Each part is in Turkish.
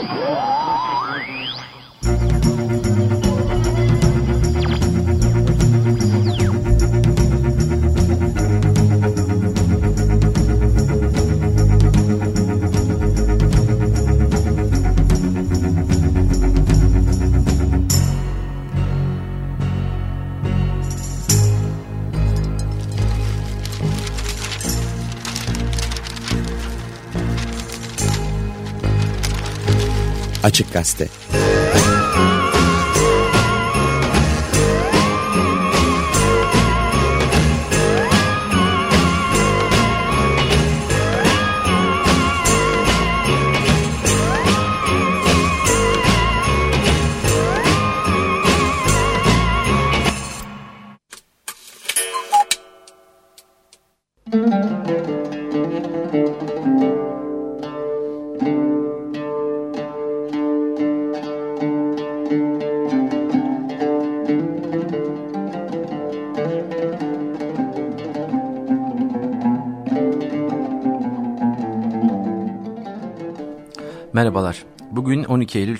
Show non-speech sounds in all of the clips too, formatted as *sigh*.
Música Açık Gazete.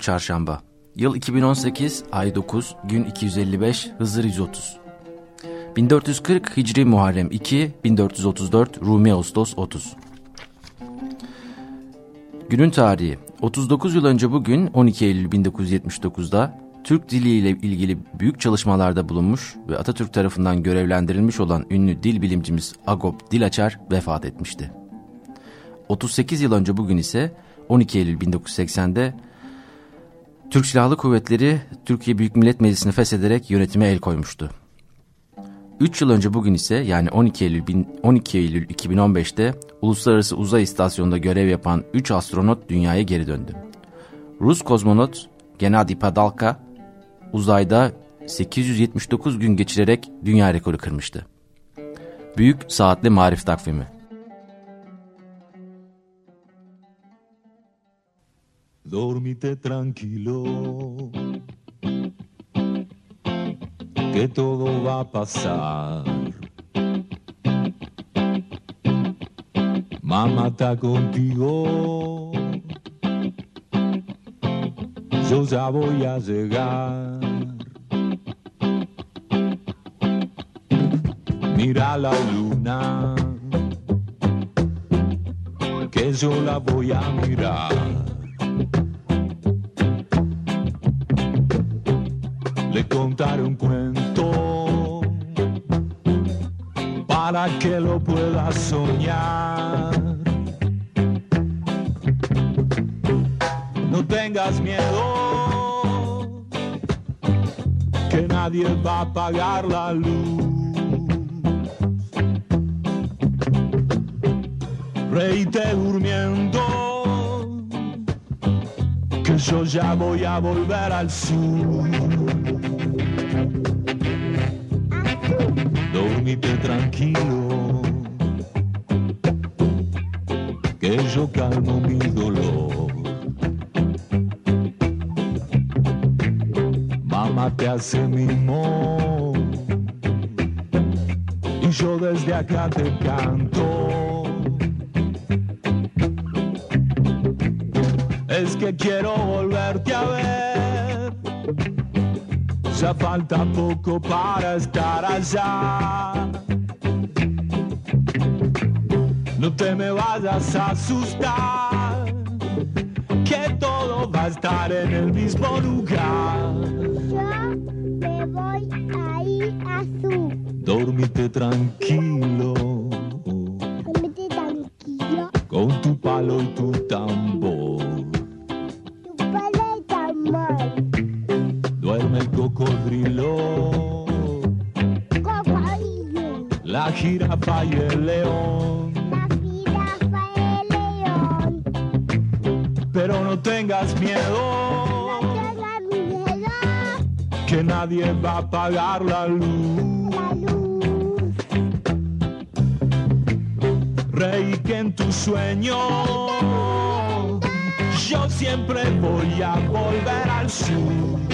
Çarşamba. Yıl 2018, ay 9, gün 255, Hızır 130. 1440 Hicri Muharrem 2, 1434 Rumi Ağustos 30. Günün tarihi 39 yıl önce bugün 12 Eylül 1979'da Türk dili ile ilgili büyük çalışmalarda bulunmuş ve Atatürk tarafından görevlendirilmiş olan ünlü dil bilimcimiz Agop Dilaçar vefat etmişti. 38 yıl önce bugün ise 12 Eylül 1980'de Türk Silahlı Kuvvetleri Türkiye Büyük Millet Meclisi'ni feshederek yönetime el koymuştu. 3 yıl önce bugün ise yani 12 Eylül, 12 Eylül 2015'te Uluslararası Uzay İstasyonu'nda görev yapan 3 astronot dünyaya geri döndü. Rus kozmonot Gennady Padalka uzayda 879 gün geçirerek dünya rekoru kırmıştı. Büyük Saatli Marif Takvimi Dormite tranquilo, que todo va a pasar. Mamá está contigo, yo ya voy a llegar. Mira la luna, que yo la voy a mirar. Le contaré un cuento para que lo pueda soñar. No tengas miedo, que nadie va a apagar la luz. Reíte durmiendo, que yo ya voy a volver al sur. Dormite tranquilo, que yo calmo mi dolor. Mamá te hace mimo y yo desde acá te canto. Es que quiero volverte a ver. Ya falta poco para estar allá. No te me vayas a asustar, que todo va a estar en el mismo lugar. Yo me voy a ir a su. Dormite tranquilo, Dormite tranquilo. con tu palo y tu tambor. Apagar la luz. Rey que en tu sueño yo siempre voy a volver al sur.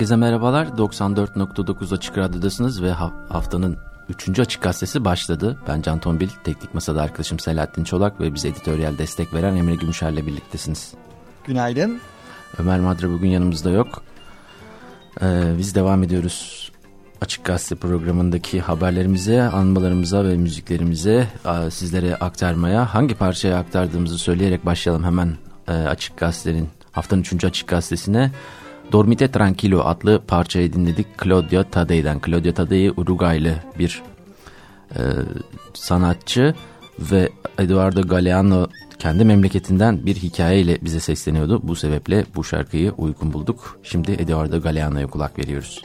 Herkese merhabalar. 94.9 Açık Radyo'dasınız ve ha- haftanın 3. Açık Gazetesi başladı. Ben Can Tombil, teknik masada arkadaşım Selahattin Çolak ve bize editoryal destek veren Emre Gümüşer'le birliktesiniz. Günaydın. Ömer Madra bugün yanımızda yok. Ee, biz devam ediyoruz Açık Gazete programındaki haberlerimize, anmalarımıza ve müziklerimize e, sizlere aktarmaya. Hangi parçaya aktardığımızı söyleyerek başlayalım hemen e, Açık Gazete'nin haftanın 3. Açık Gazetesi'ne. Dormite Tranquilo adlı parçayı dinledik Claudio Tadei'den. Claudio Tadei Uruguaylı bir e, sanatçı ve Eduardo Galeano kendi memleketinden bir hikayeyle bize sesleniyordu. Bu sebeple bu şarkıyı uygun bulduk. Şimdi Eduardo Galeano'ya kulak veriyoruz.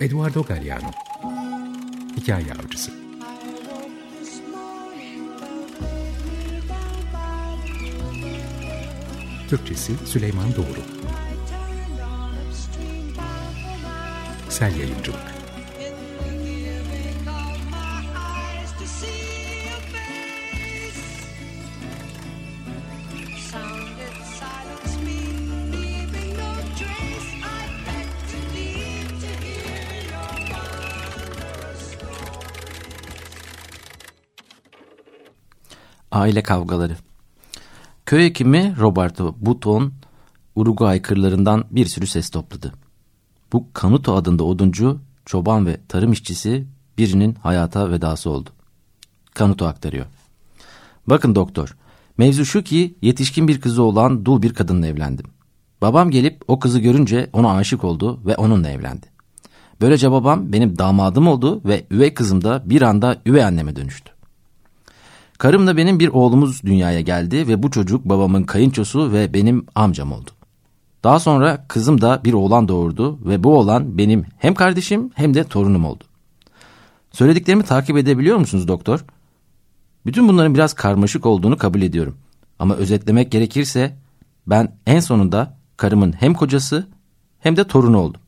Eduardo Galeano Hikaye Avcısı Türkçesi Süleyman Doğru Sel Yayıncılık Aile kavgaları. Köy hekimi Roberto Buton Uruguay kırlarından bir sürü ses topladı. Bu Canuto adında oduncu, çoban ve tarım işçisi birinin hayata vedası oldu. Canuto aktarıyor. Bakın doktor, mevzu şu ki yetişkin bir kızı olan dul bir kadınla evlendim. Babam gelip o kızı görünce ona aşık oldu ve onunla evlendi. Böylece babam benim damadım oldu ve üvey kızım da bir anda üvey anneme dönüştü. Karımla benim bir oğlumuz dünyaya geldi ve bu çocuk babamın kayınçosu ve benim amcam oldu. Daha sonra kızım da bir oğlan doğurdu ve bu oğlan benim hem kardeşim hem de torunum oldu. Söylediklerimi takip edebiliyor musunuz doktor? Bütün bunların biraz karmaşık olduğunu kabul ediyorum. Ama özetlemek gerekirse ben en sonunda karımın hem kocası hem de torunu oldum.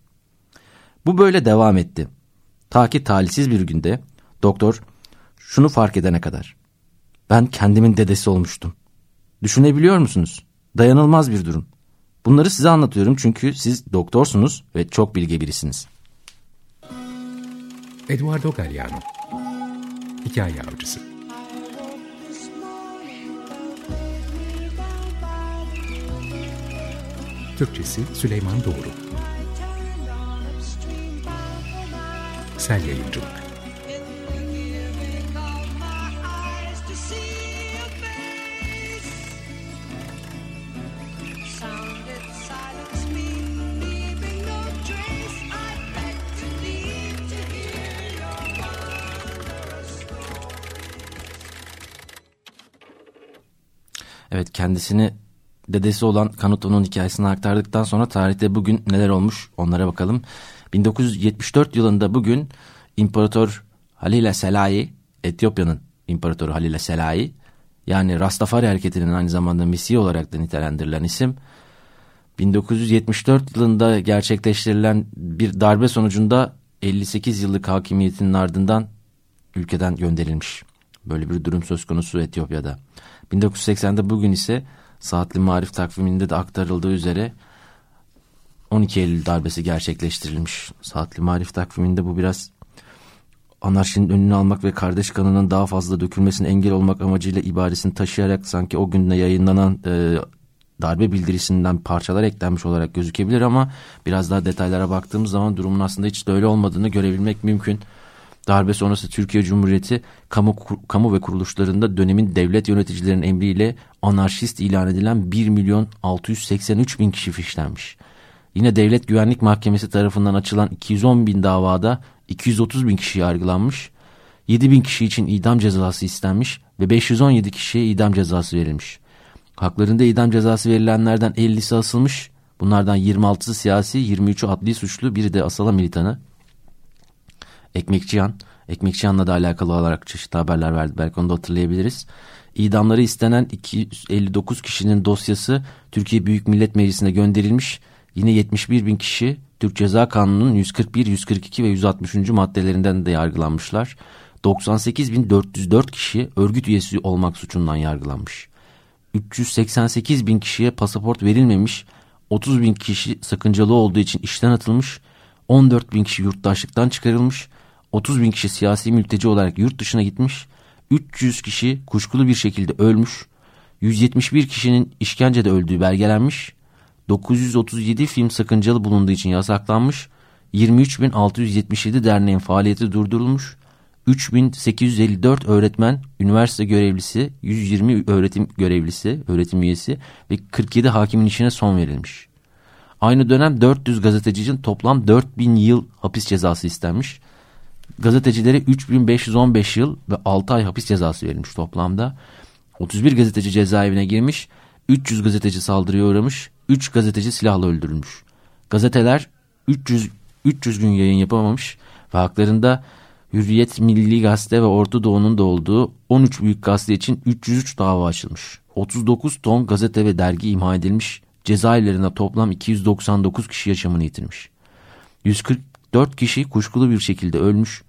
Bu böyle devam etti. Ta ki talihsiz bir günde doktor şunu fark edene kadar. Ben kendimin dedesi olmuştum. Düşünebiliyor musunuz? Dayanılmaz bir durum. Bunları size anlatıyorum çünkü siz doktorsunuz ve çok bilge birisiniz. Eduardo Galeano Hikaye Avcısı Türkçesi Süleyman Doğru Sel Yayıncılık Evet kendisini dedesi olan Kanuto'nun hikayesini aktardıktan sonra tarihte bugün neler olmuş onlara bakalım. 1974 yılında bugün İmparator Halile Selahi, Etiyopya'nın İmparatoru Halile Selahi yani Rastafari hareketinin aynı zamanda Mesih olarak da nitelendirilen isim 1974 yılında gerçekleştirilen bir darbe sonucunda 58 yıllık hakimiyetinin ardından ülkeden gönderilmiş. Böyle bir durum söz konusu Etiyopya'da. 1980'de bugün ise saatli marif takviminde de aktarıldığı üzere 12 Eylül darbesi gerçekleştirilmiş. Saatli marif takviminde bu biraz anarşinin önünü almak ve kardeş kanının daha fazla dökülmesine engel olmak amacıyla ibaresini taşıyarak sanki o günde yayınlanan e, darbe bildirisinden parçalar eklenmiş olarak gözükebilir ama biraz daha detaylara baktığımız zaman durumun aslında hiç de öyle olmadığını görebilmek mümkün. Darbe sonrası Türkiye Cumhuriyeti kamu, kamu ve kuruluşlarında dönemin devlet yöneticilerinin emriyle anarşist ilan edilen 1 milyon 683 bin kişi fişlenmiş. Yine Devlet Güvenlik Mahkemesi tarafından açılan 210 bin davada 230 bin kişi yargılanmış, 7 bin kişi için idam cezası istenmiş ve 517 kişiye idam cezası verilmiş. Haklarında idam cezası verilenlerden 50'si asılmış, bunlardan 26'sı siyasi, 23'ü adli suçlu, biri de asala militanı. Ekmekçiyan, Ekmekçiyan'la da alakalı olarak çeşitli haberler verdi. Belki onu da hatırlayabiliriz. İdamları istenen 259 kişinin dosyası Türkiye Büyük Millet Meclisi'ne gönderilmiş. Yine 71 bin kişi Türk Ceza Kanunu'nun 141, 142 ve 160. maddelerinden de yargılanmışlar. 98.404 kişi örgüt üyesi olmak suçundan yargılanmış. 388 bin kişiye pasaport verilmemiş, 30 bin kişi sakıncalı olduğu için işten atılmış, 14 bin kişi yurttaşlıktan çıkarılmış, 30 bin kişi siyasi mülteci olarak yurt dışına gitmiş, 300 kişi kuşkulu bir şekilde ölmüş, 171 kişinin işkencede öldüğü belgelenmiş, 937 film sakıncalı bulunduğu için yasaklanmış, 23.677 derneğin faaliyeti durdurulmuş, 3854 öğretmen, üniversite görevlisi, 120 öğretim görevlisi, öğretim üyesi ve 47 hakimin işine son verilmiş. Aynı dönem 400 gazetecinin toplam 4000 yıl hapis cezası istenmiş. Gazetecilere 3515 yıl ve 6 ay hapis cezası verilmiş toplamda. 31 gazeteci cezaevine girmiş, 300 gazeteci saldırıya uğramış, 3 gazeteci silahla öldürülmüş. Gazeteler 300, 300 gün yayın yapamamış ve haklarında Hürriyet Milli Gazete ve Orta Doğu'nun da olduğu 13 büyük gazete için 303 dava açılmış. 39 ton gazete ve dergi imha edilmiş. Cezaevlerinde toplam 299 kişi yaşamını yitirmiş. 144 kişi kuşkulu bir şekilde ölmüş.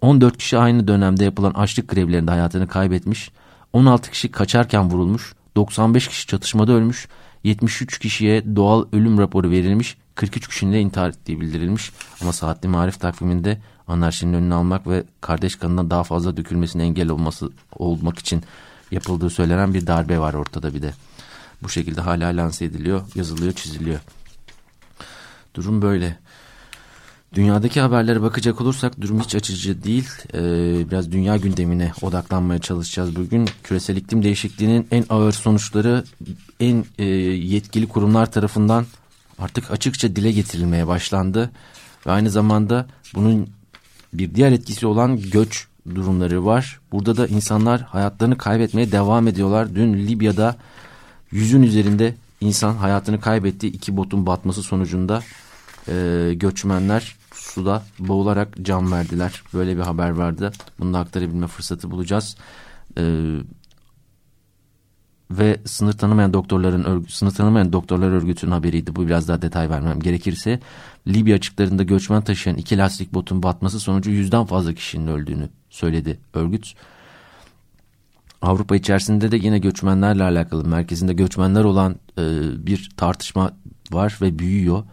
14 kişi aynı dönemde yapılan açlık grevlerinde hayatını kaybetmiş. 16 kişi kaçarken vurulmuş. 95 kişi çatışmada ölmüş. 73 kişiye doğal ölüm raporu verilmiş. 43 kişinin de intihar ettiği bildirilmiş. Ama saatli marif takviminde anarşinin önünü almak ve kardeş kanına daha fazla dökülmesine engel olması olmak için yapıldığı söylenen bir darbe var ortada bir de. Bu şekilde hala lanse ediliyor, yazılıyor, çiziliyor. Durum böyle. Dünyadaki haberlere bakacak olursak durum hiç açıcı değil. Ee, biraz dünya gündemine odaklanmaya çalışacağız bugün. Küresel iklim değişikliğinin en ağır sonuçları en e, yetkili kurumlar tarafından artık açıkça dile getirilmeye başlandı. Ve aynı zamanda bunun bir diğer etkisi olan göç durumları var. Burada da insanlar hayatlarını kaybetmeye devam ediyorlar. Dün Libya'da yüzün üzerinde insan hayatını kaybetti. iki botun batması sonucunda e, göçmenler suda boğularak can verdiler. Böyle bir haber vardı. Bunu da aktarabilme fırsatı bulacağız. E, ve sınır tanımayan doktorların sınır tanımayan doktorlar örgütünün haberiydi. Bu biraz daha detay vermem gerekirse Libya açıklarında göçmen taşıyan iki lastik botun batması sonucu yüzden fazla kişinin öldüğünü söyledi örgüt. Avrupa içerisinde de yine göçmenlerle alakalı merkezinde göçmenler olan e, bir tartışma var ve büyüyor.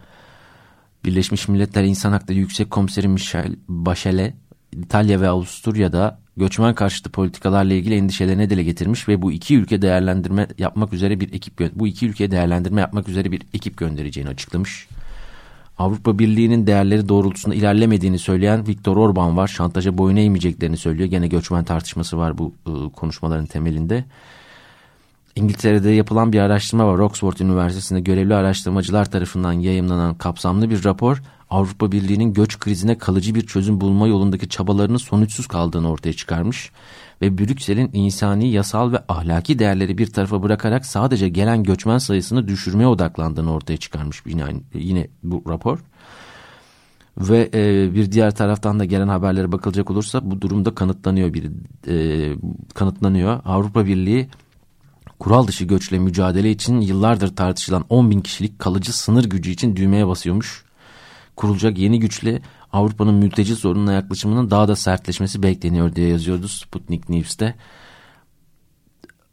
Birleşmiş Milletler İnsan Hakları Yüksek Komiseri Michel Bachelet İtalya ve Avusturya'da göçmen karşıtı politikalarla ilgili endişelerini dile getirmiş ve bu iki ülke değerlendirme yapmak üzere bir ekip bu iki ülkeye değerlendirme yapmak üzere bir ekip göndereceğini açıklamış. Avrupa Birliği'nin değerleri doğrultusunda ilerlemediğini söyleyen Viktor Orban var. Şantaja boyun eğmeyeceklerini söylüyor. Gene göçmen tartışması var bu ıı, konuşmaların temelinde. İngiltere'de yapılan bir araştırma var. Oxford Üniversitesi'nde görevli araştırmacılar tarafından yayımlanan kapsamlı bir rapor Avrupa Birliği'nin göç krizine kalıcı bir çözüm bulma yolundaki çabalarının sonuçsuz kaldığını ortaya çıkarmış ve Brüksel'in insani, yasal ve ahlaki değerleri bir tarafa bırakarak sadece gelen göçmen sayısını düşürmeye odaklandığını ortaya çıkarmış yine, yine bu rapor. Ve e, bir diğer taraftan da gelen haberlere bakılacak olursa bu durumda kanıtlanıyor bir e, kanıtlanıyor. Avrupa Birliği kural dışı göçle mücadele için yıllardır tartışılan 10 bin kişilik kalıcı sınır gücü için düğmeye basıyormuş. Kurulacak yeni güçle Avrupa'nın mülteci sorununa yaklaşımının daha da sertleşmesi bekleniyor diye yazıyordu Sputnik News'te.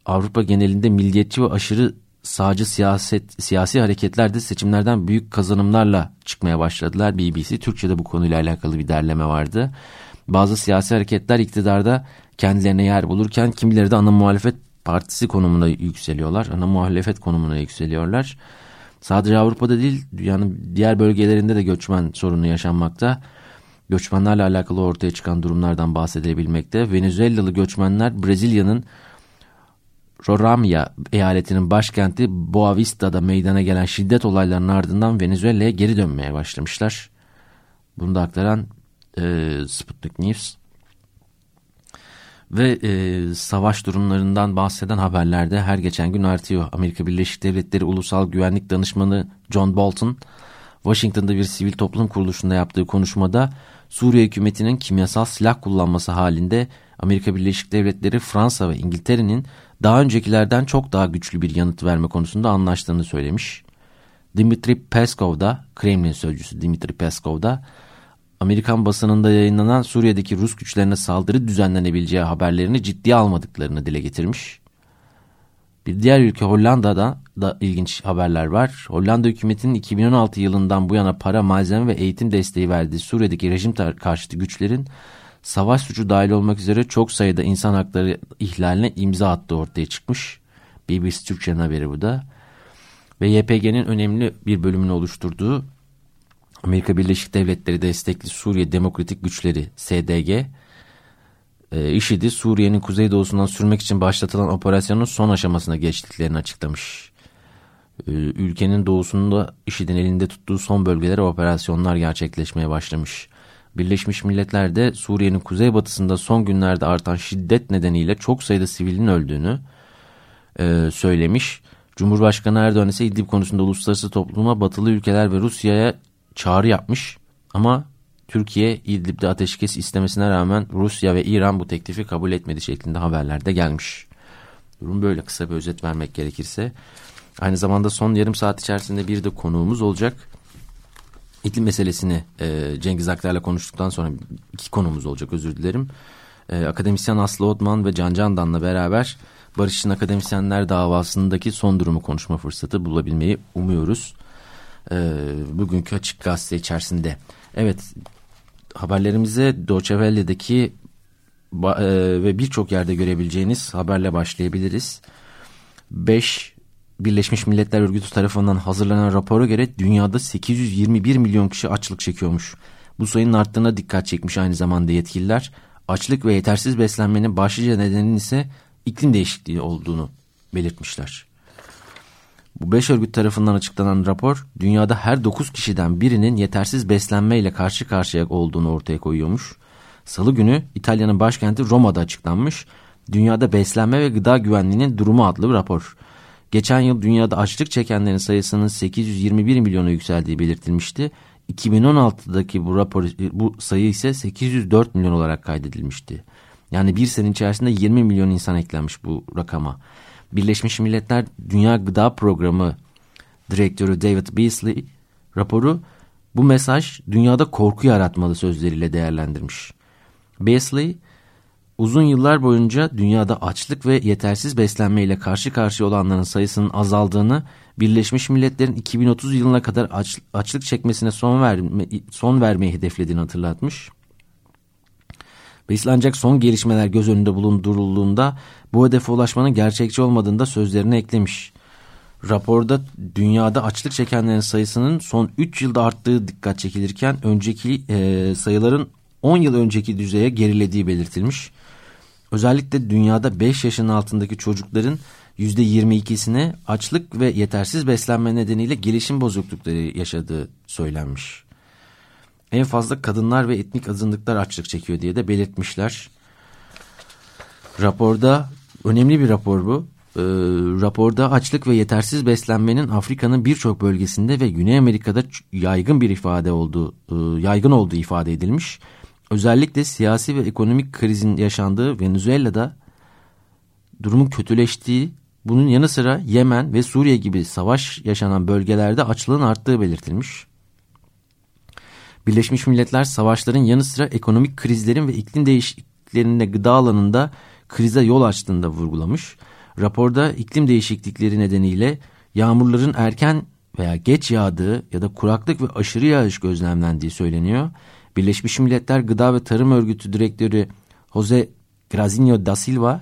Avrupa genelinde milliyetçi ve aşırı sağcı siyaset siyasi hareketler de seçimlerden büyük kazanımlarla çıkmaya başladılar. BBC Türkçe'de bu konuyla alakalı bir derleme vardı. Bazı siyasi hareketler iktidarda kendilerine yer bulurken kimileri de ana muhalefet partisi konumuna yükseliyorlar. Ana muhalefet konumuna yükseliyorlar. Sadece Avrupa'da değil dünyanın diğer bölgelerinde de göçmen sorunu yaşanmakta. Göçmenlerle alakalı ortaya çıkan durumlardan bahsedebilmekte. Venezuelalı göçmenler Brezilya'nın Roraima eyaletinin başkenti Boa Vista'da meydana gelen şiddet olaylarının ardından Venezuela'ya geri dönmeye başlamışlar. Bunu da aktaran e, Sputnik News. Ve e, savaş durumlarından bahseden haberlerde her geçen gün artıyor. Amerika Birleşik Devletleri Ulusal Güvenlik Danışmanı John Bolton, Washington'da bir sivil toplum kuruluşunda yaptığı konuşmada Suriye hükümetinin kimyasal silah kullanması halinde Amerika Birleşik Devletleri, Fransa ve İngiltere'nin daha öncekilerden çok daha güçlü bir yanıt verme konusunda anlaştığını söylemiş. Dimitri Peskov da, Kremlin sözcüsü Dimitri Peskov da Amerikan basınında yayınlanan Suriye'deki Rus güçlerine saldırı düzenlenebileceği haberlerini ciddiye almadıklarını dile getirmiş. Bir diğer ülke Hollanda'da da ilginç haberler var. Hollanda hükümetinin 2016 yılından bu yana para, malzeme ve eğitim desteği verdiği Suriye'deki rejim karşıtı güçlerin savaş suçu dahil olmak üzere çok sayıda insan hakları ihlaline imza attığı ortaya çıkmış. BBC Türkçe'nin haberi bu da. Ve YPG'nin önemli bir bölümünü oluşturduğu Amerika Birleşik Devletleri destekli Suriye Demokratik Güçleri SDG e, IŞİD'i Suriye'nin kuzeydoğusundan sürmek için başlatılan operasyonun son aşamasına geçtiklerini açıklamış. E, ülkenin doğusunda IŞİD'in elinde tuttuğu son bölgelere operasyonlar gerçekleşmeye başlamış. Birleşmiş Milletler de Suriye'nin kuzeybatısında son günlerde artan şiddet nedeniyle çok sayıda sivilin öldüğünü e, söylemiş. Cumhurbaşkanı Erdoğan ise İdlib konusunda uluslararası topluma batılı ülkeler ve Rusya'ya çağrı yapmış ama Türkiye İdlib'de ateşkes istemesine rağmen Rusya ve İran bu teklifi kabul etmedi şeklinde haberlerde gelmiş. Durum böyle kısa bir özet vermek gerekirse. Aynı zamanda son yarım saat içerisinde bir de konuğumuz olacak. İklim meselesini e, Cengiz Aktar'la konuştuktan sonra iki konumuz olacak özür dilerim. E, akademisyen Aslı Otman ve Can Candan'la beraber Barış'ın akademisyenler davasındaki son durumu konuşma fırsatı bulabilmeyi umuyoruz. E, bugünkü açık gazete içerisinde. Evet haberlerimize Deutsche Welle'deki e, ve birçok yerde görebileceğiniz haberle başlayabiliriz. 5 Birleşmiş Milletler Örgütü tarafından hazırlanan rapora göre dünyada 821 milyon kişi açlık çekiyormuş. Bu sayının arttığına dikkat çekmiş aynı zamanda yetkililer. Açlık ve yetersiz beslenmenin başlıca nedeninin ise iklim değişikliği olduğunu belirtmişler. Bu beş örgüt tarafından açıklanan rapor dünyada her 9 kişiden birinin yetersiz beslenmeyle karşı karşıya olduğunu ortaya koyuyormuş. Salı günü İtalya'nın başkenti Roma'da açıklanmış. Dünyada beslenme ve gıda güvenliğinin durumu adlı bir rapor. Geçen yıl dünyada açlık çekenlerin sayısının 821 milyona yükseldiği belirtilmişti. 2016'daki bu rapor bu sayı ise 804 milyon olarak kaydedilmişti. Yani bir sene içerisinde 20 milyon insan eklenmiş bu rakama. Birleşmiş Milletler Dünya Gıda Programı Direktörü David Beasley raporu bu mesaj dünyada korku yaratmalı sözleriyle değerlendirmiş. Beasley uzun yıllar boyunca dünyada açlık ve yetersiz beslenmeyle karşı karşıya olanların sayısının azaldığını, Birleşmiş Milletler'in 2030 yılına kadar aç, açlık çekmesine son, verme, son vermeyi hedeflediğini hatırlatmış. Beasley ancak son gelişmeler göz önünde bulundurulduğunda bu hedefe ulaşmanın gerçekçi olmadığını da sözlerine eklemiş. Raporda dünyada açlık çekenlerin sayısının son 3 yılda arttığı dikkat çekilirken önceki e, sayıların 10 yıl önceki düzeye gerilediği belirtilmiş. Özellikle dünyada 5 yaşın altındaki çocukların %22'sine açlık ve yetersiz beslenme nedeniyle gelişim bozuklukları yaşadığı söylenmiş. En fazla kadınlar ve etnik azınlıklar açlık çekiyor diye de belirtmişler. Raporda önemli bir rapor bu. Ee, raporda açlık ve yetersiz beslenmenin Afrika'nın birçok bölgesinde ve Güney Amerika'da yaygın bir ifade olduğu, e, yaygın olduğu ifade edilmiş. Özellikle siyasi ve ekonomik krizin yaşandığı Venezuela'da durumun kötüleştiği, bunun yanı sıra Yemen ve Suriye gibi savaş yaşanan bölgelerde açlığın arttığı belirtilmiş. Birleşmiş Milletler savaşların yanı sıra ekonomik krizlerin ve iklim değişikliklerinde gıda alanında krize yol açtığını da vurgulamış. Raporda iklim değişiklikleri nedeniyle yağmurların erken veya geç yağdığı ya da kuraklık ve aşırı yağış gözlemlendiği söyleniyor. Birleşmiş Milletler Gıda ve Tarım Örgütü Direktörü Jose Grazinho da Silva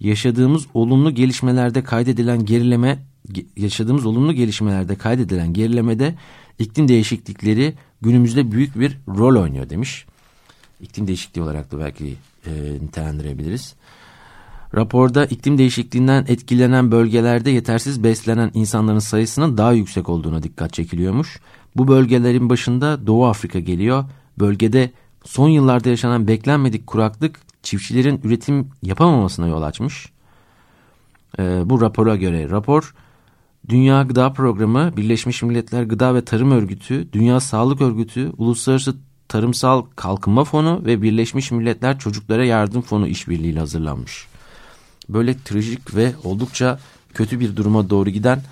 yaşadığımız olumlu gelişmelerde kaydedilen gerileme ge- yaşadığımız olumlu gelişmelerde kaydedilen gerilemede iklim değişiklikleri günümüzde büyük bir rol oynuyor demiş. İklim değişikliği olarak da belki e, nitelendirebiliriz. Raporda iklim değişikliğinden etkilenen bölgelerde yetersiz beslenen insanların sayısının daha yüksek olduğuna dikkat çekiliyormuş. Bu bölgelerin başında Doğu Afrika geliyor. Bölgede son yıllarda yaşanan beklenmedik kuraklık çiftçilerin üretim yapamamasına yol açmış. Ee, bu rapora göre rapor Dünya Gıda Programı, Birleşmiş Milletler Gıda ve Tarım Örgütü, Dünya Sağlık Örgütü, Uluslararası Tarımsal Kalkınma Fonu ve Birleşmiş Milletler Çocuklara Yardım Fonu işbirliğiyle hazırlanmış. Böyle trajik ve oldukça kötü bir duruma doğru giden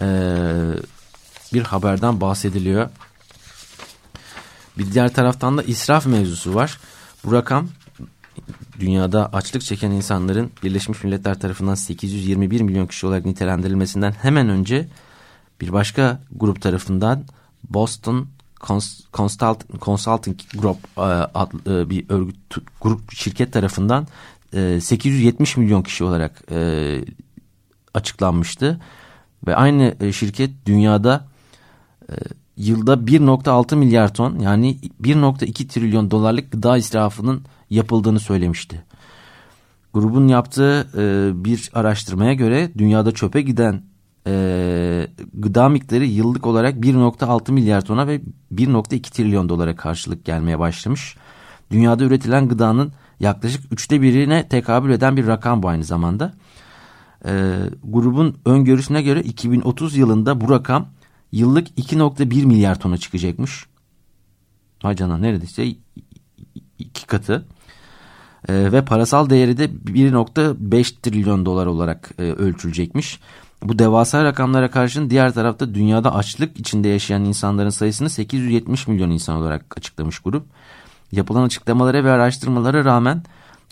eee, bir haberden bahsediliyor. Bir diğer taraftan da israf mevzusu var. Bu rakam dünyada açlık çeken insanların Birleşmiş Milletler tarafından 821 milyon kişi olarak nitelendirilmesinden hemen önce bir başka grup tarafından Boston Cons- Consult- Consulting Group e, adlı e, bir örgüt grup şirket tarafından e, 870 milyon kişi olarak e, açıklanmıştı. Ve aynı e, şirket dünyada e, yılda 1.6 milyar ton yani 1.2 trilyon dolarlık gıda israfının yapıldığını söylemişti. Grubun yaptığı e, bir araştırmaya göre dünyada çöpe giden e, gıda miktarı yıllık olarak 1.6 milyar tona ve 1.2 trilyon dolara karşılık gelmeye başlamış. Dünyada üretilen gıdanın yaklaşık üçte birine tekabül eden bir rakam bu aynı zamanda. E, grubun öngörüsüne göre 2030 yılında bu rakam yıllık 2.1 milyar tona çıkacakmış. Hay canına neredeyse iki katı. Ee, ve parasal değeri de 1.5 trilyon dolar olarak e, ölçülecekmiş. Bu devasa rakamlara karşın diğer tarafta dünyada açlık içinde yaşayan insanların sayısını 870 milyon insan olarak açıklamış grup. Yapılan açıklamalara ve araştırmalara rağmen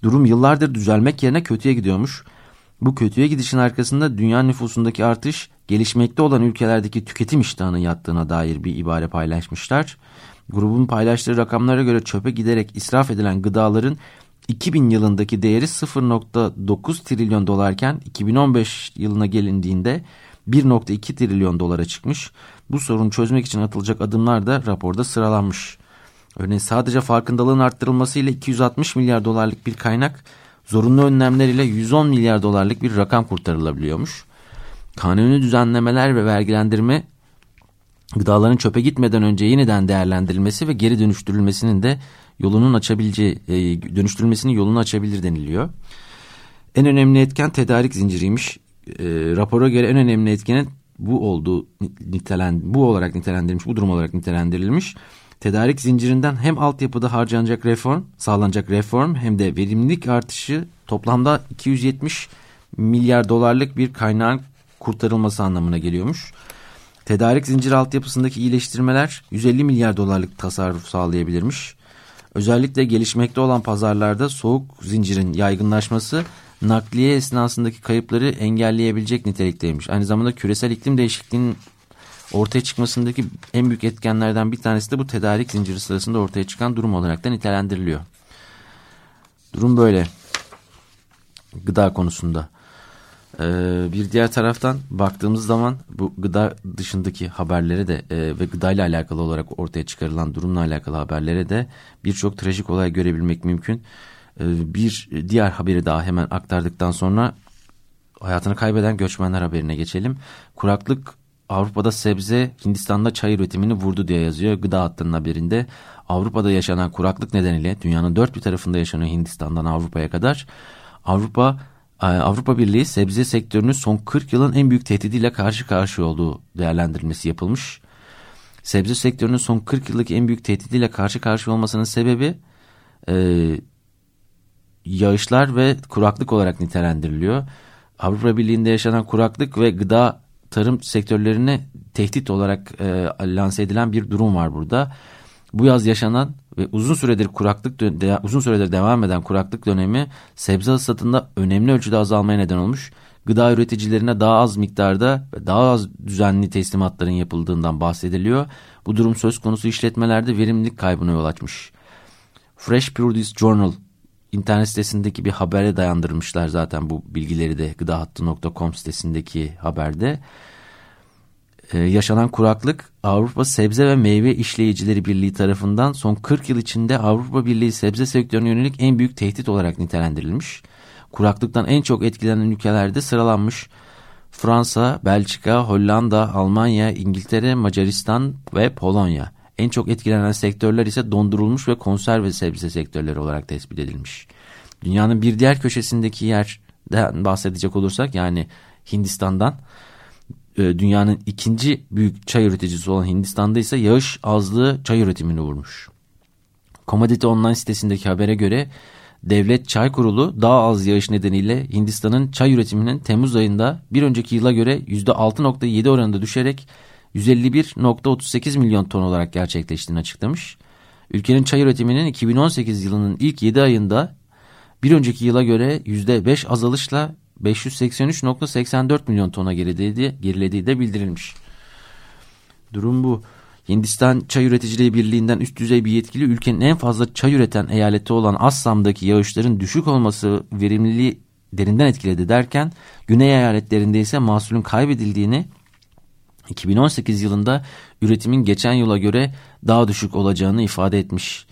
durum yıllardır düzelmek yerine kötüye gidiyormuş. Bu kötüye gidişin arkasında dünya nüfusundaki artış gelişmekte olan ülkelerdeki tüketim iştahının yattığına dair bir ibare paylaşmışlar. Grubun paylaştığı rakamlara göre çöpe giderek israf edilen gıdaların 2000 yılındaki değeri 0.9 trilyon dolarken 2015 yılına gelindiğinde 1.2 trilyon dolara çıkmış. Bu sorunu çözmek için atılacak adımlar da raporda sıralanmış. Örneğin sadece farkındalığın arttırılmasıyla 260 milyar dolarlık bir kaynak zorunlu önlemler ile 110 milyar dolarlık bir rakam kurtarılabiliyormuş. Kanuni düzenlemeler ve vergilendirme gıdaların çöpe gitmeden önce yeniden değerlendirilmesi ve geri dönüştürülmesinin de yolunun açabileceği, e, dönüştürülmesinin yolunu açabilir deniliyor. En önemli etken tedarik zinciriymiş. E, rapora göre en önemli etkenin bu olduğu nitelen, bu olarak nitelendirilmiş, bu durum olarak nitelendirilmiş. Tedarik zincirinden hem altyapıda harcanacak reform, sağlanacak reform hem de verimlilik artışı toplamda 270 milyar dolarlık bir kaynağın kurtarılması anlamına geliyormuş. Tedarik zinciri altyapısındaki iyileştirmeler 150 milyar dolarlık tasarruf sağlayabilirmiş. Özellikle gelişmekte olan pazarlarda soğuk zincirin yaygınlaşması nakliye esnasındaki kayıpları engelleyebilecek nitelikteymiş. Aynı zamanda küresel iklim değişikliğinin ortaya çıkmasındaki en büyük etkenlerden bir tanesi de bu tedarik zinciri sırasında ortaya çıkan durum olarak da nitelendiriliyor. Durum böyle gıda konusunda. Ee, bir diğer taraftan baktığımız zaman bu gıda dışındaki haberlere de e, ve gıdayla alakalı olarak ortaya çıkarılan durumla alakalı haberlere de birçok trajik olay görebilmek mümkün. Ee, bir diğer haberi daha hemen aktardıktan sonra hayatını kaybeden göçmenler haberine geçelim. Kuraklık Avrupa'da sebze, Hindistan'da çay üretimini vurdu diye yazıyor gıda hattının haberinde. Avrupa'da yaşanan kuraklık nedeniyle dünyanın dört bir tarafında yaşanıyor Hindistan'dan Avrupa'ya kadar. Avrupa Avrupa Birliği sebze sektörünün son 40 yılın en büyük tehdidiyle karşı karşıya olduğu değerlendirilmesi yapılmış. Sebze sektörünün son 40 yıllık en büyük tehdidiyle karşı karşıya olmasının sebebi e, yağışlar ve kuraklık olarak nitelendiriliyor. Avrupa Birliği'nde yaşanan kuraklık ve gıda tarım sektörlerine tehdit olarak e, lanse edilen bir durum var burada. Bu yaz yaşanan ve uzun süredir kuraklık uzun süredir devam eden kuraklık dönemi sebze hasatında önemli ölçüde azalmaya neden olmuş. Gıda üreticilerine daha az miktarda ve daha az düzenli teslimatların yapıldığından bahsediliyor. Bu durum söz konusu işletmelerde verimlilik kaybına yol açmış. Fresh Produce Journal internet sitesindeki bir habere dayandırmışlar zaten bu bilgileri de gıdahattı.com sitesindeki haberde. Ee, yaşanan kuraklık Avrupa Sebze ve Meyve İşleyicileri Birliği tarafından son 40 yıl içinde Avrupa Birliği sebze sektörüne yönelik en büyük tehdit olarak nitelendirilmiş. Kuraklıktan en çok etkilenen ülkelerde sıralanmış. Fransa, Belçika, Hollanda, Almanya, İngiltere, Macaristan ve Polonya. En çok etkilenen sektörler ise dondurulmuş ve konserve sebze sektörleri olarak tespit edilmiş. Dünyanın bir diğer köşesindeki yerden bahsedecek olursak yani Hindistan'dan dünyanın ikinci büyük çay üreticisi olan Hindistan'da ise yağış azlığı çay üretimini vurmuş. Commodity Online sitesindeki habere göre Devlet Çay Kurulu daha az yağış nedeniyle Hindistan'ın çay üretiminin Temmuz ayında bir önceki yıla göre %6.7 oranında düşerek 151.38 milyon ton olarak gerçekleştiğini açıklamış. Ülkenin çay üretiminin 2018 yılının ilk 7 ayında bir önceki yıla göre %5 azalışla 583.84 milyon tona gerilediği, gerilediği de bildirilmiş. Durum bu. Hindistan Çay Üreticileri Birliği'nden üst düzey bir yetkili ülkenin en fazla çay üreten eyaleti olan Assam'daki yağışların düşük olması verimliliği derinden etkiledi derken güney eyaletlerinde ise mahsulün kaybedildiğini 2018 yılında üretimin geçen yıla göre daha düşük olacağını ifade etmiş.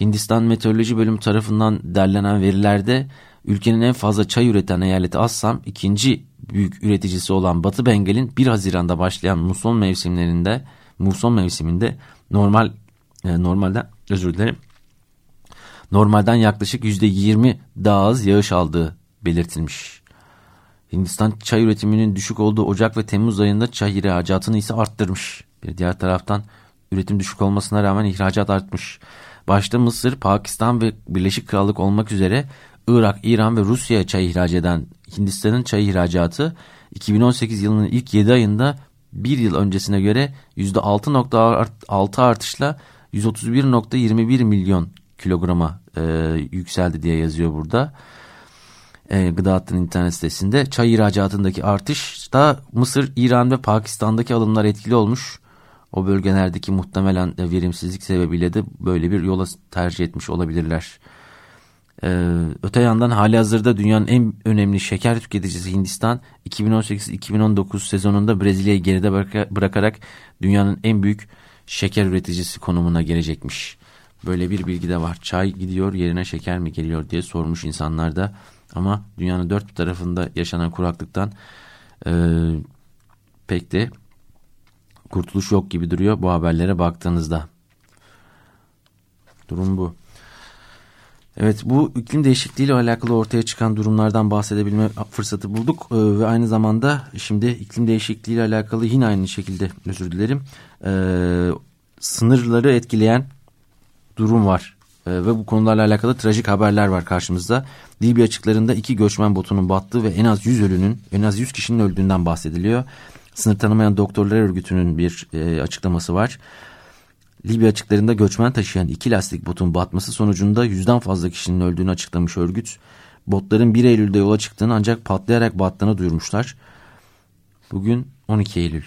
Hindistan Meteoroloji Bölümü tarafından derlenen verilerde ülkenin en fazla çay üreten eyaleti Assam, ikinci büyük üreticisi olan Batı Bengal'in 1 Haziran'da başlayan muson mevsimlerinde muson mevsiminde normal e, normalden özür dilerim normalden yaklaşık %20 daha az yağış aldığı belirtilmiş. Hindistan çay üretiminin düşük olduğu Ocak ve Temmuz ayında çay ihracatını ise arttırmış. Bir diğer taraftan üretim düşük olmasına rağmen ihracat artmış. Başta Mısır, Pakistan ve Birleşik Krallık olmak üzere Irak, İran ve Rusya'ya çay ihraç eden Hindistan'ın çay ihracatı 2018 yılının ilk 7 ayında bir yıl öncesine göre %6.6 artışla 131.21 milyon kilograma e, yükseldi diye yazıyor burada. E, Gıda Hattı'nın internet sitesinde. Çay ihracatındaki artış da Mısır, İran ve Pakistan'daki alımlar etkili olmuş. O bölgelerdeki muhtemelen verimsizlik sebebiyle de böyle bir yola tercih etmiş olabilirler. Ee, öte yandan hali hazırda dünyanın en önemli şeker tüketicisi Hindistan 2018-2019 sezonunda Brezilya'yı geride bıraka- bırakarak dünyanın en büyük şeker üreticisi konumuna gelecekmiş. Böyle bir bilgi de var. Çay gidiyor yerine şeker mi geliyor diye sormuş insanlar da. Ama dünyanın dört tarafında yaşanan kuraklıktan e, pek de kurtuluş yok gibi duruyor bu haberlere baktığınızda. Durum bu. Evet bu iklim değişikliğiyle alakalı ortaya çıkan durumlardan bahsedebilme fırsatı bulduk Ee, ve aynı zamanda şimdi iklim değişikliğiyle alakalı yine aynı şekilde özür dilerim ee, sınırları etkileyen durum var Ee, ve bu konularla alakalı trajik haberler var karşımızda. Libya açıklarında iki göçmen botunun battığı ve en az 100 ölünün en az 100 kişinin öldüğünden bahsediliyor. Sınır tanımayan doktorlar örgütünün bir e, açıklaması var. Libya açıklarında göçmen taşıyan iki lastik botun batması sonucunda yüzden fazla kişinin öldüğünü açıklamış örgüt. Botların 1 Eylül'de yola çıktığını ancak patlayarak battığını duyurmuşlar. Bugün 12 Eylül.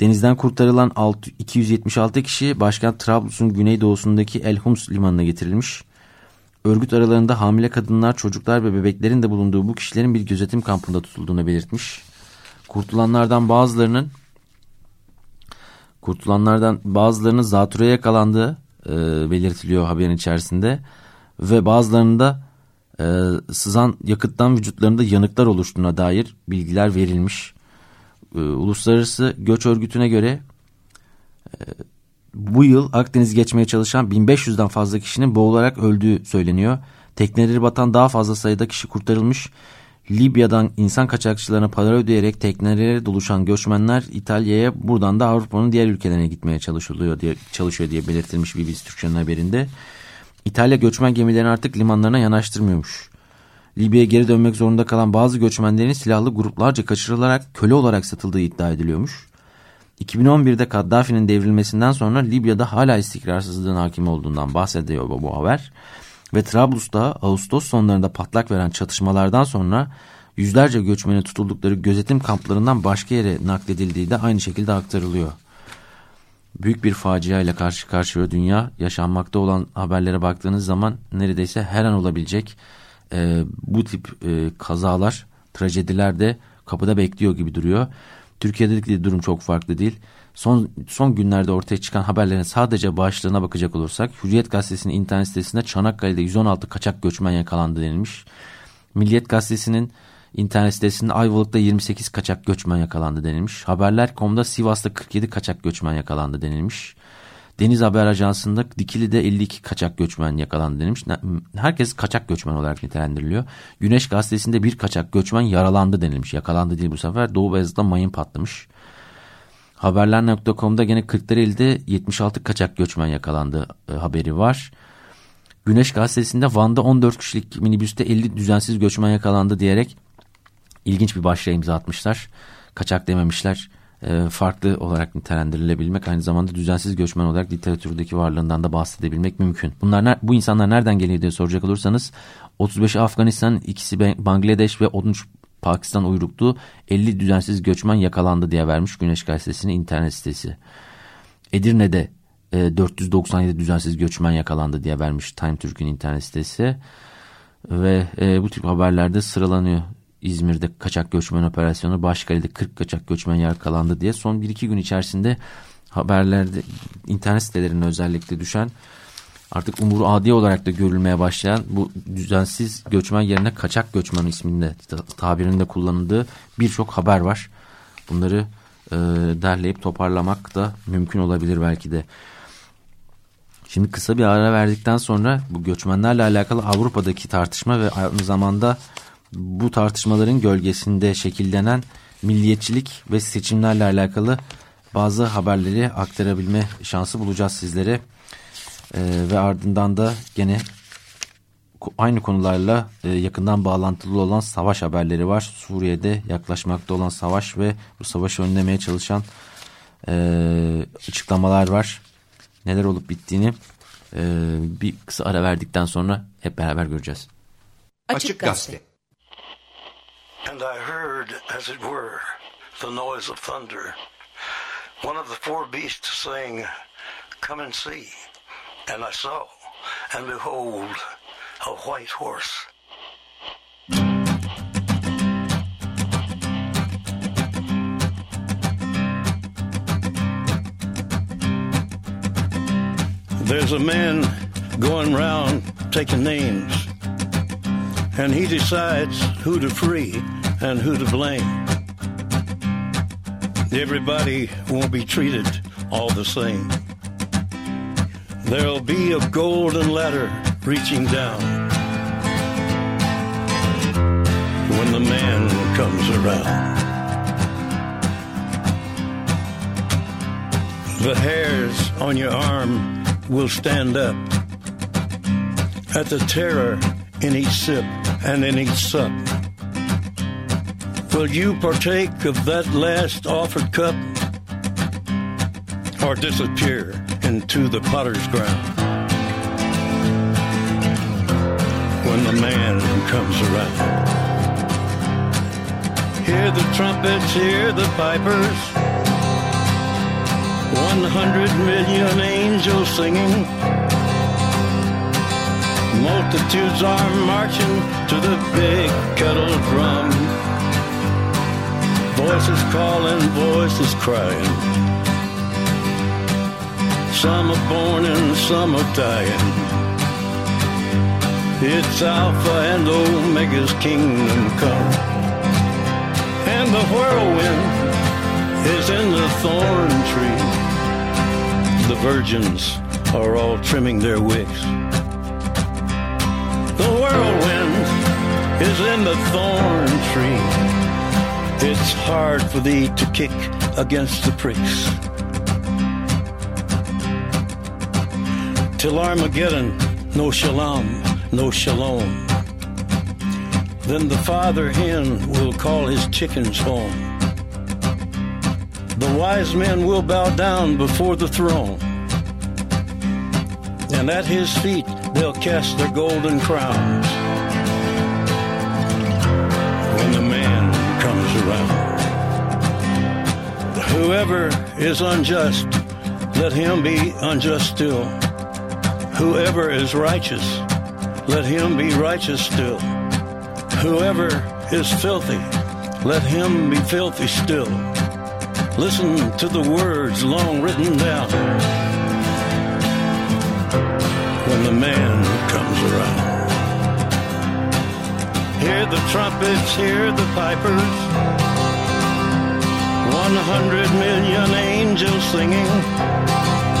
Denizden kurtarılan 6 276 kişi başkent Trablus'un güneydoğusundaki El Hums limanına getirilmiş. Örgüt aralarında hamile kadınlar, çocuklar ve bebeklerin de bulunduğu bu kişilerin bir gözetim kampında tutulduğunu belirtmiş. Kurtulanlardan bazılarının kurtulanlardan bazılarının zatürreye yakalandığı e, belirtiliyor haberin içerisinde ve bazılarının da e, sızan yakıttan vücutlarında yanıklar oluştuğuna dair bilgiler verilmiş. E, Uluslararası Göç Örgütü'ne göre e, bu yıl Akdeniz geçmeye çalışan 1500'den fazla kişinin boğularak öldüğü söyleniyor. Tekneleri batan daha fazla sayıda kişi kurtarılmış. Libya'dan insan kaçakçılarına para ödeyerek teknelere doluşan göçmenler İtalya'ya buradan da Avrupa'nın diğer ülkelerine gitmeye çalışılıyor diye çalışıyor diye belirtilmiş BBC Türkçe'nin haberinde. İtalya göçmen gemilerini artık limanlarına yanaştırmıyormuş. Libya'ya geri dönmek zorunda kalan bazı göçmenlerin silahlı gruplarca kaçırılarak köle olarak satıldığı iddia ediliyormuş. 2011'de Kaddafi'nin devrilmesinden sonra Libya'da hala istikrarsızlığın hakim olduğundan bahsediyor bu, haber. Ve Trablus'ta Ağustos sonlarında patlak veren çatışmalardan sonra yüzlerce göçmeni tutuldukları gözetim kamplarından başka yere nakledildiği de aynı şekilde aktarılıyor. Büyük bir facia ile karşı karşıya dünya yaşanmakta olan haberlere baktığınız zaman neredeyse her an olabilecek e, bu tip e, kazalar, trajediler de kapıda bekliyor gibi duruyor. Türkiye'deki durum çok farklı değil. Son, son günlerde ortaya çıkan haberlerin sadece başlığına bakacak olursak Hürriyet Gazetesi'nin internet sitesinde Çanakkale'de 116 kaçak göçmen yakalandı denilmiş. Milliyet Gazetesi'nin internet sitesinde Ayvalık'ta 28 kaçak göçmen yakalandı denilmiş. Haberler.com'da Sivas'ta 47 kaçak göçmen yakalandı denilmiş. Deniz Haber Ajansı'nda Dikili'de 52 kaçak göçmen yakalandı denilmiş. Herkes kaçak göçmen olarak nitelendiriliyor. Güneş Gazetesi'nde bir kaçak göçmen yaralandı denilmiş. Yakalandı değil bu sefer. Doğu Beyazıt'ta mayın patlamış. Haberler.com'da gene Kırklareli'de 76 kaçak göçmen yakalandı e, haberi var. Güneş Gazetesi'nde Van'da 14 kişilik minibüste 50 düzensiz göçmen yakalandı diyerek ilginç bir başlığa imza atmışlar. Kaçak dememişler. E, farklı olarak nitelendirilebilmek aynı zamanda düzensiz göçmen olarak literatürdeki varlığından da bahsedebilmek mümkün. Bunlar bu insanlar nereden geliyor diye soracak olursanız 35'i Afganistan, ikisi Bangladeş ve 13 Pakistan uyruklu 50 düzensiz göçmen yakalandı diye vermiş Güneş Gazetesi'nin internet sitesi. Edirne'de e, 497 düzensiz göçmen yakalandı diye vermiş Time Türk'ün internet sitesi. Ve e, bu tip haberlerde sıralanıyor. İzmir'de kaçak göçmen operasyonu, Başkale'de 40 kaçak göçmen yakalandı diye son 1-2 gün içerisinde haberlerde internet sitelerine özellikle düşen artık umuru adi olarak da görülmeye başlayan bu düzensiz göçmen yerine kaçak göçmen isminde ta- tabirinde kullanıldığı birçok haber var. Bunları e, derleyip toparlamak da mümkün olabilir belki de. Şimdi kısa bir ara verdikten sonra bu göçmenlerle alakalı Avrupa'daki tartışma ve aynı zamanda bu tartışmaların gölgesinde şekillenen milliyetçilik ve seçimlerle alakalı bazı haberleri aktarabilme şansı bulacağız sizlere. Ee, ve ardından da gene aynı konularla e, yakından bağlantılı olan savaş haberleri var. Suriye'de yaklaşmakta olan savaş ve bu savaşı önlemeye çalışan e, açıklamalar var. Neler olup bittiğini e, bir kısa ara verdikten sonra hep beraber göreceğiz. Açık Gazete. And I heard, as it were, the noise of thunder. One of the four beasts saying, Come and see. And I saw, and behold, a white horse. There's a man going round taking names and he decides who to free and who to blame. Everybody won't be treated all the same. There'll be a golden ladder reaching down when the man comes around. The hairs on your arm will stand up at the terror in each sip and in each sup. Will you partake of that last offered cup or disappear into the potter's ground when the man comes around? Hear the trumpets, hear the pipers, 100 million angels singing. Multitudes are marching to the big kettle drum. Voices calling, voices crying. Some are born and some are dying. It's Alpha and Omega's kingdom come. And the whirlwind is in the thorn tree. The virgins are all trimming their wicks. The whirlwind is in the thorn tree. It's hard for thee to kick against the pricks. Till Armageddon, no shalom, no shalom. Then the father hen will call his chickens home. The wise men will bow down before the throne. And at his feet they'll cast their golden crowns. When the man comes around. Whoever is unjust, let him be unjust still. Whoever is righteous, let him be righteous still. Whoever is filthy, let him be filthy still. Listen to the words long written down when the man comes around. Hear the trumpets, hear the pipers. One hundred million angels singing.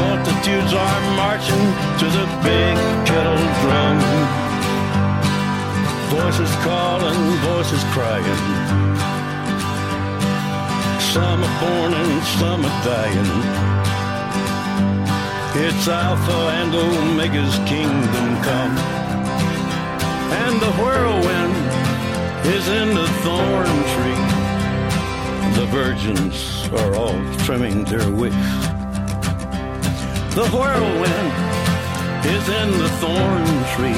Multitudes are marching to the big kettle drum. Voices calling, voices crying. Some are born and some are dying. It's Alpha and Omega's kingdom come. And the whirlwind is in the thorn tree. The virgins are all trimming their wicks. The whirlwind is in the thorn tree.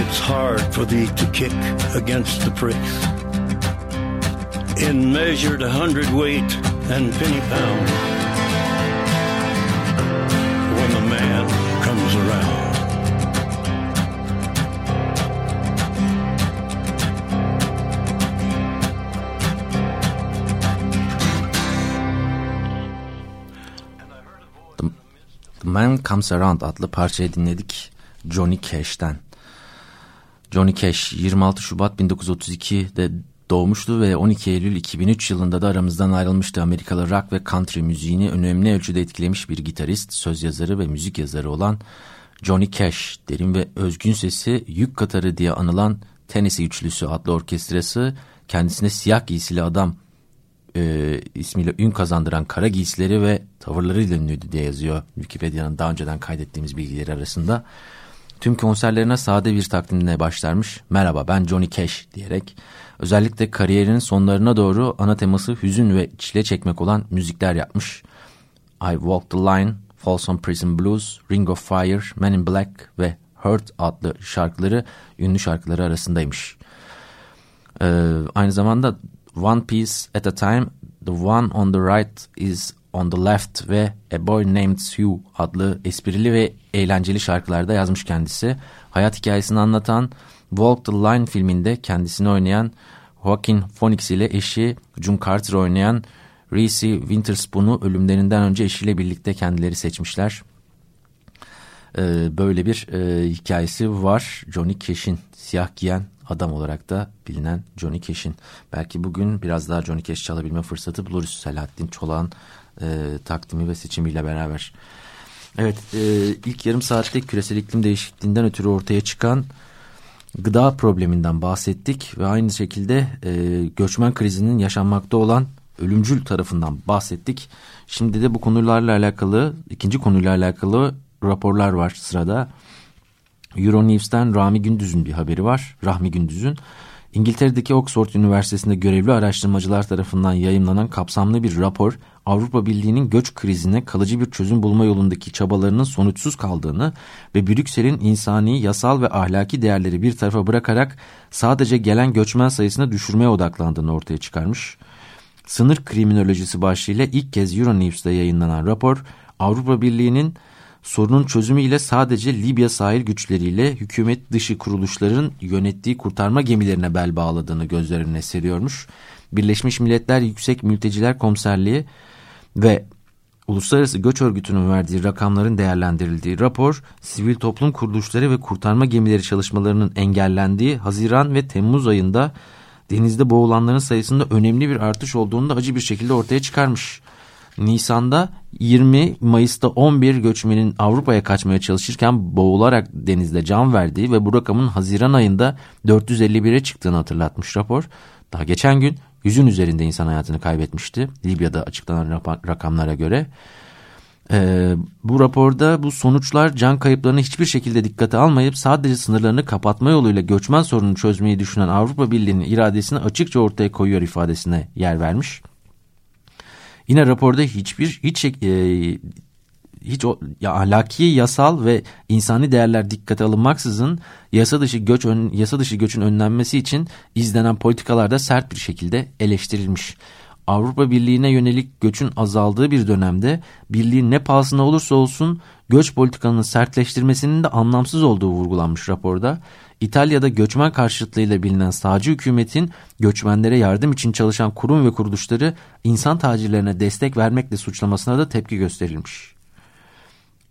It's hard for thee to kick against the pricks. In measured hundredweight and penny pound. Man Comes Around adlı parçayı dinledik Johnny Cash'ten. Johnny Cash 26 Şubat 1932'de doğmuştu ve 12 Eylül 2003 yılında da aramızdan ayrılmıştı. Amerikalı rock ve country müziğini önemli ölçüde etkilemiş bir gitarist, söz yazarı ve müzik yazarı olan Johnny Cash, derin ve özgün sesi yük katarı diye anılan Tennessee Üçlüsü adlı orkestrası kendisine siyah giysili adam e, ismiyle ün kazandıran kara giysileri ve tavırlarıyla ünlüydü diye yazıyor Wikipedia'nın daha önceden kaydettiğimiz bilgileri arasında. Tüm konserlerine sade bir takdimle başlarmış. Merhaba ben Johnny Cash diyerek özellikle kariyerinin sonlarına doğru ana teması hüzün ve çile çekmek olan müzikler yapmış. I Walk the Line, Folsom Prison Blues, Ring of Fire, Men in Black ve Hurt adlı şarkıları ünlü şarkıları arasındaymış. Ee, aynı zamanda One Piece at a Time, The One on the Right is on the Left ve A Boy Named Sue adlı esprili ve eğlenceli şarkılarda yazmış kendisi. Hayat hikayesini anlatan Walk the Line filminde kendisini oynayan Joaquin Phoenix ile eşi June Carter oynayan Reese Witherspoon'u ölümlerinden önce eşiyle birlikte kendileri seçmişler. Ee, böyle bir e, hikayesi var Johnny Cash'in siyah giyen adam olarak da bilinen Johnny Cash'in. Belki bugün biraz daha Johnny Cash çalabilme fırsatı buluruz Selahattin Çolak'ın e, takdimi ve seçimiyle beraber. Evet e, ilk yarım saatte küresel iklim değişikliğinden ötürü ortaya çıkan gıda probleminden bahsettik ve aynı şekilde e, göçmen krizinin yaşanmakta olan ölümcül tarafından bahsettik. Şimdi de bu konularla alakalı ikinci konuyla alakalı raporlar var sırada. Euronews'ten Rami Gündüz'ün bir haberi var. Rahmi Gündüz'ün. İngiltere'deki Oxford Üniversitesi'nde görevli araştırmacılar tarafından yayımlanan kapsamlı bir rapor, Avrupa Birliği'nin göç krizine kalıcı bir çözüm bulma yolundaki çabalarının sonuçsuz kaldığını ve Brüksel'in insani, yasal ve ahlaki değerleri bir tarafa bırakarak sadece gelen göçmen sayısını düşürmeye odaklandığını ortaya çıkarmış. Sınır kriminolojisi başlığıyla ilk kez Euronews'te yayınlanan rapor, Avrupa Birliği'nin sorunun çözümüyle sadece Libya sahil güçleriyle hükümet dışı kuruluşların yönettiği kurtarma gemilerine bel bağladığını gözler önüne seriyormuş. Birleşmiş Milletler Yüksek Mülteciler Komiserliği ve Uluslararası Göç Örgütü'nün verdiği rakamların değerlendirildiği rapor, sivil toplum kuruluşları ve kurtarma gemileri çalışmalarının engellendiği Haziran ve Temmuz ayında denizde boğulanların sayısında önemli bir artış olduğunu da acı bir şekilde ortaya çıkarmış. Nisan'da 20, Mayıs'ta 11 göçmenin Avrupa'ya kaçmaya çalışırken boğularak denizde can verdiği ve bu rakamın Haziran ayında 451'e çıktığını hatırlatmış rapor. Daha geçen gün yüzün üzerinde insan hayatını kaybetmişti Libya'da açıklanan rakamlara göre. Ee, bu raporda bu sonuçlar can kayıplarını hiçbir şekilde dikkate almayıp sadece sınırlarını kapatma yoluyla göçmen sorununu çözmeyi düşünen Avrupa Birliği'nin iradesini açıkça ortaya koyuyor ifadesine yer vermiş. Yine raporda hiçbir hiç e, hiç o, ya ahlaki, yasal ve insani değerler dikkate alınmaksızın yasa dışı göç ön, yasa dışı göçün önlenmesi için izlenen politikalar da sert bir şekilde eleştirilmiş. Avrupa Birliği'ne yönelik göçün azaldığı bir dönemde birliğin ne pahasına olursa olsun göç politikanın sertleştirmesinin de anlamsız olduğu vurgulanmış raporda. İtalya'da göçmen karşıtlığıyla bilinen sağcı hükümetin göçmenlere yardım için çalışan kurum ve kuruluşları insan tacirlerine destek vermekle suçlamasına da tepki gösterilmiş.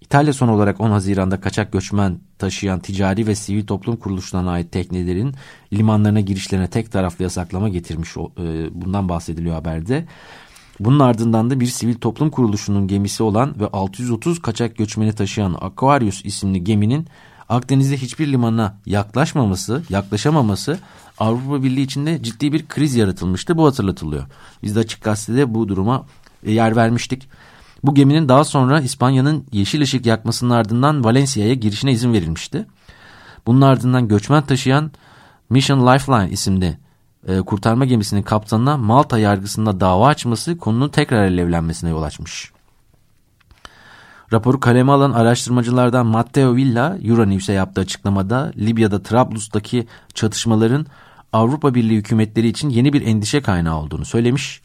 İtalya son olarak 10 Haziran'da kaçak göçmen taşıyan ticari ve sivil toplum kuruluşlarına ait teknelerin limanlarına girişlerine tek taraflı yasaklama getirmiş. E, Bundan bahsediliyor haberde. Bunun ardından da bir sivil toplum kuruluşunun gemisi olan ve 630 kaçak göçmeni taşıyan Aquarius isimli geminin Akdeniz'de hiçbir limana yaklaşmaması, yaklaşamaması Avrupa Birliği içinde ciddi bir kriz yaratılmıştı. Bu hatırlatılıyor. Biz de Açık Gazete'de bu duruma e, yer vermiştik. Bu geminin daha sonra İspanya'nın yeşil ışık yakmasının ardından Valencia'ya girişine izin verilmişti. Bunun ardından göçmen taşıyan Mission Lifeline isimli e, kurtarma gemisinin kaptanına Malta yargısında dava açması konunun tekrar alevlenmesine yol açmış. Raporu kaleme alan araştırmacılardan Matteo Villa Euronews'e yaptığı açıklamada Libya'da Trablus'taki çatışmaların Avrupa Birliği hükümetleri için yeni bir endişe kaynağı olduğunu söylemiş.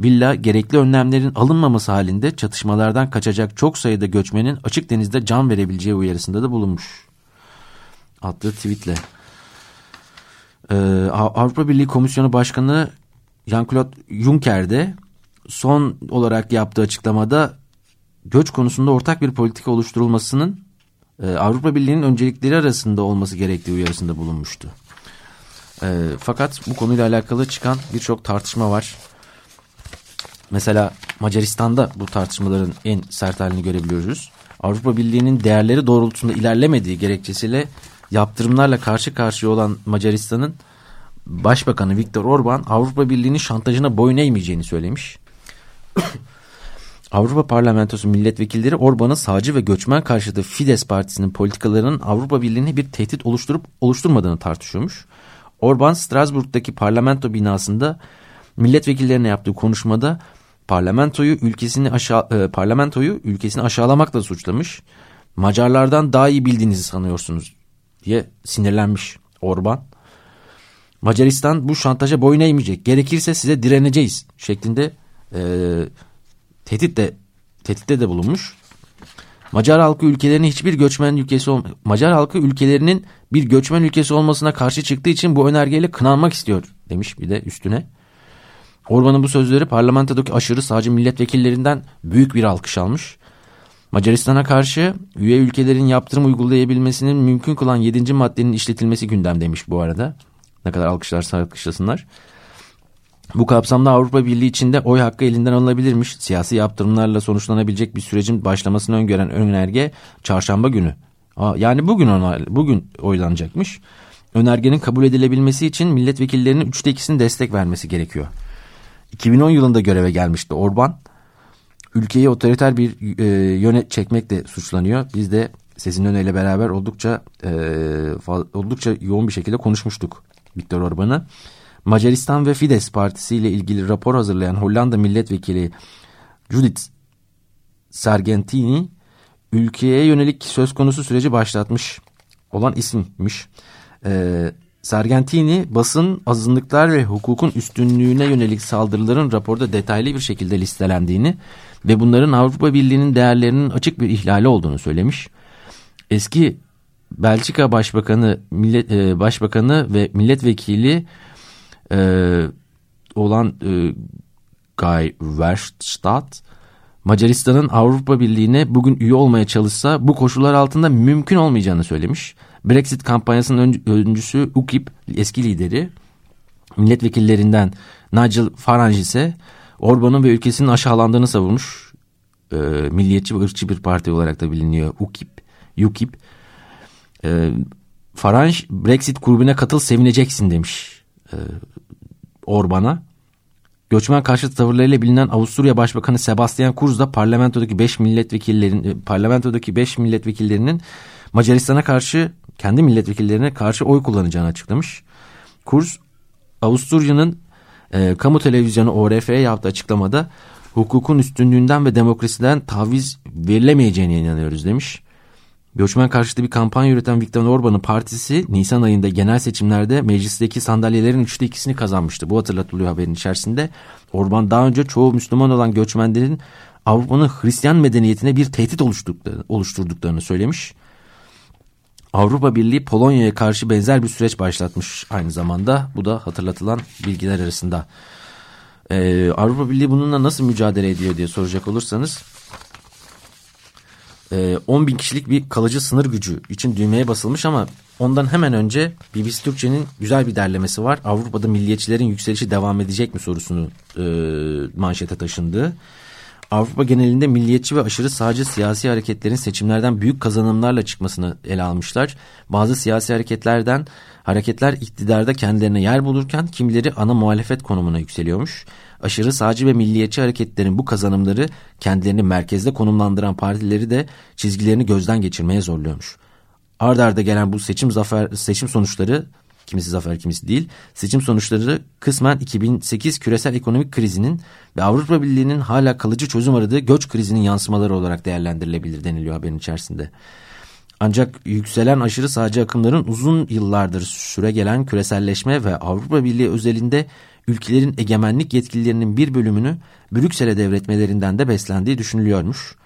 Villa gerekli önlemlerin alınmaması halinde çatışmalardan kaçacak çok sayıda göçmenin açık denizde can verebileceği uyarısında da bulunmuş. Attığı tweetle. Ee, Av- Avrupa Birliği Komisyonu Başkanı Jean-Claude Juncker de son olarak yaptığı açıklamada göç konusunda ortak bir politika oluşturulmasının e, Avrupa Birliği'nin öncelikleri arasında olması gerektiği uyarısında bulunmuştu. E, fakat bu konuyla alakalı çıkan birçok tartışma var. Mesela Macaristan'da bu tartışmaların en sert halini görebiliyoruz. Avrupa Birliği'nin değerleri doğrultusunda ilerlemediği gerekçesiyle yaptırımlarla karşı karşıya olan Macaristan'ın Başbakanı Viktor Orban Avrupa Birliği'nin şantajına boyun eğmeyeceğini söylemiş. Avrupa Parlamentosu milletvekilleri Orban'ın sağcı ve göçmen karşıtı Fides partisinin politikalarının Avrupa Birliği'ne bir tehdit oluşturup oluşturmadığını tartışıyormuş. Orban Strasbourg'daki parlamento binasında milletvekillerine yaptığı konuşmada parlamentoyu ülkesini aşağı e, parlamentoyu ülkesini aşağılamakla suçlamış. Macarlardan daha iyi bildiğinizi sanıyorsunuz diye sinirlenmiş Orban. Macaristan bu şantaja boyun eğmeyecek. Gerekirse size direneceğiz şeklinde e, tehdit de tehditte de bulunmuş. Macar halkı ülkelerinin hiçbir göçmen ülkesi Macar halkı ülkelerinin bir göçmen ülkesi olmasına karşı çıktığı için bu önergeyle kınanmak istiyor demiş bir de üstüne. Orban'ın bu sözleri parlamentodaki aşırı sağcı milletvekillerinden büyük bir alkış almış. Macaristan'a karşı üye ülkelerin yaptırım uygulayabilmesinin mümkün kılan 7. maddenin işletilmesi gündemdeymiş bu arada. Ne kadar alkışlarsa alkışlasınlar. Bu kapsamda Avrupa Birliği içinde oy hakkı elinden alınabilirmiş. Siyasi yaptırımlarla sonuçlanabilecek bir sürecin başlamasını öngören önerge çarşamba günü. Aa, yani bugün ona, bugün oylanacakmış. Önergenin kabul edilebilmesi için milletvekillerinin üçte ikisinin destek vermesi gerekiyor. 2010 yılında göreve gelmişti Orban. Ülkeyi otoriter bir e, yöne çekmekle suçlanıyor. Biz de Sezin Öne ile beraber oldukça e, oldukça yoğun bir şekilde konuşmuştuk Viktor Orban'ı. Macaristan ve Fides Partisi ile ilgili rapor hazırlayan Hollanda milletvekili Judith Sargentini ülkeye yönelik söz konusu süreci başlatmış olan isimmiş. Ee, Sargentini basın, azınlıklar ve hukukun üstünlüğüne yönelik saldırıların raporda detaylı bir şekilde listelendiğini ve bunların Avrupa Birliği'nin değerlerinin açık bir ihlali olduğunu söylemiş. Eski Belçika Başbakanı, millet, e, Başbakanı ve milletvekili e, olan e, Guy Verhofstadt Macaristan'ın Avrupa Birliği'ne bugün üye olmaya çalışsa bu koşullar altında mümkün olmayacağını söylemiş. Brexit kampanyasının ön- öncüsü UKIP eski lideri milletvekillerinden Nigel Farage ise Orban'ın ve ülkesinin aşağılandığını savunmuş. Ee, milliyetçi ve ırkçı bir parti olarak da biliniyor UKIP. UKIP. Ee, Farage Brexit grubuna katıl sevineceksin demiş ee, Orban'a. Göçmen karşıtı tavırlarıyla bilinen Avusturya Başbakanı Sebastian Kurz da parlamentodaki 5 milletvekillerin e, parlamentodaki 5 milletvekillerinin Macaristan'a karşı kendi milletvekillerine karşı oy kullanacağını açıklamış. Kurz Avusturya'nın e, kamu televizyonu ORF'ye yaptığı açıklamada hukukun üstünlüğünden ve demokrasiden taviz verilemeyeceğine inanıyoruz demiş. Göçmen karşıtı bir kampanya yürüten Viktor Orban'ın partisi Nisan ayında genel seçimlerde meclisteki sandalyelerin üçte ikisini kazanmıştı. Bu hatırlatılıyor haberin içerisinde. Orban daha önce çoğu Müslüman olan göçmenlerin Avrupa'nın Hristiyan medeniyetine bir tehdit oluşturduklarını, oluşturduklarını söylemiş. Avrupa Birliği Polonya'ya karşı benzer bir süreç başlatmış aynı zamanda. Bu da hatırlatılan bilgiler arasında. Ee, Avrupa Birliği bununla nasıl mücadele ediyor diye soracak olursanız e, 10 bin kişilik bir kalıcı sınır gücü için düğmeye basılmış ama ondan hemen önce BBC Türkçe'nin güzel bir derlemesi var. Avrupa'da milliyetçilerin yükselişi devam edecek mi sorusunu e, manşete taşındı. Avrupa genelinde milliyetçi ve aşırı sağcı siyasi hareketlerin seçimlerden büyük kazanımlarla çıkmasını ele almışlar. Bazı siyasi hareketlerden hareketler iktidarda kendilerine yer bulurken kimileri ana muhalefet konumuna yükseliyormuş. Aşırı sağcı ve milliyetçi hareketlerin bu kazanımları kendilerini merkezde konumlandıran partileri de çizgilerini gözden geçirmeye zorluyormuş. Ard gelen bu seçim zafer seçim sonuçları kimisi zafer kimisi değil seçim sonuçları kısmen 2008 küresel ekonomik krizinin ve Avrupa Birliği'nin hala kalıcı çözüm aradığı göç krizinin yansımaları olarak değerlendirilebilir deniliyor haberin içerisinde. Ancak yükselen aşırı sağcı akımların uzun yıllardır süre gelen küreselleşme ve Avrupa Birliği özelinde ülkelerin egemenlik yetkililerinin bir bölümünü Brüksel'e devretmelerinden de beslendiği düşünülüyormuş.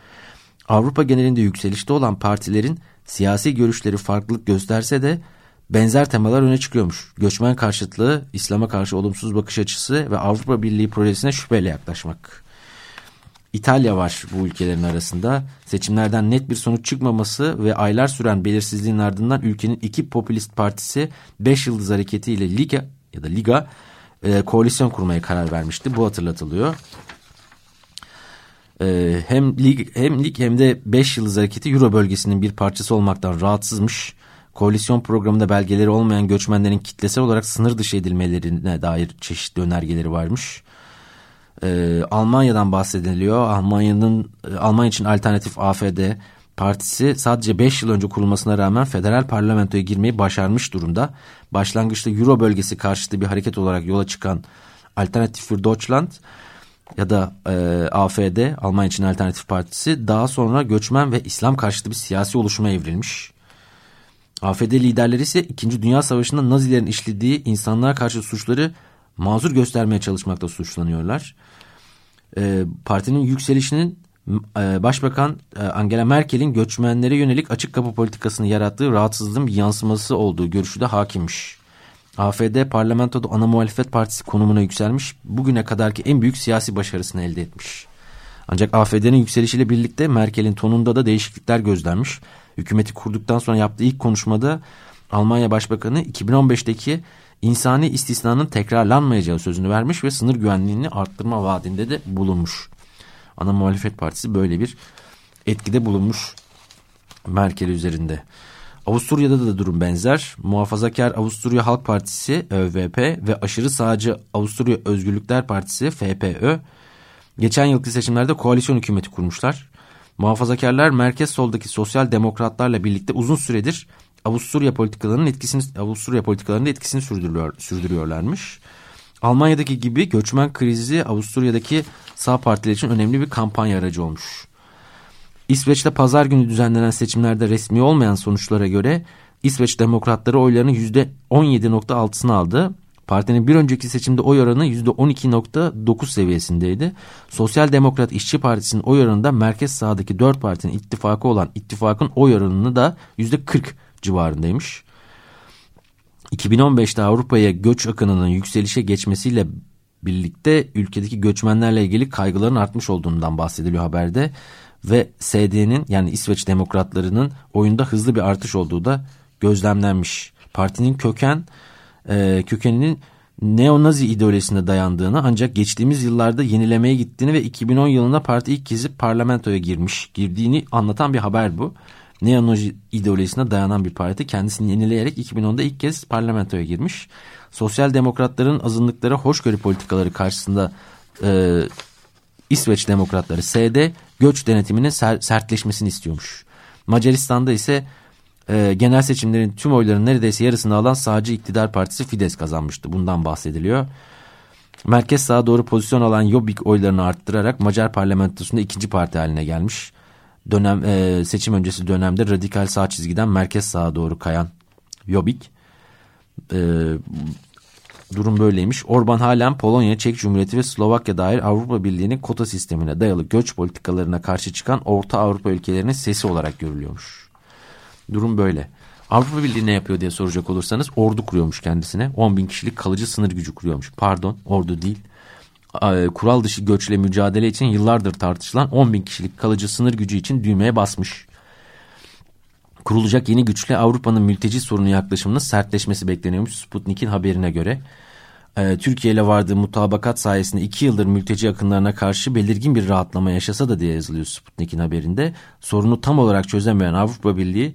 Avrupa genelinde yükselişte olan partilerin siyasi görüşleri farklılık gösterse de benzer temalar öne çıkıyormuş. Göçmen karşıtlığı, İslam'a karşı olumsuz bakış açısı ve Avrupa Birliği projesine şüpheyle yaklaşmak. İtalya var bu ülkelerin arasında. Seçimlerden net bir sonuç çıkmaması ve aylar süren belirsizliğin ardından ülkenin iki popülist partisi 5 Yıldız Hareketi ile Liga ya da Liga e, koalisyon kurmaya karar vermişti. Bu hatırlatılıyor. E, hem lig hem lig hem de 5 Yıldız Hareketi Euro bölgesinin bir parçası olmaktan rahatsızmış. Koalisyon programında belgeleri olmayan göçmenlerin kitlesel olarak sınır dışı edilmelerine dair çeşitli önergeleri varmış. Ee, Almanya'dan bahsediliyor. Almanya'nın e, Almanya için alternatif AFD partisi sadece 5 yıl önce kurulmasına rağmen federal parlamentoya girmeyi başarmış durumda. Başlangıçta Euro bölgesi karşıtı bir hareket olarak yola çıkan Alternatif für Deutschland ya da e, AFD Almanya için Alternatif Partisi daha sonra göçmen ve İslam karşıtı bir siyasi oluşuma evrilmiş. AFD liderleri ise 2. Dünya Savaşı'nda Nazilerin işlediği insanlığa karşı suçları mazur göstermeye çalışmakta suçlanıyorlar. E, partinin yükselişinin e, Başbakan e, Angela Merkel'in göçmenlere yönelik açık kapı politikasını yarattığı rahatsızlığın yansıması olduğu görüşü de hakimmiş. AFD parlamentoda ana muhalefet partisi konumuna yükselmiş, bugüne kadarki en büyük siyasi başarısını elde etmiş. Ancak AFD'nin yükselişiyle birlikte Merkel'in tonunda da değişiklikler gözlenmiş. Hükümeti kurduktan sonra yaptığı ilk konuşmada Almanya Başbakanı 2015'teki insani istisnanın tekrarlanmayacağı sözünü vermiş ve sınır güvenliğini arttırma vaadinde de bulunmuş. Ana muhalefet partisi böyle bir etkide bulunmuş Merkel üzerinde. Avusturya'da da durum benzer. Muhafazakar Avusturya Halk Partisi ÖVP ve aşırı sağcı Avusturya Özgürlükler Partisi FPÖ geçen yılki seçimlerde koalisyon hükümeti kurmuşlar. Muhafazakarlar merkez soldaki sosyal demokratlarla birlikte uzun süredir Avusturya politikalarının etkisini Avusturya politikalarında etkisini sürdürüyor, sürdürüyorlarmış. Almanya'daki gibi göçmen krizi Avusturya'daki sağ partiler için önemli bir kampanya aracı olmuş. İsveç'te pazar günü düzenlenen seçimlerde resmi olmayan sonuçlara göre İsveç demokratları oylarının %17.6'sını aldı. Partinin bir önceki seçimde oy oranı %12.9 seviyesindeydi. Sosyal Demokrat İşçi Partisi'nin oy oranında merkez sağdaki dört partinin ittifakı olan ittifakın oy oranını da %40 civarındaymış. 2015'te Avrupa'ya göç akınının yükselişe geçmesiyle birlikte ülkedeki göçmenlerle ilgili kaygıların artmış olduğundan bahsediliyor haberde. Ve SD'nin yani İsveç demokratlarının oyunda hızlı bir artış olduğu da gözlemlenmiş. Partinin köken e, kökeninin neonazi ideolojisine dayandığını ancak geçtiğimiz yıllarda yenilemeye gittiğini ve 2010 yılında parti ilk kez parlamentoya girmiş, girdiğini anlatan bir haber bu. Neonazi ideolojisine dayanan bir parti kendisini yenileyerek 2010'da ilk kez parlamentoya girmiş. Sosyal demokratların azınlıklara hoşgörü politikaları karşısında e, İsveç demokratları SD göç denetiminin ser- sertleşmesini istiyormuş. Macaristan'da ise e, genel seçimlerin tüm oyların neredeyse yarısını alan sağcı iktidar partisi Fides kazanmıştı. Bundan bahsediliyor. Merkez sağa doğru pozisyon alan Jobbik oylarını arttırarak Macar parlamentosunda ikinci parti haline gelmiş. Dönem e, seçim öncesi dönemde radikal sağ çizgiden merkez sağa doğru kayan Jobbik. E, durum böyleymiş. Orban halen Polonya, Çek Cumhuriyeti ve Slovakya dair Avrupa Birliği'nin kota sistemine dayalı göç politikalarına karşı çıkan Orta Avrupa ülkelerinin sesi olarak görülüyormuş. Durum böyle. Avrupa Birliği ne yapıyor diye soracak olursanız ordu kuruyormuş kendisine. 10 bin kişilik kalıcı sınır gücü kuruyormuş. Pardon ordu değil. Ee, Kural dışı göçle mücadele için yıllardır tartışılan 10 bin kişilik kalıcı sınır gücü için düğmeye basmış. Kurulacak yeni güçle Avrupa'nın mülteci sorunu yaklaşımının sertleşmesi bekleniyormuş Sputnik'in haberine göre. Ee, Türkiye ile vardığı mutabakat sayesinde 2 yıldır mülteci akınlarına karşı belirgin bir rahatlama yaşasa da diye yazılıyor Sputnik'in haberinde. Sorunu tam olarak çözemeyen Avrupa Birliği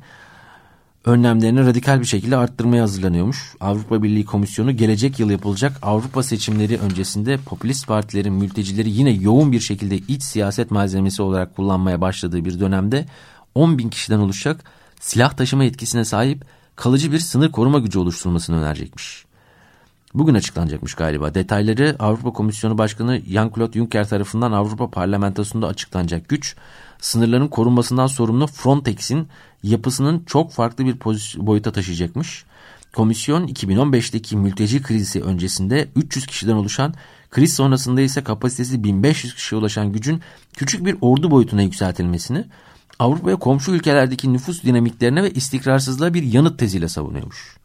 önlemlerini radikal bir şekilde arttırmaya hazırlanıyormuş. Avrupa Birliği Komisyonu gelecek yıl yapılacak Avrupa seçimleri öncesinde popülist partilerin mültecileri yine yoğun bir şekilde iç siyaset malzemesi olarak kullanmaya başladığı bir dönemde 10 bin kişiden oluşacak silah taşıma etkisine sahip kalıcı bir sınır koruma gücü oluşturulmasını önerecekmiş. Bugün açıklanacakmış galiba. Detayları Avrupa Komisyonu Başkanı Jean-Claude Juncker tarafından Avrupa Parlamentosu'nda açıklanacak güç, sınırların korunmasından sorumlu Frontex'in yapısının çok farklı bir boyuta taşıyacakmış. Komisyon 2015'teki mülteci krizi öncesinde 300 kişiden oluşan, kriz sonrasında ise kapasitesi 1500 kişiye ulaşan gücün küçük bir ordu boyutuna yükseltilmesini, Avrupa'ya komşu ülkelerdeki nüfus dinamiklerine ve istikrarsızlığa bir yanıt teziyle savunuyormuş.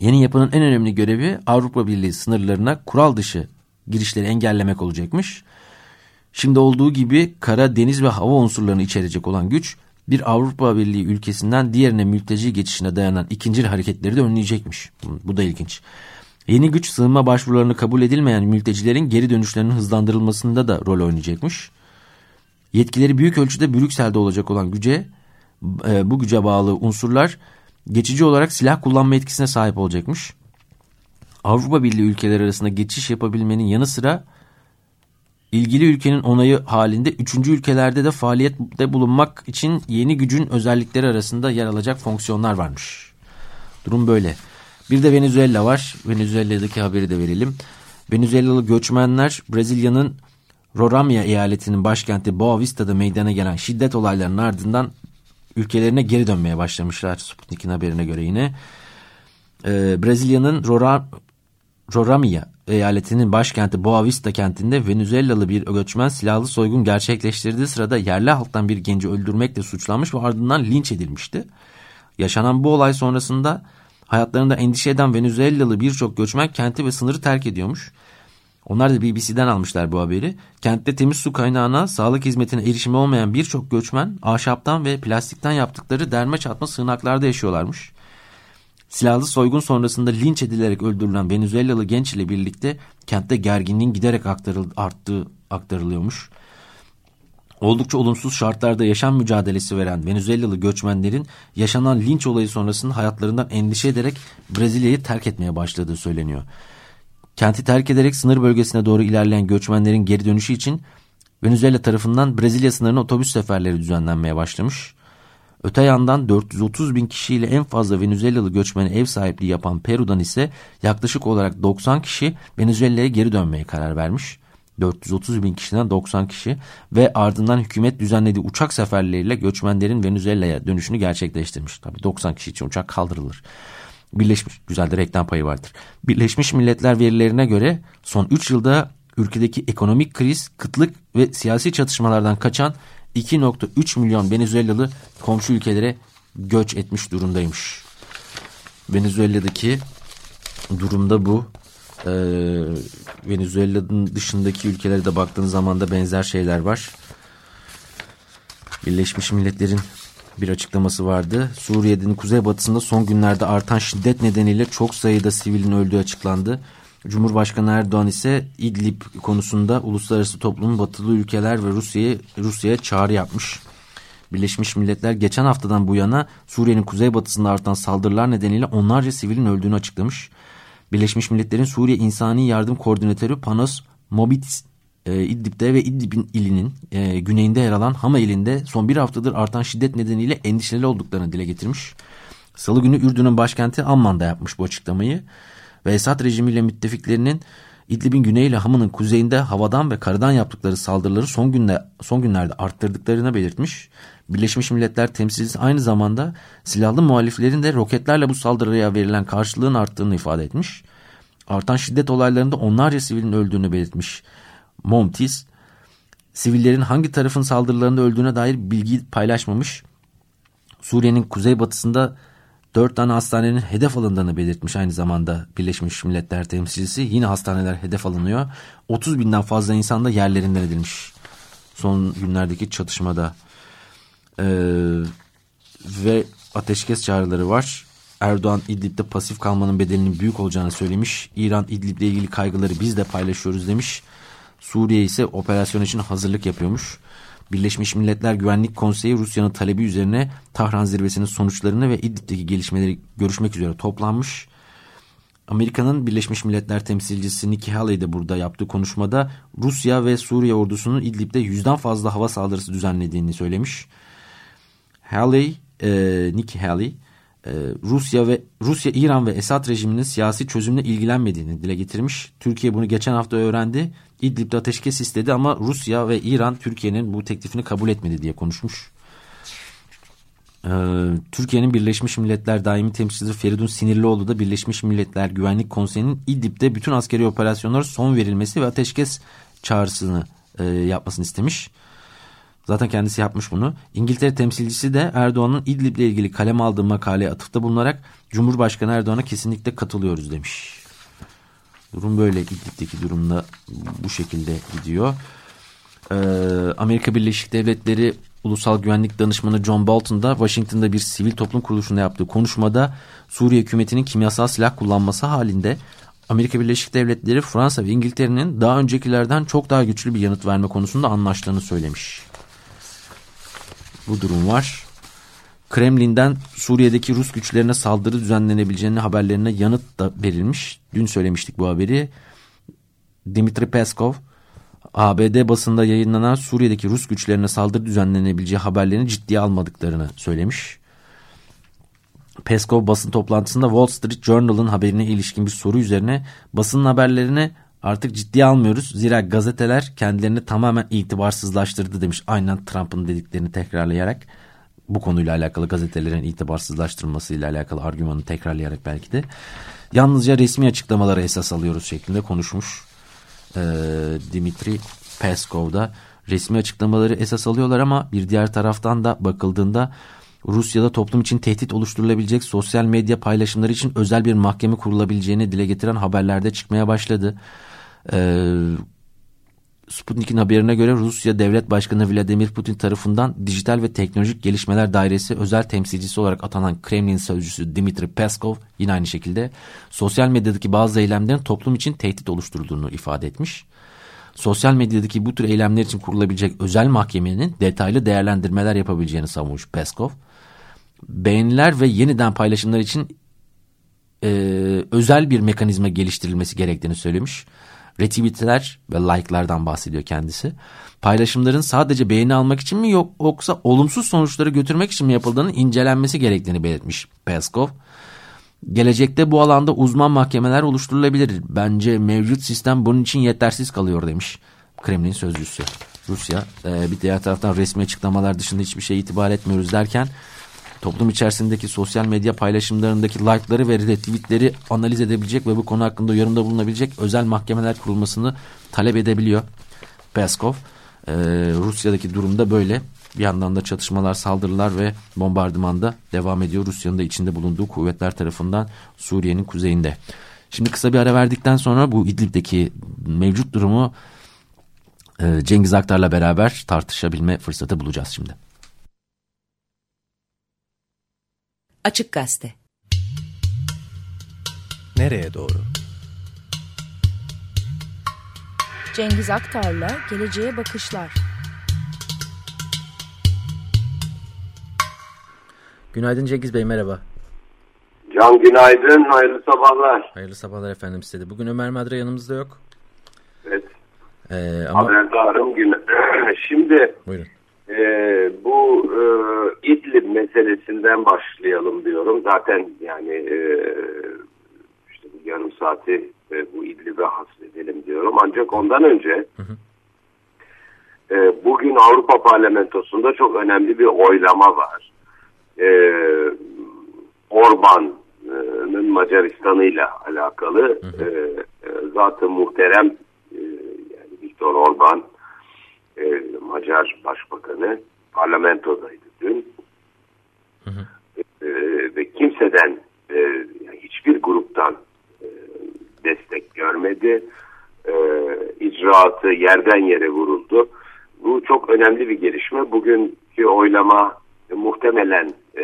Yeni yapının en önemli görevi Avrupa Birliği sınırlarına kural dışı girişleri engellemek olacakmış. Şimdi olduğu gibi kara, deniz ve hava unsurlarını içerecek olan güç bir Avrupa Birliği ülkesinden diğerine mülteci geçişine dayanan ikinci hareketleri de önleyecekmiş. Bu da ilginç. Yeni güç sığınma başvurularını kabul edilmeyen mültecilerin geri dönüşlerinin hızlandırılmasında da rol oynayacakmış. Yetkileri büyük ölçüde Brüksel'de olacak olan güce, e, bu güce bağlı unsurlar geçici olarak silah kullanma etkisine sahip olacakmış. Avrupa Birliği ülkeleri arasında geçiş yapabilmenin yanı sıra ilgili ülkenin onayı halinde üçüncü ülkelerde de faaliyette bulunmak için yeni gücün özellikleri arasında yer alacak fonksiyonlar varmış. Durum böyle. Bir de Venezuela var. Venezuela'daki haberi de verelim. Venezuelalı göçmenler Brezilya'nın Roraima eyaletinin başkenti Boa Vista'da meydana gelen şiddet olaylarının ardından ülkelerine geri dönmeye başlamışlar. Sputnik'in haberine göre yine. Ee, Brezilya'nın Rora, Roraima eyaletinin başkenti Boa Vista kentinde Venezuelalı bir göçmen silahlı soygun gerçekleştirdiği sırada yerli halktan bir genci öldürmekle suçlanmış ve ardından linç edilmişti. Yaşanan bu olay sonrasında hayatlarında endişe eden Venezuelalı birçok göçmen kenti ve sınırı terk ediyormuş. Onlar da BBC'den almışlar bu haberi. Kentte temiz su kaynağına, sağlık hizmetine erişimi olmayan birçok göçmen ahşaptan ve plastikten yaptıkları derme çatma sığınaklarda yaşıyorlarmış. Silahlı soygun sonrasında linç edilerek öldürülen Venezuelalı genç ile birlikte kentte gerginliğin giderek aktarıl arttığı aktarılıyormuş. Oldukça olumsuz şartlarda yaşam mücadelesi veren Venezuelalı göçmenlerin yaşanan linç olayı sonrasında hayatlarından endişe ederek Brezilya'yı terk etmeye başladığı söyleniyor. Kenti terk ederek sınır bölgesine doğru ilerleyen göçmenlerin geri dönüşü için Venezuela tarafından Brezilya sınırına otobüs seferleri düzenlenmeye başlamış. Öte yandan 430 bin kişiyle en fazla Venezuelalı göçmeni ev sahipliği yapan Peru'dan ise yaklaşık olarak 90 kişi Venezuela'ya geri dönmeye karar vermiş. 430 bin kişiden 90 kişi ve ardından hükümet düzenlediği uçak seferleriyle göçmenlerin Venezuela'ya dönüşünü gerçekleştirmiş. Tabii 90 kişi için uçak kaldırılır. Birleşmiş, güzel de reklam payı vardır. Birleşmiş Milletler verilerine göre son 3 yılda ülkedeki ekonomik kriz, kıtlık ve siyasi çatışmalardan kaçan 2.3 milyon Venezuelalı komşu ülkelere göç etmiş durumdaymış. Venezuela'daki durumda bu. Ee, Venezuela'nın dışındaki ülkelere de baktığınız zaman da benzer şeyler var. Birleşmiş Milletler'in bir açıklaması vardı. Suriye'nin kuzeybatısında son günlerde artan şiddet nedeniyle çok sayıda sivilin öldüğü açıklandı. Cumhurbaşkanı Erdoğan ise İdlib konusunda uluslararası toplumun batılı ülkeler ve Rusya'ya Rusya'ya çağrı yapmış. Birleşmiş Milletler geçen haftadan bu yana Suriye'nin kuzeybatısında artan saldırılar nedeniyle onlarca sivilin öldüğünü açıklamış. Birleşmiş Milletler'in Suriye İnsani Yardım Koordinatörü Panos Mobits e, İdlib'de ve İdlib'in ilinin e, güneyinde yer alan Hama ilinde son bir haftadır artan şiddet nedeniyle endişeli olduklarını dile getirmiş. Salı günü Ürdün'ün başkenti Amman'da yapmış bu açıklamayı ve Esad rejimiyle müttefiklerinin İdlib'in güneyiyle Hama'nın kuzeyinde havadan ve karadan yaptıkları saldırıları son, günde, son günlerde arttırdıklarını belirtmiş. Birleşmiş Milletler temsilcisi aynı zamanda silahlı muhaliflerin de roketlerle bu saldırıya verilen karşılığın arttığını ifade etmiş. Artan şiddet olaylarında onlarca sivilin öldüğünü belirtmiş. Momtis, sivillerin hangi tarafın saldırılarında öldüğüne dair bilgi paylaşmamış. Suriye'nin kuzeybatısında dört tane hastanenin hedef alındığını belirtmiş aynı zamanda Birleşmiş Milletler temsilcisi. Yine hastaneler hedef alınıyor. 30 binden fazla insan da yerlerinden edilmiş. Son günlerdeki çatışmada. Ee, ve ateşkes çağrıları var. Erdoğan İdlib'de pasif kalmanın bedelinin büyük olacağını söylemiş. İran İdlib'le ilgili kaygıları biz de paylaşıyoruz demiş. Suriye ise operasyon için hazırlık yapıyormuş. Birleşmiş Milletler Güvenlik Konseyi Rusya'nın talebi üzerine Tahran zirvesinin sonuçlarını ve İdlib'deki gelişmeleri görüşmek üzere toplanmış. Amerika'nın Birleşmiş Milletler temsilcisi Nikki Haley de burada yaptığı konuşmada Rusya ve Suriye ordusunun İdlib'de yüzden fazla hava saldırısı düzenlediğini söylemiş. Haley, e, Nikki Haley, e, Rusya ve Rusya, İran ve Esad rejiminin siyasi çözümle ilgilenmediğini dile getirmiş. Türkiye bunu geçen hafta öğrendi. İdlib'de ateşkes istedi ama Rusya ve İran Türkiye'nin bu teklifini kabul etmedi diye konuşmuş. Ee, Türkiye'nin Birleşmiş Milletler daimi temsilcisi Feridun Sinirlioğlu da Birleşmiş Milletler Güvenlik Konseyi'nin İdlib'de bütün askeri operasyonlara son verilmesi ve ateşkes çağrısını e, yapmasını istemiş. Zaten kendisi yapmış bunu. İngiltere temsilcisi de Erdoğan'ın İdlib'le ilgili kalem aldığı makaleye atıfta bulunarak Cumhurbaşkanı Erdoğan'a kesinlikle katılıyoruz demiş. Durum böyle İdlib'deki durumda bu şekilde gidiyor. Ee, Amerika Birleşik Devletleri Ulusal Güvenlik Danışmanı John Bolton da Washington'da bir sivil toplum kuruluşunda yaptığı konuşmada Suriye hükümetinin kimyasal silah kullanması halinde Amerika Birleşik Devletleri, Fransa ve İngiltere'nin daha öncekilerden çok daha güçlü bir yanıt verme konusunda anlaştığını söylemiş. Bu durum var. Kremlin'den Suriye'deki Rus güçlerine saldırı düzenlenebileceğini haberlerine yanıt da verilmiş. Dün söylemiştik bu haberi. Dimitri Peskov, ABD basında yayınlanan Suriye'deki Rus güçlerine saldırı düzenlenebileceği haberlerini ciddiye almadıklarını söylemiş. Peskov basın toplantısında Wall Street Journal'ın haberine ilişkin bir soru üzerine basının haberlerini artık ciddiye almıyoruz. Zira gazeteler kendilerini tamamen itibarsızlaştırdı demiş. Aynen Trump'ın dediklerini tekrarlayarak bu konuyla alakalı gazetelerin itibarsızlaştırılmasıyla alakalı argümanı tekrarlayarak belki de yalnızca resmi açıklamaları esas alıyoruz şeklinde konuşmuş e, Dimitri Peskov da resmi açıklamaları esas alıyorlar ama bir diğer taraftan da bakıldığında Rusya'da toplum için tehdit oluşturulabilecek sosyal medya paylaşımları için özel bir mahkeme kurulabileceğini dile getiren haberlerde çıkmaya başladı. Ee, Sputnik'in haberine göre Rusya Devlet Başkanı Vladimir Putin tarafından Dijital ve Teknolojik Gelişmeler Dairesi özel temsilcisi olarak atanan Kremlin sözcüsü Dimitri Peskov yine aynı şekilde sosyal medyadaki bazı eylemlerin toplum için tehdit oluşturduğunu ifade etmiş. Sosyal medyadaki bu tür eylemler için kurulabilecek özel mahkemenin detaylı değerlendirmeler yapabileceğini savunmuş Peskov. Beğeniler ve yeniden paylaşımlar için e, özel bir mekanizma geliştirilmesi gerektiğini söylemiş. Retweetler ve like'lardan bahsediyor kendisi. Paylaşımların sadece beğeni almak için mi yok yoksa olumsuz sonuçları götürmek için mi yapıldığının incelenmesi gerektiğini belirtmiş Peskov. Gelecekte bu alanda uzman mahkemeler oluşturulabilir. Bence mevcut sistem bunun için yetersiz kalıyor demiş Kremlin sözcüsü. Rusya e, bir diğer taraftan resmi açıklamalar dışında hiçbir şey itibar etmiyoruz derken toplum içerisindeki sosyal medya paylaşımlarındaki like'ları ve retweetleri analiz edebilecek ve bu konu hakkında yorumda bulunabilecek özel mahkemeler kurulmasını talep edebiliyor. Peskov e, Rusya'daki durumda böyle. Bir yandan da çatışmalar, saldırılar ve bombardımanda devam ediyor. Rusya'nın da içinde bulunduğu kuvvetler tarafından Suriye'nin kuzeyinde. Şimdi kısa bir ara verdikten sonra bu İdlib'deki mevcut durumu e, Cengiz Aktar'la beraber tartışabilme fırsatı bulacağız şimdi. Açık Gazete. Nereye doğru? Cengiz Aktar'la Geleceğe Bakışlar. Günaydın Cengiz Bey merhaba. Can günaydın, hayırlı sabahlar. Hayırlı sabahlar efendim size de. Bugün Ömer Madre yanımızda yok. Evet, Ee, ama haberdarım. Gün... *clears throat* Şimdi Buyurun. E, bu e, İdlib meselesinden başlayalım diyorum. Zaten yani e, işte bu yarım saati e, bu İdlib'e hasredelim diyorum. Ancak ondan önce e, bugün Avrupa Parlamentosu'nda çok önemli bir oylama var. E, Orban'ın Macaristan'ıyla alakalı e, e, zaten muhterem e, yani Viktor Orban e, Macar Başbakanı parlamentodaydı dün. E, ve kimseden e, hiçbir gruptan e, destek görmedi. E, icraatı yerden yere vuruldu. Bu çok önemli bir gelişme. Bugünkü oylama e, muhtemelen e,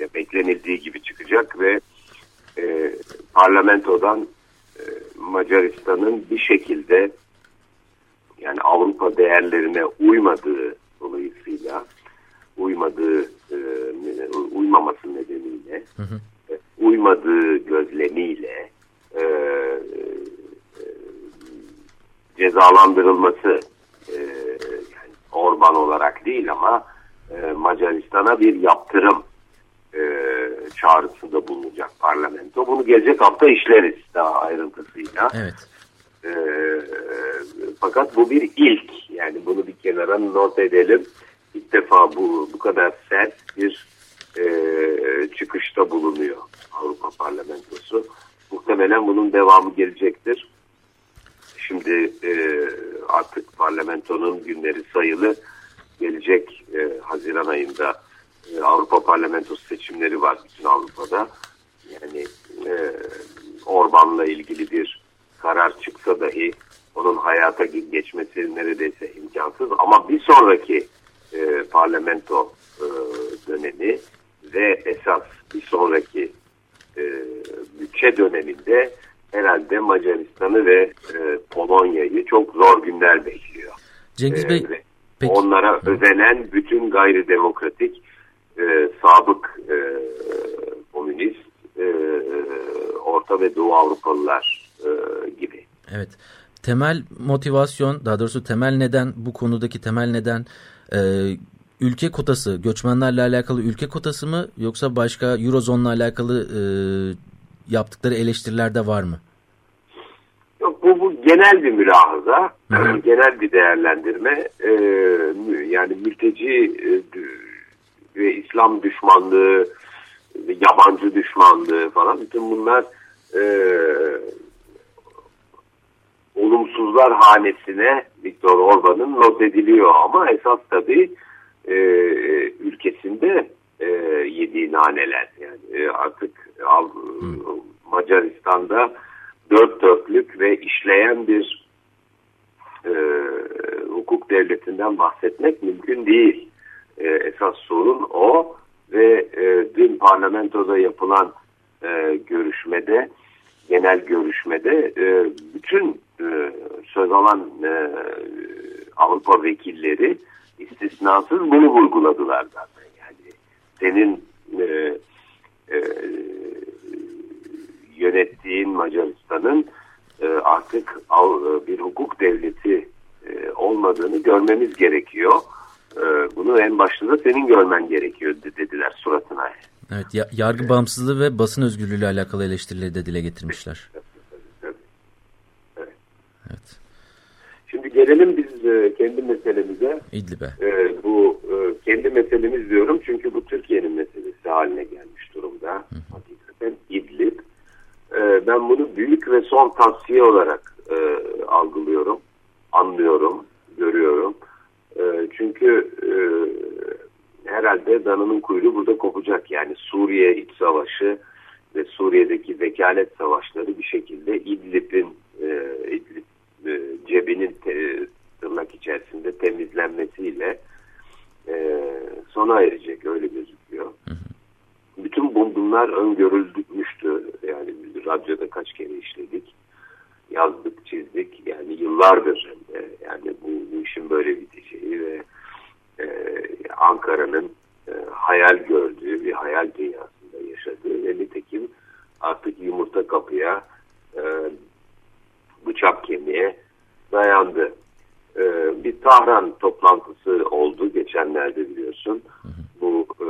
e, beklenildiği gibi çıkacak ve e, parlamentodan e, Macaristan'ın bir şekilde yani Avrupa değerlerine uymadığı dolayısıyla uymadığı e, uymaması nedeniyle e, uymadığı gözlemiyle e, e, cezalandırılması e, yani Orban olarak değil ama e, Macaristan'a bir yaptırım e, çağrısında bulunacak parlamento. Bunu gelecek hafta işleriz daha ayrıntısıyla. evet. E, fakat bu bir ilk. Yani bunu bir kenara not edelim. İlk defa bu bu kadar sert bir e, çıkışta bulunuyor Avrupa Parlamentosu. Muhtemelen bunun devamı gelecektir. Şimdi e, artık parlamentonun günleri sayılı. Gelecek e, Haziran ayında e, Avrupa Parlamentosu seçimleri var bütün Avrupa'da. Yani e, Orban'la ilgili bir karar çıksa dahi onun hayata geçmesi neredeyse imkansız. Ama bir sonraki e, parlamento e, dönemi ve esas bir sonraki e, bütçe döneminde herhalde Macaristan'ı ve e, Polonya'yı çok zor günler bekliyor. Cengiz E, Bey peki. Onlara özenen bütün gayri demokratik e, sabık e, komünist e, Orta ve Doğu Avrupalılar e, gibi. Evet. Temel motivasyon, daha doğrusu temel neden, bu konudaki temel neden e, ülke kotası, göçmenlerle alakalı ülke kotası mı yoksa başka Eurozon'la alakalı e, yaptıkları eleştiriler de var mı? Yok, bu, bu genel bir mülahaza, *clears throat* genel bir değerlendirme. E, yani mülteci e, ve İslam düşmanlığı, yabancı düşmanlığı falan bütün bunlar e, olumsuzlar hanesine Viktor Orban'ın not ediliyor ama esas tabii e, ülkesinde e, yediği naneler yani e, artık Av- Macaristan'da dört dörtlük ve işleyen bir e, hukuk devletinden bahsetmek mümkün değil. E, esas sorun o ve e, dün parlamentoda yapılan e, görüşmede genel görüşmede e, bütün e, söz alan e, Avrupa vekilleri istisnasız bunu vurguladılar zaten. Yani senin e, e, yönettiğin Macaristan'ın e, artık av- bir hukuk devleti e, olmadığını görmemiz gerekiyor. E, bunu en başta da senin görmen gerekiyor de- dediler suratına. Evet, ya- yargı bağımsızlığı ve basın özgürlüğü ile alakalı eleştirileri de dile getirmişler. Evet. Şimdi gelelim biz e, kendi meselemize. İdlib'e. E, bu e, kendi meselemiz diyorum çünkü bu Türkiye'nin meselesi haline gelmiş durumda. Hakikaten İdlib. E, ben bunu büyük ve son tavsiye olarak e, algılıyorum, anlıyorum, görüyorum. E, çünkü e, herhalde dananın kuyruğu burada kopacak. Yani Suriye iç savaşı, ve Suriye'deki vekalet savaşları bir şekilde İdlib'in e, İdlib e, cebinin te, tırnak içerisinde temizlenmesiyle e, sona erecek öyle gözüküyor. Bütün bu- bunlar öngörülmüştü. Yani biz radyoda kaç kere işledik. Yazdık, çizdik. Yani yıllardır de. Yani bu, bu işin böyle biteceği ve e, Ankara'nın e, hayal gördüğü bir hayal dünyasında yaşadığı ve nitekim artık yumurta kapıya e, bıçak kemiğe dayandı. E, bir Tahran toplantısı oldu geçenlerde biliyorsun. Bu e,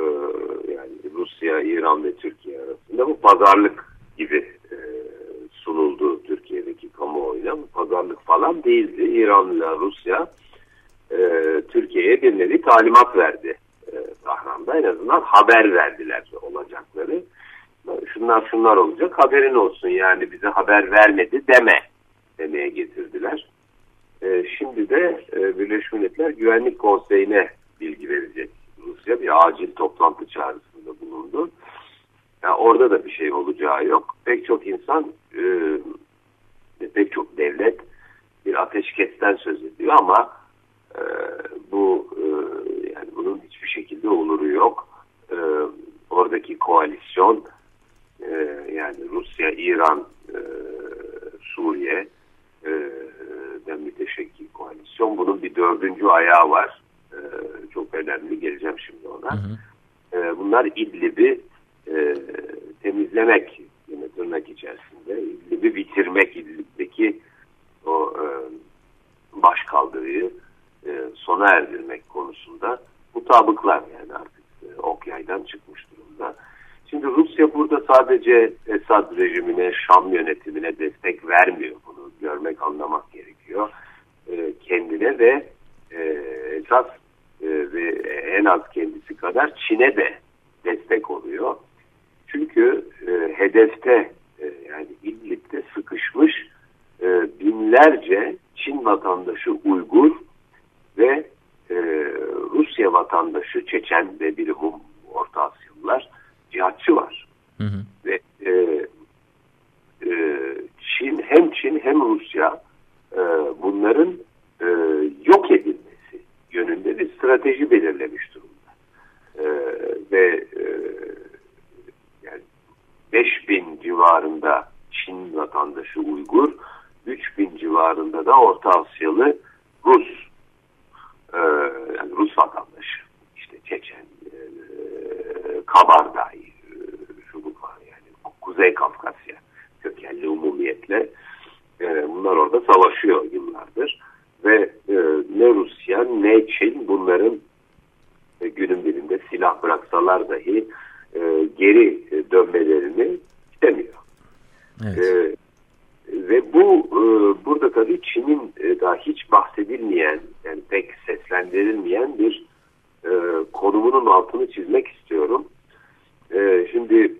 yani Rusya, İran ve Türkiye arasında bu pazarlık gibi e, sunuldu Türkiye'deki kamuoyuna. Pazarlık falan değildi. İran'la Rusya e, Türkiye'ye bir nevi talimat verdi. E, Tahran'da en azından haber verdiler olacakları. Şunlar şunlar olacak haberin olsun yani bize haber vermedi deme demeye getirdiler. E, şimdi de e, Birleşmiş Milletler Güvenlik Konseyi'ne bilgi verecek. Rusya bir acil toplantı çağrısında bulundu. Yani orada da bir şey olacağı yok. Pek çok insan, e, pek çok devlet bir ateşkesten söz ediyor ama e, bu e, yani bunun hiçbir şekilde oluru yok. E, oradaki koalisyon e, yani Rusya, İran, e, Suriye e, den müteşekkil koalisyon. Bunun bir dördüncü ayağı var. E, çok önemli. Geleceğim şimdi ona. E, bunlar İdlib'i e, temizlemek yine tırnak içerisinde. İdlib'i bitirmek, İdlib'deki o e, baş kaldırıyı e, sona erdirmek konusunda mutabıklar yani artık e, ok yaydan çıkmış durumda. Şimdi Rusya burada sadece Esad rejimine, Şam yönetimine destek vermiyor. Bunu görmek, anlamak gerekiyor. E, kendine ve e, esas e, ve en az kendisi kadar Çin'e de destek oluyor. Çünkü e, hedefte e, yani İdlib'de sıkışmış e, binlerce Çin vatandaşı Uygur ve e, Rusya vatandaşı Çeçen ve bir Rum Orta Asyalılar cihatçı var. Ve e, e, Çin hem Çin hem Rusya e, bunların e, yok edilmesi yönünde bir strateji belirlemiş durumda. E, ve e, yani 5000 civarında Çin vatandaşı Uygur, 3000 civarında da Orta Asyalı Rus e, yani Rus vatandaşı işte Çeçen, e, Kabardağ, e, şu bu var yani Kuzey Kafkasya kökenli umumiyetle e, bunlar orada savaşıyor yıllardır ve e, ne Rusya ne Çin bunların e, günün birinde silah bıraksalar dahi e, geri e, dönmelerini istemiyor. Evet. E, ve bu e, burada tabii Çin'in e, daha hiç bahsedilmeyen yani pek seslendirilmeyen bir e, konumunun altını çizmek istiyorum. E, şimdi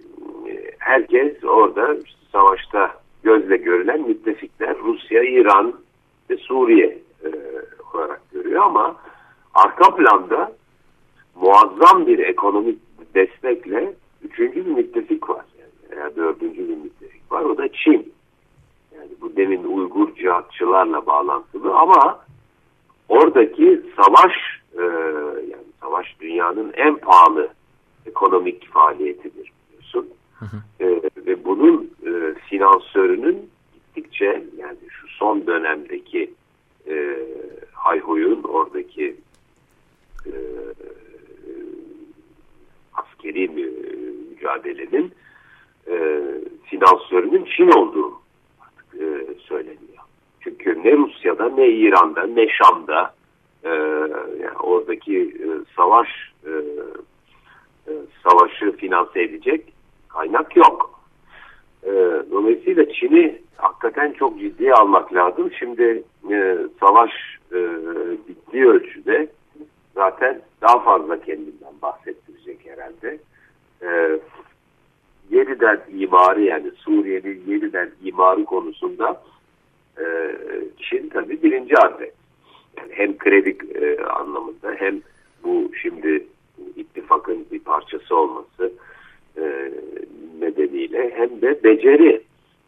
e, herkes orada işte savaşta gözle görülen müttefikler Rusya, İran ve Suriye e, olarak görüyor ama arka planda muazzam bir ekonomik destekle üçüncü bir müttefik var. Yani, veya dördüncü bir müttefik var. O da Çin. Yani bu demin Uygur cihatçılarla bağlantılı ama oradaki savaş e, yani savaş dünyanın en pahalı ekonomik faaliyetidir biliyorsun. E, ve bunun e, finansörünün gittikçe yani şu son dönemdeki e, hayhuyun oradaki e, askeri mü- mücadelenin e, finansörünün Çin olduğu e, söyleniyor. Çünkü ne Rusya'da ne İran'da ne Şam'da e, yani oradaki e, savaş e, e, savaşı finanse edecek kaynak yok. E, dolayısıyla Çin'i hakikaten çok ciddiye almak lazım. Şimdi e, savaş e, bittiği ölçüde zaten daha fazla kendinden bahsettirecek herhalde. E, yeniden imarı yani Suriye'nin yeniden imarı konusunda e, Çin tabii birinci adres. Yani hem kredi e, anlamında hem bu şimdi ittifakın bir parçası olması e, nedeniyle hem de beceri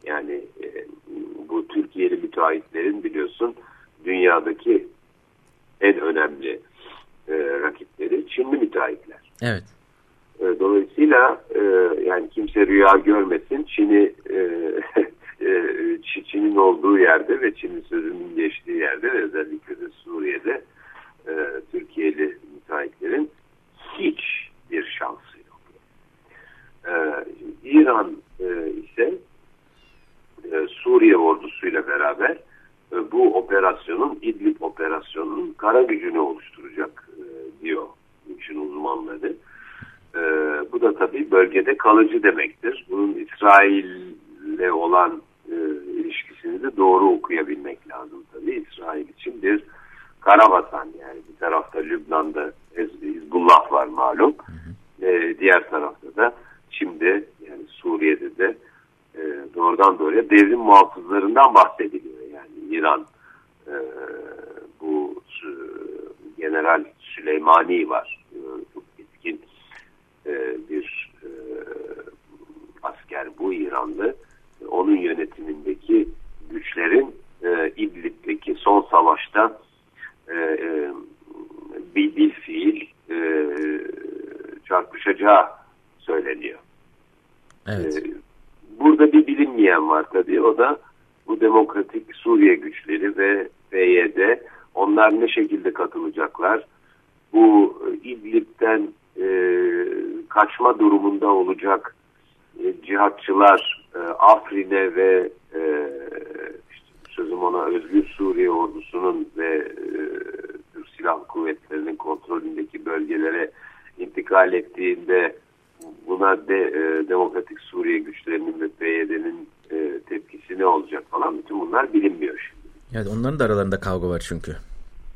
yani e, bu Türkiye'li müteahhitlerin biliyorsun dünyadaki en önemli e, rakipleri Çinli müteahhitler. Evet. E, Dolayısıyla e, yani kimse rüya görmesin Çin'i e, *laughs* e, Çi- Çin'in olduğu yerde ve Çin'in sözünün geçtiği yerde ve özellikle de Suriye'de e, Türkiye'li müteahhitlerin hiç bir şansı yok. E, İran e, ise e, Suriye ordusuyla beraber e, bu operasyonun İdlib operasyonunun kara gücünü oluşturacak e, diyor işin uzmanları. E, bu da tabii bölgede kalıcı demektir. Bunun İsrail'le olan e, ilişkisini de doğru okuyabilmek lazım tabii. İsrail için bir karabatan yani bir tarafta Lübnan'da Hizbullah var malum. E, diğer tarafta da şimdi yani Suriye'de de e, doğrudan doğruya devrim muhafızlarından bahsediliyor. Yani İran e, bu e, General Süleymani var. E, e, bir e, asker bu İranlı. Onun yönetimindeki güçlerin e, İdlib'deki son savaşta e, e, bir fiil e, çarpışacağı söyleniyor. Evet. Burada bir bilinmeyen var tabii. O da bu demokratik Suriye güçleri ve PYD onlar ne şekilde katılacaklar? Bu İdlib'den e, kaçma durumunda olacak e, cihatçılar e, Afrin'e ve e, işte sözüm ona Özgür Suriye ordusunun ve e, Türk Silahlı Kuvvetleri'nin kontrolündeki bölgelere intikal ettiğinde buna de, e, Demokratik Suriye güçlerinin ve PYD'nin e, tepkisi ne olacak falan bütün bunlar bilinmiyor şimdi. Evet onların da aralarında kavga var çünkü.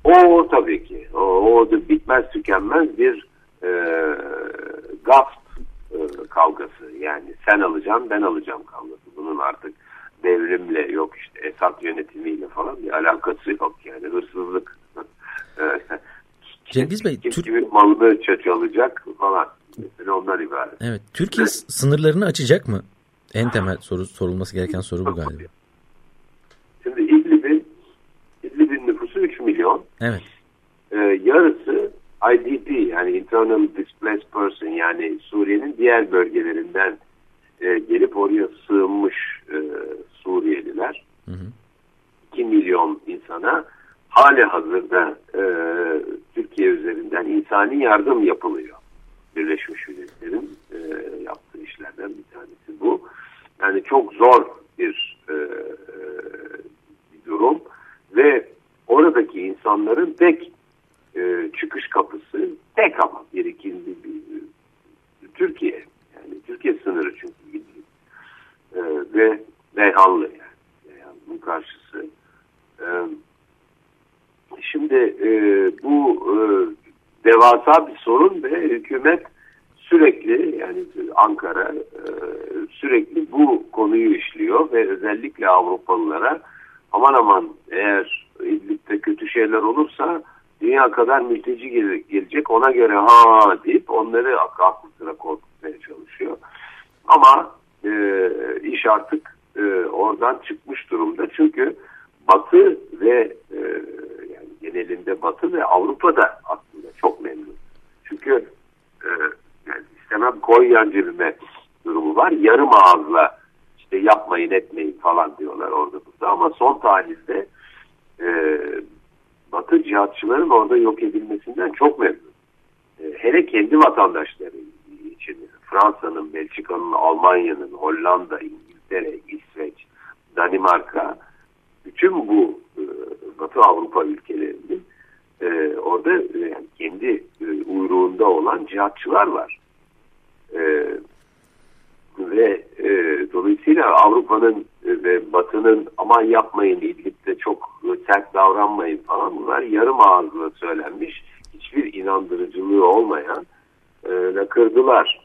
O tabii ki. O, o da bitmez tükenmez bir e, gasp e, kavgası. Yani sen alacaksın ben alacağım kavgası. Bunun artık devrimle yok işte Esad yönetimiyle falan bir alakası yok. Yani hırsızlık. *laughs* E, Cengiz Bey, Kim Türk- kimin malını çalacak falan. Mesela ondan ibaret. Evet. Türkiye sınırlarını açacak mı? En temel soru sorulması gereken soru bu galiba. Şimdi İdlib'in İdlib'in nüfusu 3 milyon. Evet. Ee, yarısı IDP yani Internal Displaced Person yani Suriye'nin diğer bölgelerinden e, gelip oraya sığınmış e, Suriyeliler. Hı hı. 2 milyon insana hali hazırda e, Türkiye üzerinden insani yardım yapılıyor. Birleşmiş Milletler'in e, yaptığı işlerden bir tanesi bu. Yani çok zor bir, e, e, bir durum ve oradaki insanların tek e, çıkış kapısı tek ama bir ikinci Türkiye. Yani Türkiye sınırı çünkü gidiyor. E, ve Reyhanlı yani. Reyhanlı'nın karşısı. E, şimdi e, bu e, devasa bir sorun ve hükümet sürekli yani Ankara e, sürekli bu konuyu işliyor ve özellikle Avrupalılara aman aman eğer İdlib'de kötü şeyler olursa dünya kadar mülteci gele- gelecek ona göre ha deyip onları ak- aklı sıra korkutmaya çalışıyor. Ama e, iş artık e, oradan çıkmış durumda. Çünkü Batı ve e, yani genelinde Batı ve Avrupa'da aslında çok memnun. Çünkü e, yani istemem koy yan durumu var. Yarım ağızla işte yapmayın etmeyin falan diyorlar orada burada. Ama son tahlilde e, Batı cihatçıların orada yok edilmesinden çok memnun. E, hele kendi vatandaşları için Fransa'nın, Belçika'nın, Almanya'nın, Hollanda, İngiltere, İsveç, Danimarka bütün bu e, Batı Avrupa ülkelerinin e, orada e, kendi e, uyruğunda olan cihatçılar var. E, ve e, dolayısıyla Avrupa'nın e, ve Batı'nın aman yapmayın İdlib'de çok e, sert davranmayın falan bunlar yarım ağızla söylenmiş hiçbir inandırıcılığı olmayan e, lakırdılar.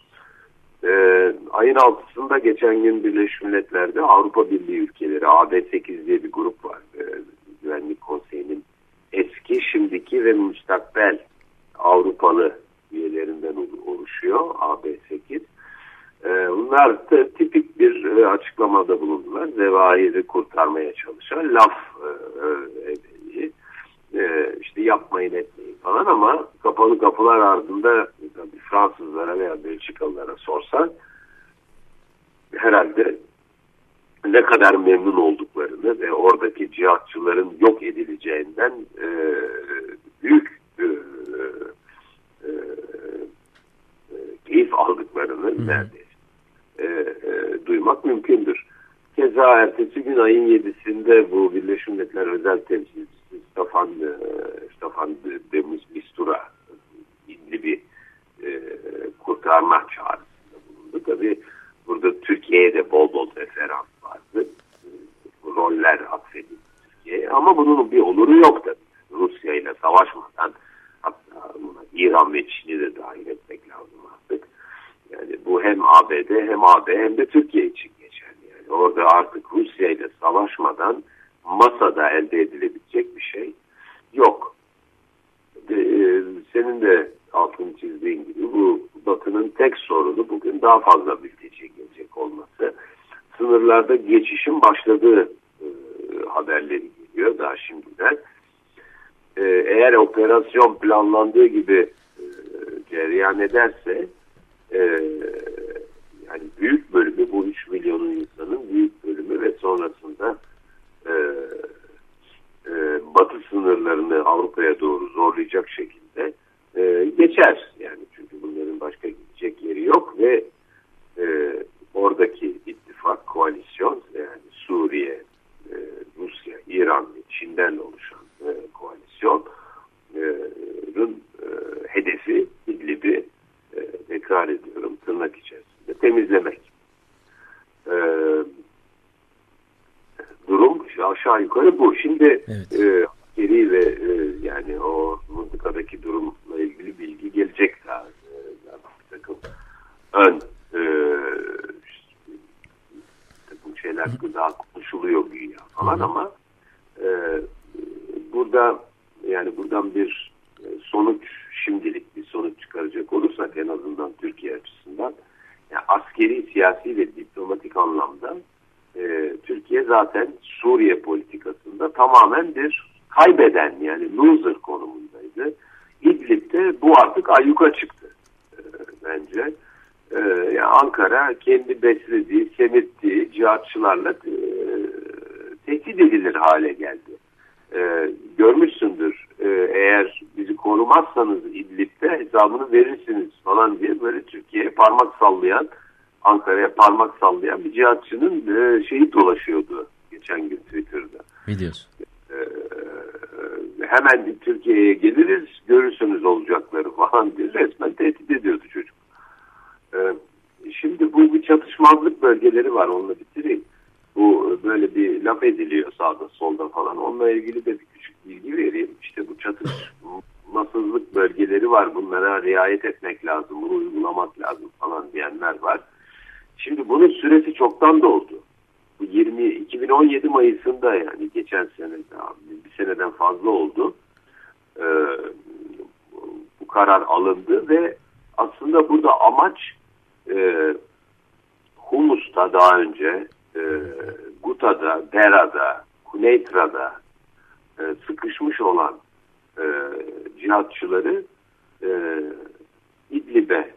E, ayın altısında geçen gün Birleşmiş Milletler'de Avrupa Birliği ülkeleri AB8 diye bir grup var. E, Güvenlik Konseyi'nin eski, şimdiki ve müstakbel Avrupalı üyelerinden ol- oluşuyor AB8. E, bunlar da tipik bir e, açıklamada bulundular. Zevahiri kurtarmaya çalışan laf e, e. E, işte yapmayın etmeyin falan ama kapalı kapılar ardında tabii Fransızlara veya Belçikalılara sorsan herhalde ne kadar memnun olduklarını ve oradaki cihatçıların yok edileceğinden e, büyük e, e, e, keyif aldıklarını neredeyse e, e, duymak mümkündür. Keza ertesi gün ayın 7'sinde bu Birleşmiş Milletler özel temsilcisi Stefan, e, Stefan de, de Mistura isimli bir e, kurtarma çağrısında bulundu. Tabii burada Türkiye'ye de bol bol referans vardı. E, roller atfedildi Türkiye'ye ama bunun bir oluru yok tabii. Rusya ile savaşmadan hatta buna İran ve Çin'i de dahil etmek lazım. Yani bu hem ABD hem AB hem de Türkiye için geçerli. Yani orada artık Rusya ile savaşmadan masada elde edilebilecek bir şey yok. De, e, senin de altını çizdiğin gibi bu Batı'nın tek sorunu bugün daha fazla mülteci gelecek olması. Sınırlarda geçişin başladığı e, haberleri geliyor daha şimdiden. E, eğer operasyon planlandığı gibi e, cereyan ederse e, yani büyük bölümü bu 3 milyonun insanın büyük bölümü ve sonrasında e, e, batı sınırlarını Avrupa'ya doğru zorlayacak şekilde e, geçer. Yani çünkü bunların başka gidecek yeri yok ve e, oradaki ittifak, koalisyon yani Suriye, e, Rusya, İran ve Çin'den oluşan e, koalisyonun e, hedefi İdlib'i e, tekrar ediyorum tırnak içerisinde temizlemek. E, durum aşağı yukarı bu. Şimdi Evet. e, askeri ve e, yani o mıntıkadaki durumla ilgili bilgi gelecek daha. E, bir takım ön e, takım şeyler daha konuşuluyor güya falan ama e, burada yani buradan bir sonuç şimdilik bir sonuç çıkaracak olursak en azından Türkiye açısından yani askeri, siyasi ve diplomatik anlamda e, Türkiye zaten Suriye politikasında tamamen bir kaybeden yani loser konumundaydı. İdlib'de bu artık ayyuka çıktı e, bence. E, yani Ankara kendi beslediği, semirttiği cihatçılarla e, tehdit edilir hale geldi. E, görmüşsündür e, eğer bizi korumazsanız İdlib'de hesabını verirsiniz falan diye böyle Türkiye'ye parmak sallayan Ankara'ya parmak sallayan bir cihatçının e, şeyi dolaşıyordu geçen gün Twitter'da. Biliyorsun. E, hemen Türkiye'ye geliriz görürsünüz olacakları falan diye resmen tehdit ediyordu çocuk. E, şimdi bu bir çatışmazlık bölgeleri var onunla bitireyim. Bu böyle bir laf ediliyor sağda solda falan. Onunla ilgili de bir küçük bilgi vereyim. İşte bu çatışmasızlık bölgeleri var. Bunlara riayet etmek lazım. Bunu uygulamak lazım falan diyenler var. Şimdi bunun süresi çoktan doldu. Bu 20 2017 Mayıs'ında yani geçen sene bir seneden fazla oldu. Ee, bu karar alındı ve aslında burada amaç e, Humus'ta daha önce e, Guta'da, Dera'da, Kuneytra'da e, sıkışmış olan e, cihatçıları e, İdlib'e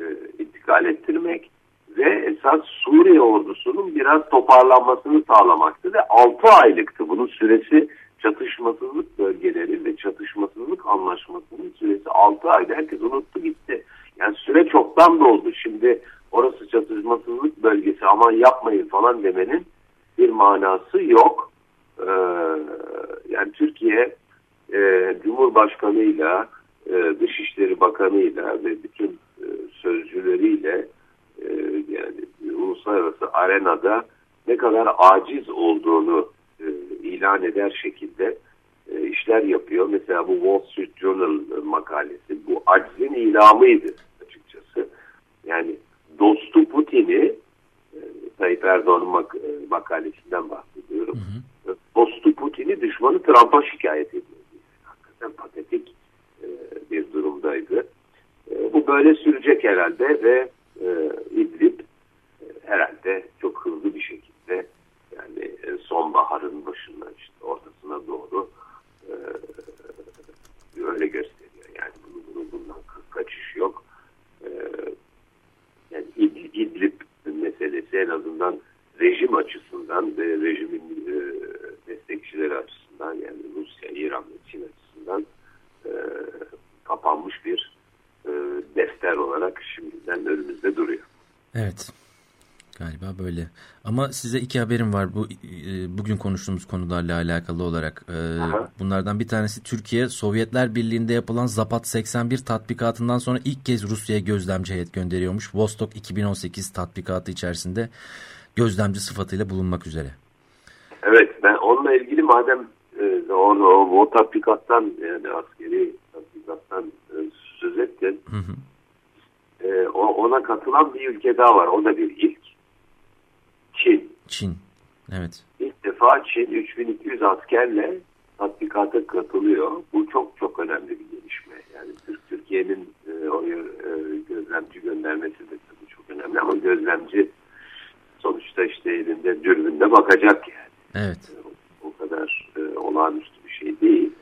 e, intikal ettirmek ve esas Suriye ordusunun biraz toparlanmasını sağlamaktı ve 6 aylıktı. Bunun süresi çatışmasızlık bölgeleri ve çatışmasızlık anlaşmasının süresi 6 aydı. Herkes unuttu gitti. Yani süre çoktan doldu. Şimdi orası çatışmasızlık bölgesi aman yapmayın falan demenin bir manası yok. Ee, yani Türkiye e, Cumhurbaşkanı'yla e, Dışişleri Bakanı'yla ve bütün e, sözcüleriyle e, yani uluslararası arenada ne kadar aciz olduğunu e, ilan eder şekilde e, işler yapıyor. Mesela bu Wall Street Journal makalesi bu acizin ilamıydı açıkçası. Yani dostu Putin'i e, Tayyip Erdoğan'ın e, makalesinden bahsediyorum. Hı hı. E, dostu Putin'i düşmanı Trump'a şikayet ediyor. Hakikaten patetik bir durumdaydı. Bu böyle sürecek herhalde ve İdlib herhalde çok hızlı bir şekilde yani sonbaharın başına işte ortasına doğru öyle gösteriyor. Yani bunun, bundan kaçış yok yani İdlib, meselesi en azından rejim açısından ve rejimin e, destekçileri açısından yani Rusya, İran ve Çin açısından e, kapanmış bir e, defter olarak şimdiden önümüzde duruyor. Evet e, İdlib ama size iki haberim var bu e, bugün konuştuğumuz konularla alakalı olarak. E, Aha. bunlardan bir tanesi Türkiye Sovyetler Birliği'nde yapılan Zapat 81 tatbikatından sonra ilk kez Rusya'ya gözlemci heyet gönderiyormuş. Vostok 2018 tatbikatı içerisinde gözlemci sıfatıyla bulunmak üzere. Evet ben onunla ilgili madem e, o, o, o tatbikattan yani askeri tatbikattan e, söz ettin. Hı hı. E, ona katılan bir ülke daha var. O da bir ilk. Çin. Çin. Evet. İlk defa Çin 3200 askerle tatbikata katılıyor. Bu çok çok önemli bir gelişme. Yani Türk Türkiye'nin e, oraya e, gözlemci göndermesi de tabii çok önemli ama gözlemci sonuçta işte elinde dürbünde bakacak yani. Evet. O kadar e, olağanüstü bir şey değil.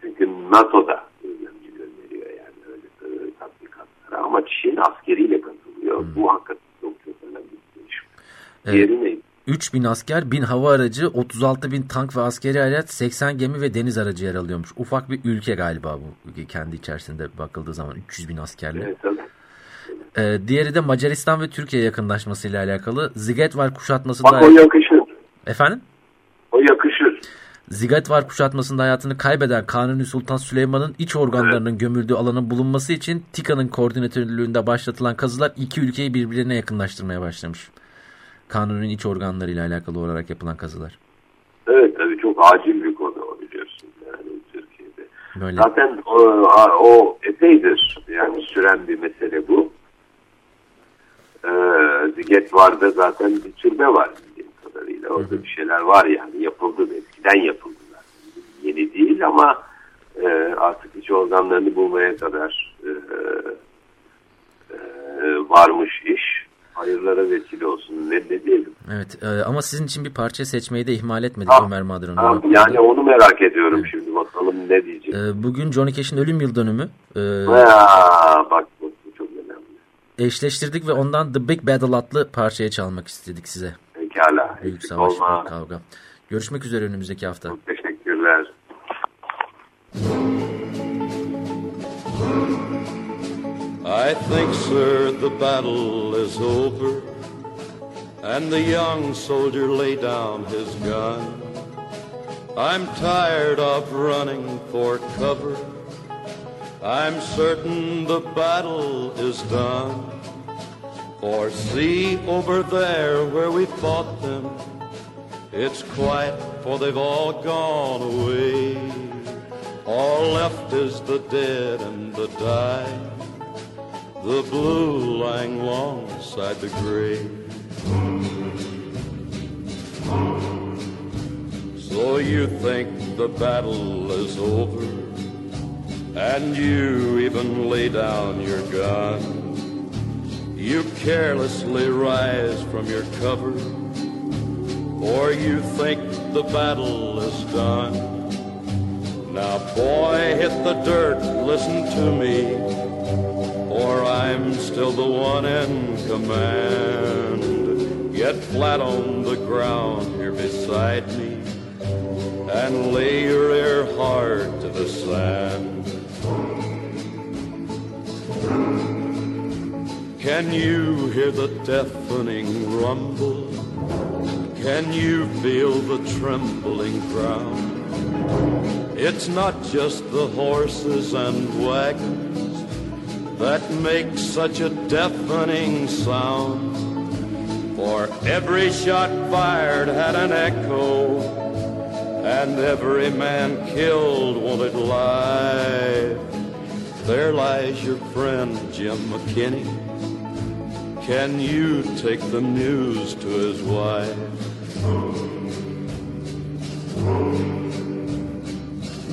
Çünkü NATO'da gözlemci gönderiyor yani öyle e, tatbikatlara ama Çin askeriyle katılıyor. Bu hakikaten çok çok önemli. Evet. Diğeri ne? 3000 asker, 1000 hava aracı, 36 bin tank ve askeri araç, 80 gemi ve deniz aracı yer alıyormuş. Ufak bir ülke galiba bu kendi içerisinde bakıldığı zaman 300 bin askerle. Evet, tabii. Ee, diğeri de Macaristan ve Türkiye yakınlaşmasıyla alakalı. Zigetvar kuşatmasında... Bak o yakışır. Efendim? O yakışır. Zigetvar kuşatmasında hayatını kaybeden Kanuni Sultan Süleyman'ın iç organlarının gömüldüğü alanın bulunması için TİKA'nın koordinatörlüğünde başlatılan kazılar iki ülkeyi birbirine yakınlaştırmaya başlamış. Kanuni'nin iç organlarıyla alakalı olarak yapılan kazılar. Evet tabii çok acil bir konu biliyorsun yani Türkiye'de. Böyle. Zaten o, o epeydir yani süren bir mesele bu. Ee, Ziget vardı zaten bir türbe var bildiğim kadarıyla. Orada bir şeyler var yani yapıldı eskiden yapıldı. Yeni değil ama e, artık iç organlarını bulmaya kadar e, e, varmış iş. Hayırlara vesile olsun ne, ne diyelim. Evet e, ama sizin için bir parça seçmeyi de ihmal etmedik Ha, Ömer Madran'ın. Ha, yani onu merak ediyorum şimdi bakalım ne diyecek. E, bugün Johnny Cash'in ölüm yıl dönümü. E, Ha, bak bu çok önemli. eşleştirdik ve ondan The Big Battle adlı parçaya çalmak istedik size. Pekala. Büyük savaş, olma. büyük kavga. Görüşmek üzere önümüzdeki hafta. Çok teşekkürler. I think, sir, the battle is over, and the young soldier lay down his gun. I'm tired of running for cover. I'm certain the battle is done. For see over there where we fought them, it's quiet, for they've all gone away. All left is the dead and the dying the blue lying alongside the gray. So you think the battle is over, and you even lay down your gun. You carelessly rise from your cover, or you think the battle is done. Now, boy, hit the dirt, listen to me or I'm still the one in command. Get flat on the ground here beside me and lay your ear hard to the sand. Can you hear the deafening rumble? Can you feel the trembling ground? It's not just the horses and wagons that make such a deafening sound. For every shot fired had an echo, and every man killed wanted life. There lies your friend Jim McKinney. Can you take the news to his wife?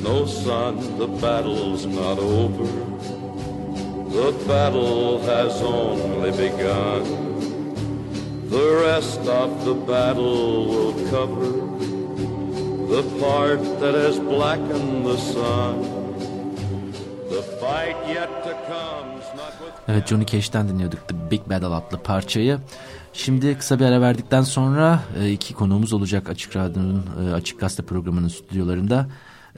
No, son, the battle's not over. The battle has only begun. The rest of the battle will cover the part that has blackened the sun. Evet Johnny Cash'ten dinliyorduk The Big Battle adlı parçayı. Şimdi kısa bir ara verdikten sonra e, iki konuğumuz olacak Açık Radyo'nun e, Açık Gazete programının stüdyolarında.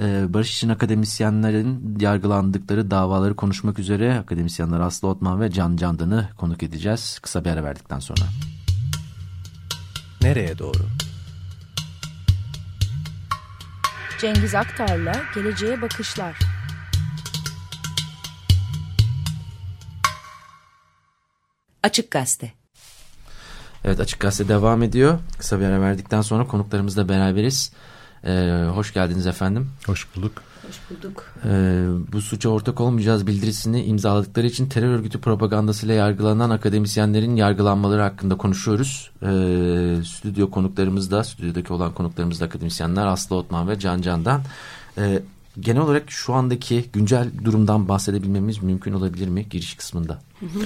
E, Barış için akademisyenlerin yargılandıkları davaları konuşmak üzere akademisyenler Aslı Otman ve Can Candan'ı konuk edeceğiz. Kısa bir ara verdikten sonra. nereye doğru? Cengiz Aktar'la Geleceğe Bakışlar. Açık Gazete. Evet Açık Gazete devam ediyor. Kısa bir ara verdikten sonra konuklarımızla beraberiz. Ee, hoş geldiniz efendim. Hoş bulduk. Hoş bulduk. Ee, bu suça ortak olmayacağız bildirisini imzaladıkları için terör örgütü propagandasıyla yargılanan akademisyenlerin yargılanmaları hakkında konuşuyoruz. Ee, stüdyo konuklarımız stüdyodaki olan konuklarımız da akademisyenler Aslı Otman ve Can Can'dan. Ee, genel olarak şu andaki güncel durumdan bahsedebilmemiz mümkün olabilir mi giriş kısmında? Hı hı.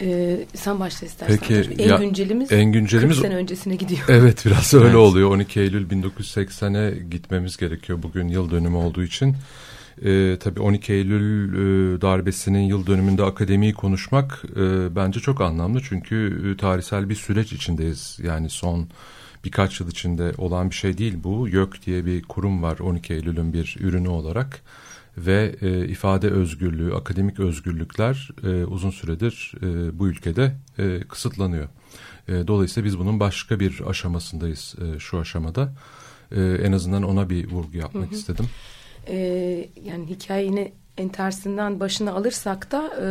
Ee, sen başla istersen. Peki en ya, güncelimiz, en güncelimiz 40 sene öncesine gidiyor. Evet biraz öyle Evet. oluyor. 12 Eylül 1980'e gitmemiz gerekiyor bugün yıl dönümü olduğu için. Ee, tabii 12 Eylül e, darbesinin yıl dönümünde akademiyi konuşmak e, bence çok anlamlı. Çünkü e, tarihsel bir süreç içindeyiz. Yani son birkaç yıl içinde olan bir şey değil bu. YÖK diye bir kurum var 12 Eylül'ün bir ürünü olarak ve e, ifade özgürlüğü, akademik özgürlükler e, uzun süredir e, bu ülkede e, kısıtlanıyor. E, dolayısıyla biz bunun başka bir aşamasındayız e, şu aşamada. E, en azından ona bir vurgu yapmak Hı hı. istedim. Ee, yani hikayenin en tersinden başına alırsak da e,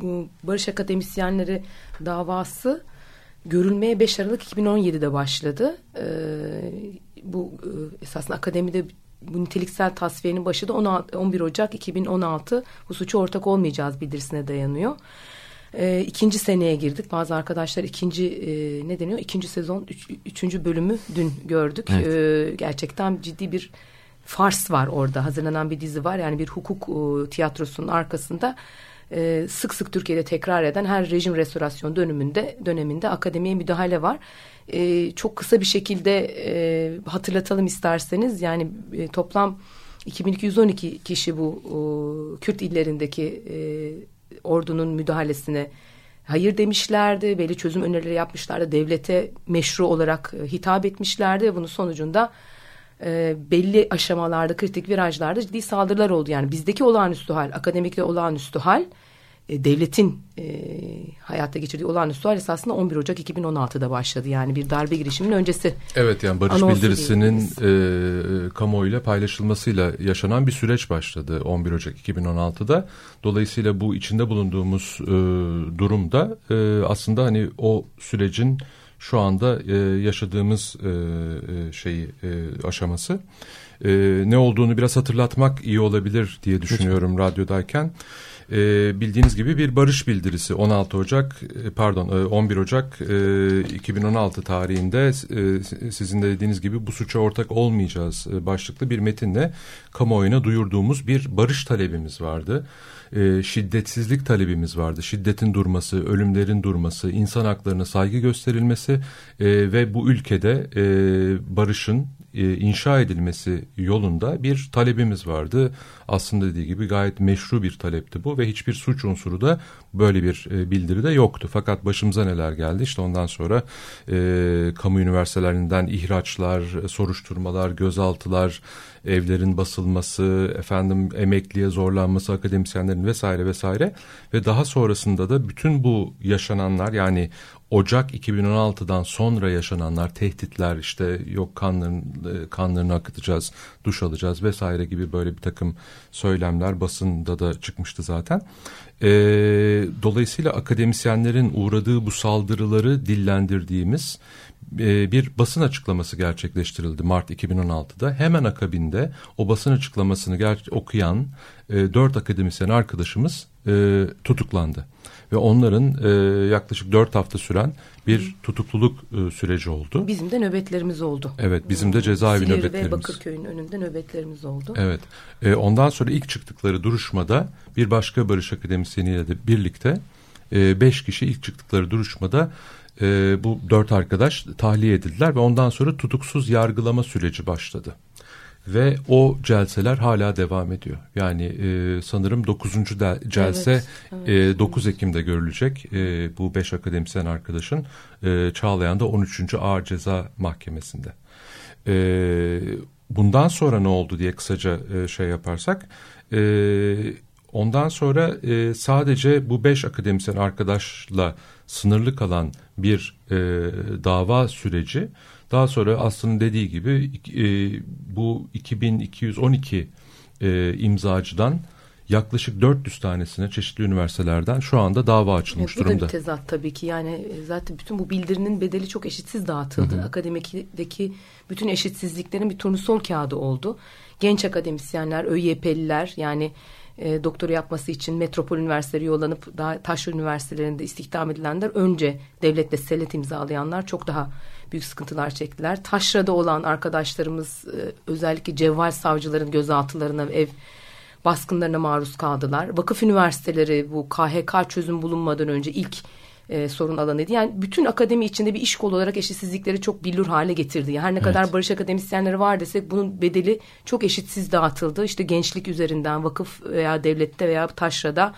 bu Barış Akademisyenleri davası görülmeye 5 Aralık 2017'de başladı. Ee, bu e, esasında akademide bu niteliksel tasfiyenin başı da 16, 11 Ocak 2016 bu suçu ortak olmayacağız bildirisine dayanıyor. Ee, ikinci seneye girdik. Bazı arkadaşlar ikinci e, ne deniyor? İkinci sezon üç, üçüncü bölümü dün gördük. Evet. Ee, gerçekten ciddi bir fars var orada. Hazırlanan bir dizi var. Yani bir hukuk e, tiyatrosunun arkasında e, sık sık Türkiye'de tekrar eden her rejim restorasyon döneminde döneminde akademiye müdahale var. E, çok kısa bir şekilde e, hatırlatalım isterseniz. Yani e, toplam 2212 kişi bu e, Kürt illerindeki e, ordunun müdahalesine hayır demişlerdi. Belli çözüm önerileri yapmışlardı. Devlete meşru olarak e, hitap etmişlerdi bunun sonucunda e, belli aşamalarda, kritik virajlarda ciddi saldırılar oldu. Yani bizdeki olağanüstü hal, akademikte olağanüstü hal, e, devletin e, hayatta geçirdiği olağanüstü hal esasında 11 Ocak 2016'da başladı. Yani bir darbe girişiminin öncesi. Evet yani barış Anonsu bildirisinin e, kamuoyuyla paylaşılmasıyla yaşanan bir süreç başladı 11 Ocak 2016'da. Dolayısıyla bu içinde bulunduğumuz e, durumda e, aslında hani o sürecin şu anda e, yaşadığımız e, e, şeyi e, aşaması. E, ne olduğunu biraz hatırlatmak iyi olabilir diye düşünüyorum radyodayken. E, bildiğiniz gibi bir barış bildirisi 16 Ocak e, pardon e, 11 Ocak e, 2016 tarihinde e, sizin de dediğiniz gibi bu suça ortak olmayacağız e, başlıklı bir metinle kamuoyuna duyurduğumuz bir barış talebimiz vardı. E, şiddetsizlik talebimiz vardı. Şiddetin durması, ölümlerin durması, insan haklarına saygı gösterilmesi e, ve bu ülkede e, barışın e, inşa edilmesi yolunda bir talebimiz vardı. Aslında dediği gibi gayet meşru bir talepti bu ve hiçbir suç unsuru da böyle bir e, bildiride yoktu. Fakat başımıza neler geldi işte ondan sonra e, kamu üniversitelerinden ihraçlar, soruşturmalar, gözaltılar, evlerin basılması, efendim emekliye zorlanması akademisyenlerin vesaire vesaire ve daha sonrasında da bütün bu yaşananlar yani Ocak 2016'dan sonra yaşananlar, tehditler işte yok kanların, e, kanlarını akıtacağız, duş alacağız vesaire gibi böyle bir takım söylemler basında da çıkmıştı zaten. E, dolayısıyla akademisyenlerin uğradığı bu saldırıları dillendirdiğimiz bir basın açıklaması gerçekleştirildi Mart 2016'da. Hemen akabinde o basın açıklamasını okuyan e, dört akademisyen arkadaşımız e, tutuklandı. Ve onların e, yaklaşık dört hafta süren bir tutukluluk e, süreci oldu. Bizim de nöbetlerimiz oldu. Evet bizim de cezaevi Silivri nöbetlerimiz. ve Bakırköy'ün önünde nöbetlerimiz oldu. Evet. E, ondan sonra ilk çıktıkları duruşmada bir başka barış akademisyeniyle de birlikte e, beş kişi ilk çıktıkları duruşmada e, bu dört arkadaş tahliye edildiler ve ondan sonra tutuksuz yargılama süreci başladı. Ve o celseler hala devam ediyor. Yani e, sanırım 9. de, celse Evet, evet. e, 9 Ekim'de görülecek. E, bu beş akademisyen arkadaşın e, Çağlayan'da 13. Ağır Ceza Mahkemesi'nde. E, bundan sonra ne oldu diye kısaca e, şey yaparsak... E, ondan sonra e, sadece bu beş akademisyen arkadaşla sınırlı kalan bir e, dava süreci daha sonra Aslı'nın dediği gibi e, bu 2212 e, imzacıdan yaklaşık 400 tanesine çeşitli üniversitelerden şu anda dava açılmış Evet, bu da durumda. bir tezat tabii ki. Yani e, zaten bütün bu bildirinin bedeli çok eşitsiz dağıtıldı. Hı hı. Akademideki bütün eşitsizliklerin bir turnusol kağıdı oldu. Genç akademisyenler, ÖYP'liler yani e, doktora yapması için metropol üniversiteleri yollanıp daha taşra üniversitelerinde istihdam edilenler önce devletle senet imzalayanlar çok daha büyük sıkıntılar çektiler. Taşra'da olan arkadaşlarımız e, özellikle cevval savcıların gözaltılarına ev baskınlarına maruz kaldılar. Vakıf üniversiteleri bu KHK çözüm bulunmadan önce ilk e, sorun alanıydı. Yani bütün akademi içinde bir iş kolu olarak eşitsizlikleri çok billur hale getirdi. Yani her ne Evet. kadar barış akademisyenleri var desek bunun bedeli çok eşitsiz dağıtıldı. İşte gençlik üzerinden vakıf veya devlette veya taşrada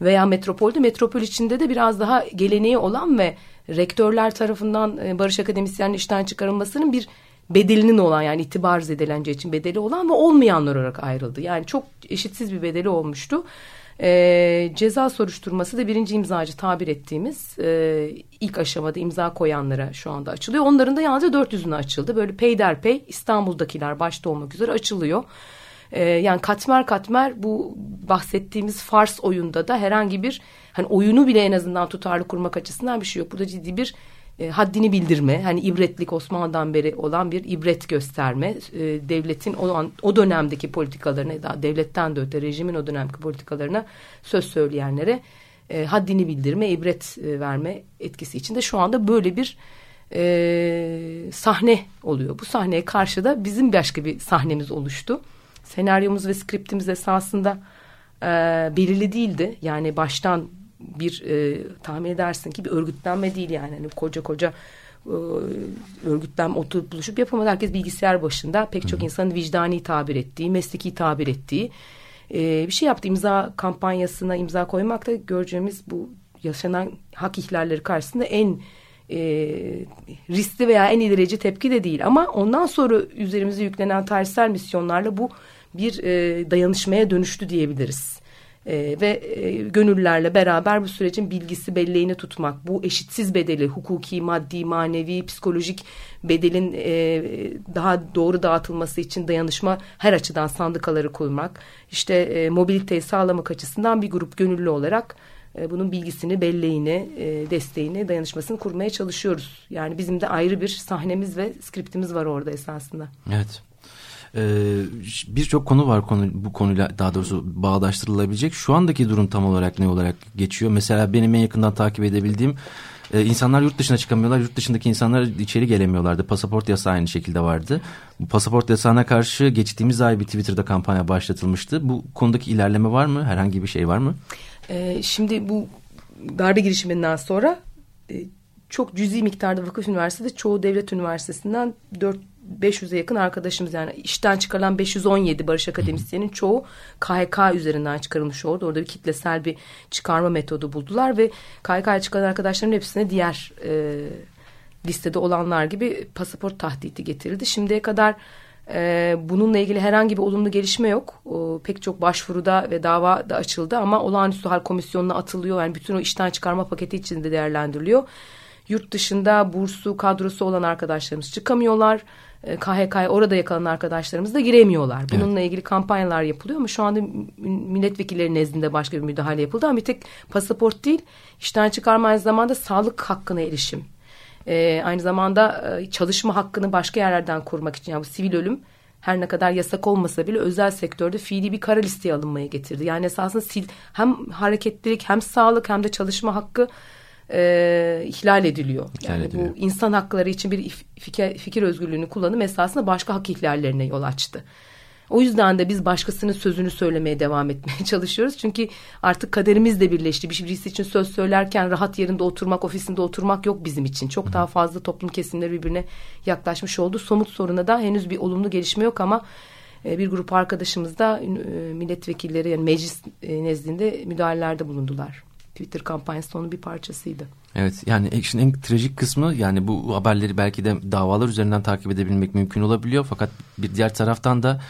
veya metropolde metropol içinde de biraz daha geleneği olan ve rektörler tarafından e, barış akademisyeninin işten çıkarılmasının bir bedelinin olan yani itibar zedeleneceği için bedeli olan ve olmayanlar olarak ayrıldı. Yani çok eşitsiz bir bedeli olmuştu. E, ceza soruşturması da birinci imzacı tabir ettiğimiz e, ilk aşamada imza koyanlara şu anda açılıyor. Onların da yalnızca 400'üne açıldı. Böyle peyderpey İstanbul'dakiler başta olmak üzere açılıyor. Ee, yani katmer katmer bu bahsettiğimiz Fars oyunda da herhangi bir hani oyunu bile en azından tutarlı kurmak açısından bir şey yok. Burada ciddi bir e, haddini bildirme, hani ibretlik Osmanlı'dan beri olan bir ibret gösterme, e, devletin o, an, o dönemdeki politikalarına, daha devletten de öte rejimin o dönemki politikalarına söz söyleyenlere e, haddini bildirme, ibret e, verme etkisi içinde şu anda böyle bir e, sahne oluyor. Bu sahneye karşı da bizim başka bir sahnemiz oluştu. Senaryomuz ve skriptimiz esasında e, belirli değildi. Yani baştan bir e, tahmin edersin ki bir örgütlenme değil yani. Hani koca koca e, örgütlenme oturup buluşup yapamadı. Herkes bilgisayar başında pek çok insanın vicdani tabir ettiği, mesleki tabir ettiği e, bir şey yaptı. İmza kampanyasına imza koymak da göreceğimiz bu yaşanan hak ihlalleri karşısında en e, riskli veya en ilerici tepki de değil. Ama ondan sonra üzerimize yüklenen tarihsel misyonlarla bu bir e, dayanışmaya dönüştü diyebiliriz. E, ve e, gönüllülerle beraber bu sürecin bilgisi belleğini tutmak, bu eşitsiz bedeli, hukuki, maddi, manevi, psikolojik bedelin e, daha doğru dağıtılması için dayanışma her açıdan sandikaları kurmak, işte e, mobiliteyi sağlamak açısından bir grup gönüllü olarak e, bunun bilgisini, belleğini, e, desteğini, dayanışmasını kurmaya çalışıyoruz. Yani bizim de ayrı bir sahnemiz ve skriptimiz var orada esasında. Evet. Ee, Birçok konu var konu, bu konuyla daha doğrusu bağdaştırılabilecek. Şu andaki durum tam olarak ne olarak geçiyor? Mesela benim en yakından takip edebildiğim e, insanlar yurt dışına çıkamıyorlar. Yurt dışındaki insanlar içeri gelemiyorlardı. Pasaport yasağı aynı şekilde vardı. Bu pasaport yasağına karşı geçtiğimiz ay bir Twitter'da kampanya başlatılmıştı. Bu konudaki ilerleme var mı? Herhangi bir şey var mı? Ee, şimdi bu darbe girişiminden sonra e, çok cüzi miktarda vakıf üniversitede çoğu devlet üniversitesinden 4 500'e yakın arkadaşımız yani işten çıkarılan 517 barış akademisyenin çoğu KHK üzerinden çıkarılmış oldu. Orada bir kitlesel bir çıkarma metodu buldular ve KHK'ya çıkan arkadaşların hepsine diğer e, listede olanlar gibi pasaport tahdidi getirildi. Şimdiye kadar e, bununla ilgili herhangi bir olumlu gelişme yok. O, pek çok başvuruda ve dava da açıldı ama olağanüstü hal komisyonuna atılıyor. Yani bütün o işten çıkarma paketi içinde değerlendiriliyor. Yurt dışında bursu kadrosu olan arkadaşlarımız çıkamıyorlar. E, KHK'ya orada yakalanan arkadaşlarımız da giremiyorlar. Bununla ilgili kampanyalar yapılıyor ama şu anda milletvekilleri nezdinde başka bir müdahale yapıldı ama bir tek pasaport değil işten çıkarma aynı zamanda sağlık hakkına erişim. E, aynı zamanda e, çalışma hakkını başka yerlerden korumak için yani bu sivil ölüm her ne kadar yasak olmasa bile özel sektörde fiili bir kara listeye alınmaya getirdi. Yani esasında sil, hem hareketlilik hem sağlık hem de çalışma hakkı e, ihlal ediliyor. İhlal yani ediliyor. bu insan hakları için bir fikir, fikir özgürlüğünü kullanım esasında başka hak ihlallerine yol açtı. O yüzden de biz başkasının sözünü söylemeye devam etmeye *laughs* çalışıyoruz. Çünkü artık kaderimiz de birleşti. Bir birisi için söz söylerken rahat yerinde oturmak, ofisinde oturmak yok bizim için. Çok daha fazla toplum kesimleri birbirine yaklaşmış oldu. Somut soruna da henüz bir olumlu gelişme yok ama e, bir grup arkadaşımız da e, milletvekilleri yani meclis e, nezdinde müdahalelerde bulundular. Twitter kampanyası onun bir parçasıydı. Evet yani işin en trajik kısmı yani bu haberleri belki de davalar üzerinden takip edebilmek mümkün olabiliyor. Fakat bir diğer taraftan da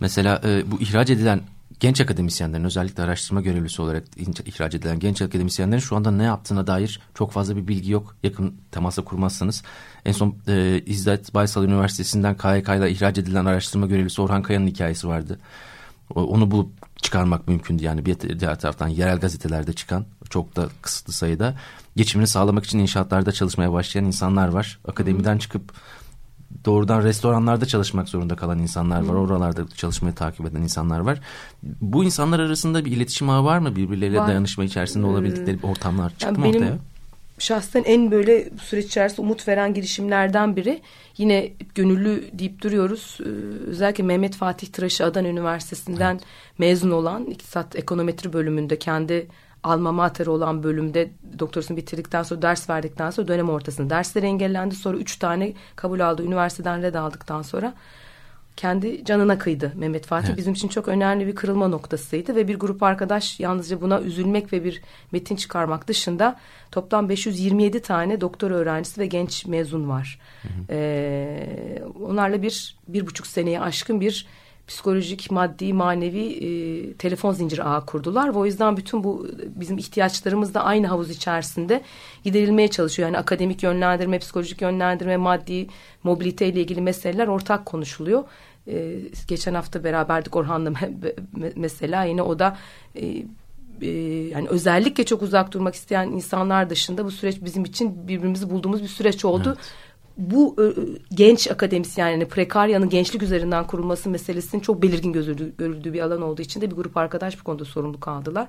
mesela e, bu ihraç edilen genç akademisyenlerin özellikle araştırma görevlisi olarak ihraç edilen genç akademisyenlerin şu anda ne yaptığına dair çok fazla bir bilgi yok. Yakın temasa kurmazsanız. En son e, İzzet Baysal Üniversitesi'nden KYK ile ihraç edilen araştırma görevlisi Orhan Kaya'nın hikayesi vardı. O- Onu bulup çıkarmak mümkündü yani bir diğer taraftan yerel gazetelerde çıkan çok da kısıtlı sayıda geçimini sağlamak için inşaatlarda çalışmaya başlayan insanlar var. Akademiden çıkıp doğrudan restoranlarda çalışmak zorunda kalan insanlar var. Hı. Oralarda çalışmayı takip eden insanlar var. Bu insanlar arasında bir iletişim ağı var mı? Birbirleriyle Var. dayanışma içerisinde olabildikleri bir ortamlar çıktı Yani mı benim ortaya? şahsen en böyle süreç içerisinde umut veren girişimlerden biri yine gönüllü deyip duruyoruz. Ee, Özellikle Mehmet Fatih Tıraşı Adana Üniversitesi'nden mezun olan iktisat ekonometri bölümünde kendi alma mater olan bölümde doktorasını bitirdikten sonra ders verdikten sonra dönem ortasında dersleri engellendi. Sonra üç tane kabul aldı. Üniversiteden red aldıktan sonra kendi canına kıydı Mehmet Fatih. Evet. Bizim için çok önemli bir kırılma noktasıydı ve bir grup arkadaş yalnızca buna üzülmek ve bir metin çıkarmak dışında toplam 527 tane doktor öğrencisi ve genç mezun var. Ee, onlarla bir, bir buçuk seneye aşkın bir psikolojik, maddi, manevi e, telefon zinciri ağı kurdular. O yüzden bütün bu bizim ihtiyaçlarımız da aynı havuz içerisinde giderilmeye çalışıyor. Yani akademik yönlendirme, psikolojik yönlendirme, maddi mobilite ile ilgili meseleler ortak konuşuluyor. E, geçen hafta beraberdik Orhan'la me- me- mesela yine o da e, e, yani özellikle çok uzak durmak isteyen insanlar dışında bu süreç bizim için birbirimizi bulduğumuz bir süreç oldu. Bu ö, ö, genç akademisyen yani prekaryanın gençlik üzerinden kurulması meselesinin çok belirgin görüldüğü bir alan olduğu için de bir grup arkadaş bu konuda sorumluluk aldılar.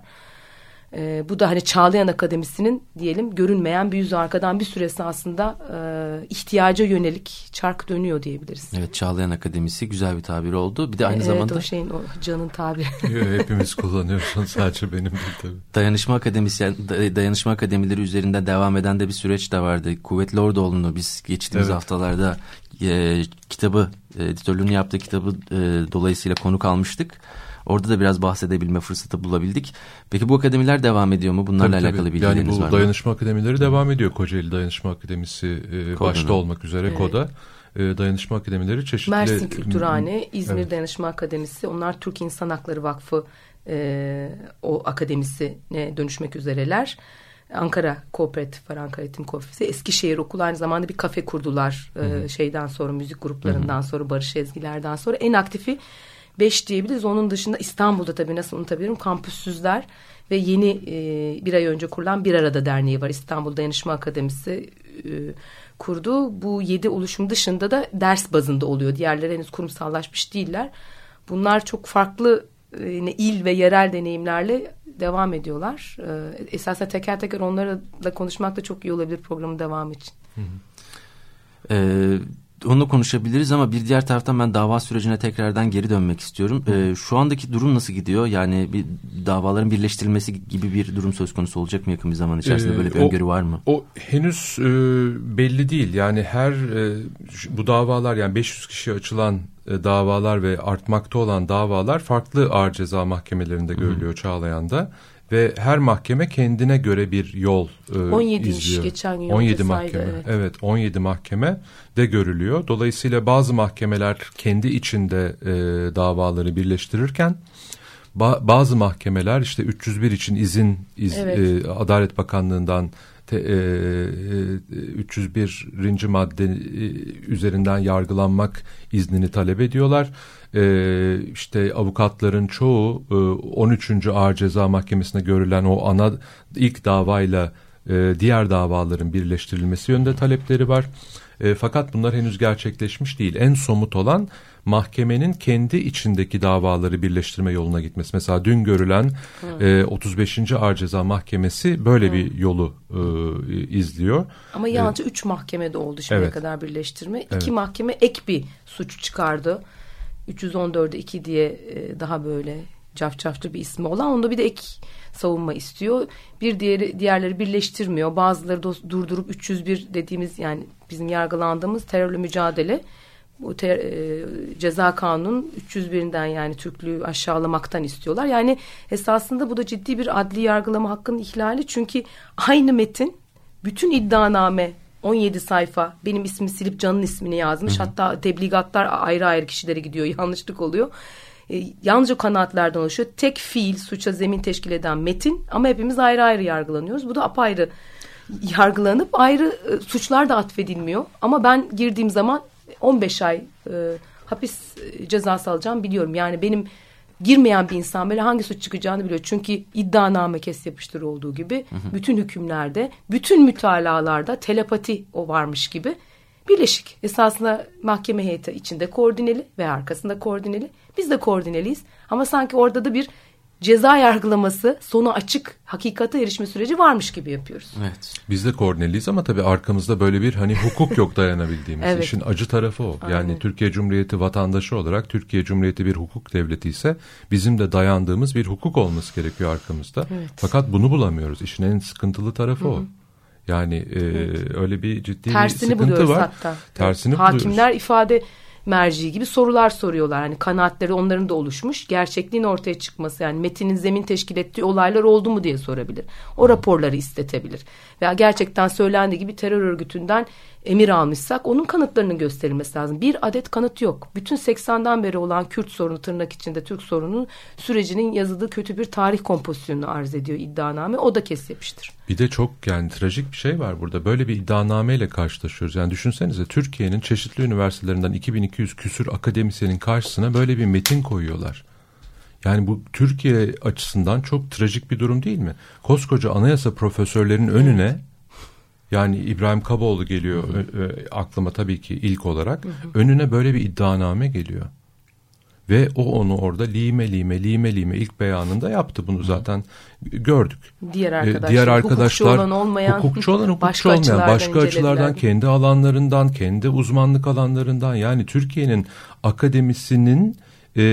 E, bu da hani Çağlayan Akademisi'nin diyelim görünmeyen bir yüzü arkadan bir süresi aslında e, ihtiyaca yönelik çark dönüyor diyebiliriz. Evet Çağlayan Akademisi güzel bir tabir oldu. Bir de aynı evet, zamanda o şeyin o canın tabiri. *laughs* Yo, Hepimiz kullanıyoruz *laughs* sadece benim değil tabii. dayanışma akademisyen da- dayanışma akademileri üzerinde devam eden de bir süreç de vardı. Kuvvetli Orduoğlu'nu biz geçtiğimiz Evet. haftalarda e, kitabı e, editörlüğünü yaptığı kitabı e, dolayısıyla konuk almıştık. Orada da biraz bahsedebilme fırsatı bulabildik. Peki bu akademiler devam ediyor mu? Bunlarla Tabii, tabii. alakalı Yani bilgileriniz bu var mı? dayanışma akademileri devam ediyor. Kocaeli Dayanışma Akademisi e, başta olmak üzere Evet. KODA. E, dayanışma akademileri çeşitli... Mersin Kültürhane, İzmir Evet. Dayanışma Akademisi, onlar Türk İnsan Hakları Vakfı e, o akademisine dönüşmek üzereler. Ankara Kooperatif var, Ankara Eğitim Kooperatifisi. Eskişehir Okulu aynı zamanda bir kafe kurdular. e, şeyden sonra, müzik gruplarından sonra, Barış Ezgiler'den sonra. En aktifi 5 diyebiliriz. Onun dışında İstanbul'da tabii nasıl unutabilirim kampüssüzler ve yeni e, bir ay önce kurulan Bir Arada Derneği var. İstanbul Dayanışma Akademisi e, kurdu. Bu yedi oluşum dışında da ders bazında oluyor. Diğerleri henüz kurumsallaşmış değiller. Bunlar çok farklı e, il ve yerel deneyimlerle devam ediyorlar. E, esasen teker teker onlarla konuşmak da çok iyi olabilir programın devamı için. Ee, onu konuşabiliriz ama bir diğer taraftan ben dava sürecine tekrardan geri dönmek istiyorum. Ee, şu andaki durum nasıl gidiyor? Yani bir davaların birleştirilmesi gibi bir durum söz konusu olacak mı yakın bir zaman içerisinde? Ee, Böyle bir o- öngörü var mı? O henüz e, belli değil. Yani her e, bu davalar yani 500 kişiye açılan e, davalar ve artmakta olan davalar farklı ağır ceza mahkemelerinde görülüyor Çağlayan'da. Ve her mahkeme kendine göre bir yol e, 17 iş izliyor. geçen gün 17 saydı, mahkeme. evet. Evet 17 mahkeme de görülüyor. Dolayısıyla bazı mahkemeler kendi içinde e, davaları birleştirirken ba- bazı mahkemeler işte 301 için izin iz, Evet. e, Adalet Bakanlığı'ndan te, e, e, 301. madde e, üzerinden yargılanmak iznini talep ediyorlar. E, işte avukatların çoğu e, 13. Ağır Ceza Mahkemesi'nde görülen o ana ilk davayla e, diğer davaların birleştirilmesi yönde talepleri var. E, fakat bunlar henüz gerçekleşmiş değil. En somut olan mahkemenin kendi içindeki davaları birleştirme yoluna gitmesi. Mesela dün görülen e, 35. Ağır Ceza Mahkemesi böyle bir yolu e, izliyor. Ama yalnızca üç mahkemede oldu şimdiye Evet. kadar birleştirme. İki Evet. mahkeme ek bir suç çıkardı. 314'e 2 diye e, daha böyle cafcaflı bir ismi olan. Onda bir de ek savunma istiyor. Bir diğeri diğerleri birleştirmiyor. Bazıları da durdurup 301 dediğimiz yani bizim yargılandığımız terörle mücadele bu ter, e, ceza kanunun 301'inden yani Türklüğü aşağılamaktan istiyorlar. Yani esasında bu da ciddi bir adli yargılama hakkının ihlali. Çünkü aynı metin bütün iddianame 17 sayfa benim ismi silip Can'ın ismini yazmış. Hatta tebligatlar ayrı ayrı kişilere gidiyor. *laughs* Yanlışlık oluyor. e, yalnızca kanaatlerden oluşuyor. Tek fiil suça zemin teşkil eden metin ama hepimiz ayrı ayrı yargılanıyoruz. Bu da apayrı yargılanıp ayrı e, suçlar da atfedilmiyor. Ama ben girdiğim zaman 15 ay e, hapis e, cezası alacağım biliyorum. Yani benim girmeyen bir insan böyle hangi suç çıkacağını biliyor. Çünkü iddianame kes yapıştır olduğu gibi bütün hükümlerde, bütün mütalalarda telepati o varmış gibi birleşik. Esasında mahkeme heyeti içinde koordineli ve arkasında koordineli. Biz de koordineliyiz. Ama sanki orada da bir ceza yargılaması sonu açık hakikate erişme süreci varmış gibi yapıyoruz. Evet. Biz de Korneliyiz ama tabii arkamızda böyle bir hani hukuk yok *laughs* dayanabildiğimiz. Evet. İşin acı tarafı o. Yani Aynen. Türkiye Cumhuriyeti vatandaşı olarak Türkiye Cumhuriyeti bir hukuk devleti ise bizim de dayandığımız bir hukuk olması gerekiyor arkamızda. Evet. Fakat bunu bulamıyoruz. İşin en sıkıntılı tarafı o. Yani e, öyle bir ciddi bir Tersini sıkıntı buluyoruz var. hatta. Tersini buluyoruz. Hakimler ifade merci gibi sorular soruyorlar. Hani kanaatleri onların da oluşmuş. Gerçekliğin ortaya çıkması yani metinin zemin teşkil ettiği olaylar oldu mu diye sorabilir. O raporları istetebilir. Veya gerçekten söylendiği gibi terör örgütünden emir almışsak onun kanıtlarının gösterilmesi lazım. Bir adet kanıt yok. Bütün 80'den beri olan Kürt sorunu tırnak içinde Türk sorunu sürecinin yazıldığı kötü bir tarih kompozisyonunu arz ediyor iddianame. O da kes yapıştır. Bir de çok yani trajik bir şey var burada. Böyle bir iddianameyle karşılaşıyoruz. Yani düşünsenize Türkiye'nin çeşitli üniversitelerinden 2200 küsür akademisyenin karşısına böyle bir metin koyuyorlar. Yani bu Türkiye açısından çok trajik bir durum değil mi? Koskoca anayasa profesörlerinin önüne yani İbrahim Kaboğlu geliyor ö- ö- aklıma tabii ki ilk olarak. Önüne böyle bir iddianame geliyor. Ve o onu orada lime lime lime lime ilk beyanında yaptı bunu zaten gördük. Diğer Ee, arkadaşlar, diğer hukukçu arkadaşlar olan olmayan, hukukçu olan hukukçu başka olmayan açılardan başka açılardan kendi alanlarından kendi uzmanlık alanlarından yani Türkiye'nin akademisinin e,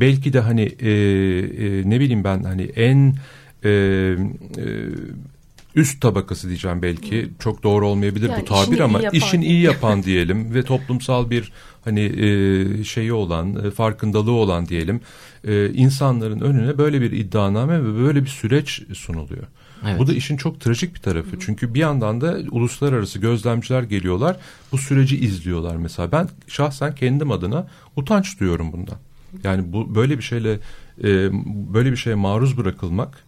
belki de hani e, e, ne bileyim ben hani en e, e, üst tabakası diyeceğim belki çok doğru olmayabilir Yani bu tabir ama iyi yapan işin iyi yapan diyelim ve toplumsal bir hani e, şeyi olan e, farkındalığı olan diyelim e, insanların önüne böyle bir iddianame ve böyle bir süreç sunuluyor. Evet. Bu da işin çok trajik bir tarafı. Çünkü bir yandan da uluslararası gözlemciler geliyorlar. Bu süreci izliyorlar mesela. Ben şahsen kendim adına utanç duyuyorum bundan. Yani bu böyle bir şeyle e, böyle bir şeye maruz bırakılmak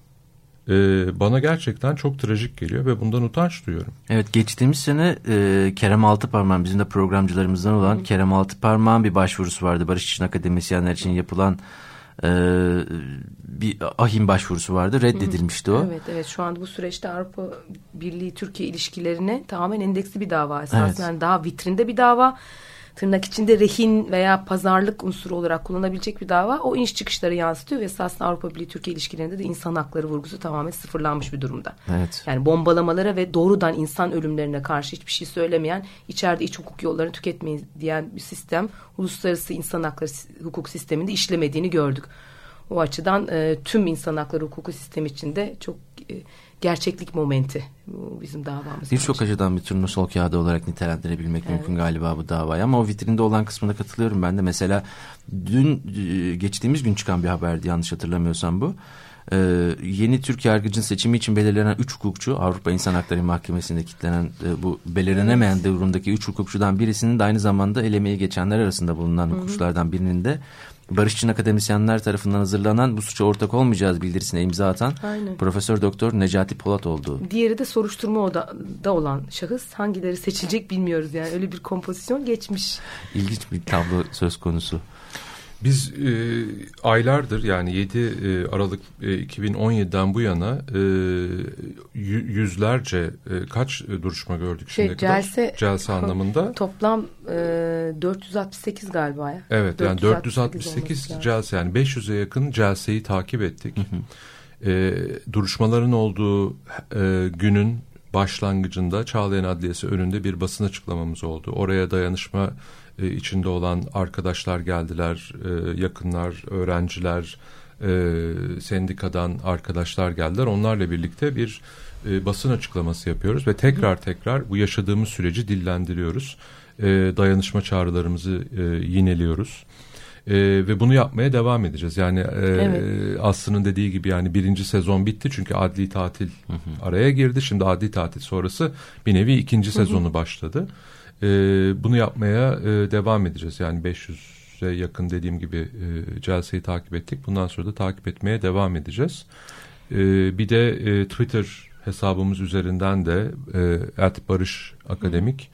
e, bana gerçekten çok trajik geliyor ve bundan utanç duyuyorum. Evet geçtiğimiz sene e, Kerem Altıparmak'ın bizim de programcılarımızdan olan Kerem Altıparmak'ın bir başvurusu vardı. Barış için akademisyenler için yapılan e, bir ahim başvurusu vardı. Reddedilmişti o. Evet evet şu anda bu süreçte Avrupa Birliği Türkiye ilişkilerine tamamen endeksli bir dava esasında. Evet. Yani daha vitrinde bir dava. Tırnak içinde rehin veya pazarlık unsuru olarak kullanabilecek bir dava. O iniş çıkışları yansıtıyor ve esasında Avrupa Birliği Türkiye ilişkilerinde de insan hakları vurgusu tamamen sıfırlanmış bir durumda. Evet. Yani bombalamalara ve doğrudan insan ölümlerine karşı hiçbir şey söylemeyen, içeride iç hukuk yollarını tüketmeyin diyen bir sistem uluslararası insan hakları hukuk sisteminde işlemediğini gördük. O açıdan e, tüm insan hakları hukuku sistemi içinde çok e, gerçeklik momenti bu bizim davamız. Birçok açıdan bir turnusol kağıdı olarak nitelendirebilmek mümkün galiba bu davayı ama o vitrinde olan kısmına katılıyorum ben de. Mesela dün e, geçtiğimiz gün çıkan bir haberdi yanlış hatırlamıyorsam bu. Ee, yeni Türk yargıcın seçimi için belirlenen 3 hukukçu Avrupa İnsan Hakları Mahkemesi'nde kitlenen e, bu belirlenemeyen durumdaki 3 hukukçudan birisinin de aynı zamanda elemeyi geçenler arasında bulunan hukukçulardan birinin de Barışçın akademisyenler tarafından hazırlanan bu suça ortak olmayacağız bildirisine imza atan Aynen. Profesör Doktor Necati Polat olduğu. Diğeri de soruşturma odada olan şahıs. Hangileri seçilecek bilmiyoruz yani. Öyle bir kompozisyon geçmiş. İlginç bir tablo söz konusu. Biz e, aylardır yani 7 e, Aralık e, 2017'den bu yana e, yü- yüzlerce e, kaç e, duruşma gördük Şey, şimdiye kadar? celse- Celse anlamında. Toplam e, 468 galiba ya. Evet yani 468 468 olması lazım. celse yani 500'e yakın celseyi takip ettik. E, duruşmaların olduğu e, günün başlangıcında Çağlayan Adliyesi önünde bir basın açıklamamız oldu. Oraya dayanışma e, içinde olan arkadaşlar geldiler, e, yakınlar, öğrenciler, e, sendikadan arkadaşlar geldiler. Onlarla birlikte bir e, basın açıklaması yapıyoruz ve tekrar tekrar bu yaşadığımız süreci dillendiriyoruz. E, dayanışma çağrılarımızı e, yineliyoruz. E, ve bunu yapmaya devam edeceğiz. Yani e, Evet. Aslı'nın dediği gibi yani birinci sezon bitti çünkü adli tatil araya girdi. Şimdi adli tatil sonrası bir nevi ikinci sezonu başladı. E, bunu yapmaya e, devam edeceğiz. Yani 500 süre yakın dediğim gibi e, celseyi takip ettik. Bundan sonra da takip etmeye devam edeceğiz. E, bir de e, Twitter hesabımız üzerinden de e, at Barış Akademik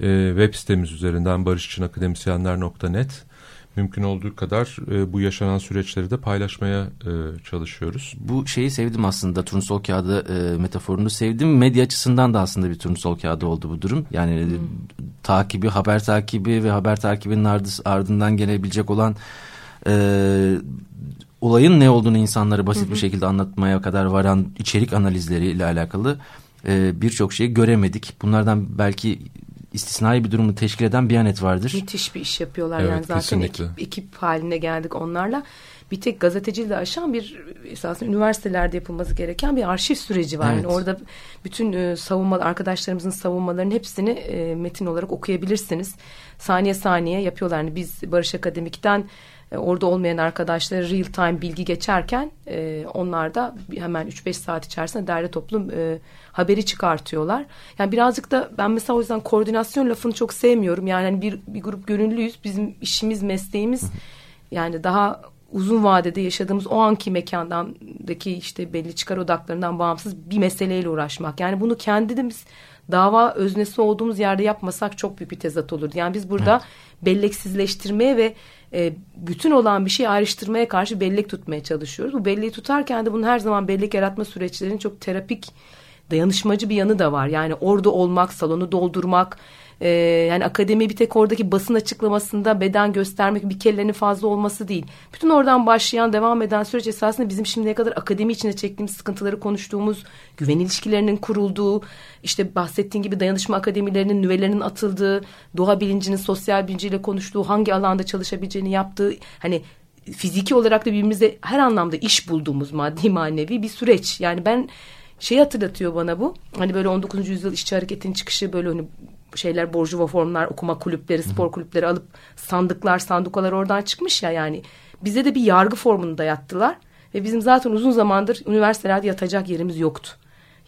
e, web sitemiz üzerinden barışçınakademisyenler.net mümkün olduğu kadar e, bu yaşanan süreçleri de paylaşmaya e, çalışıyoruz. Bu şeyi sevdim aslında turnusol kağıdı e, metaforunu sevdim. Medya açısından da aslında bir turnusol kağıdı oldu bu durum. Yani e, takibi, haber takibi ve haber takibinin ardı, ardından gelebilecek olan e, olayın ne olduğunu insanlara basit bir şekilde anlatmaya kadar varan içerik analizleriyle alakalı e, birçok şeyi göremedik. Bunlardan belki istisnai bir durumu teşkil eden Biyanet vardır. Müthiş bir iş yapıyorlar Evet, yani zaten kesinlikle. ekip, ekip haline geldik onlarla. Bir tek gazeteciliği de aşan bir esasında üniversitelerde yapılması gereken bir arşiv süreci var. Evet. Yani orada bütün e, savunma arkadaşlarımızın savunmalarının hepsini e, metin olarak okuyabilirsiniz. Saniye saniye yapıyorlar. Yani biz Barış Akademik'ten e, orada olmayan arkadaşlara real time bilgi geçerken e, onlar da hemen 3-5 saat içerisinde derli toplum e, haberi çıkartıyorlar. Yani birazcık da ben mesela o yüzden koordinasyon lafını çok sevmiyorum. Yani hani bir, bir grup gönüllüyüz. Bizim işimiz, mesleğimiz yani daha uzun vadede yaşadığımız o anki mekandaki işte belli çıkar odaklarından bağımsız bir meseleyle uğraşmak. Yani bunu kendimiz dava öznesi olduğumuz yerde yapmasak çok büyük bir tezat olurdu. Yani biz burada belleksizleştirmeye ve e, bütün olan bir şeyi ayrıştırmaya karşı bellek tutmaya çalışıyoruz. Bu belleği tutarken de bunun her zaman bellek yaratma süreçlerinin çok terapik dayanışmacı bir yanı da var. Yani orada olmak, salonu doldurmak, e, yani akademi bir tek oradaki basın açıklamasında beden göstermek bir kellenin fazla olması değil. Bütün oradan başlayan, devam eden süreç esasında bizim şimdiye kadar akademi içinde çektiğimiz sıkıntıları konuştuğumuz, güven ilişkilerinin kurulduğu, işte bahsettiğin gibi dayanışma akademilerinin nüvelerinin atıldığı, doğa bilincinin sosyal bilinciyle konuştuğu, hangi alanda çalışabileceğini yaptığı, hani fiziki olarak da birbirimize her anlamda iş bulduğumuz maddi manevi bir süreç. Yani ben şey hatırlatıyor bana bu. Hani böyle 19. yüzyıl işçi hareketinin çıkışı böyle hani şeyler borjuva formlar okuma kulüpleri spor kulüpleri alıp sandıklar sandukalar oradan çıkmış ya yani bize de bir yargı formunu dayattılar ve bizim zaten uzun zamandır üniversitelerde yatacak yerimiz yoktu.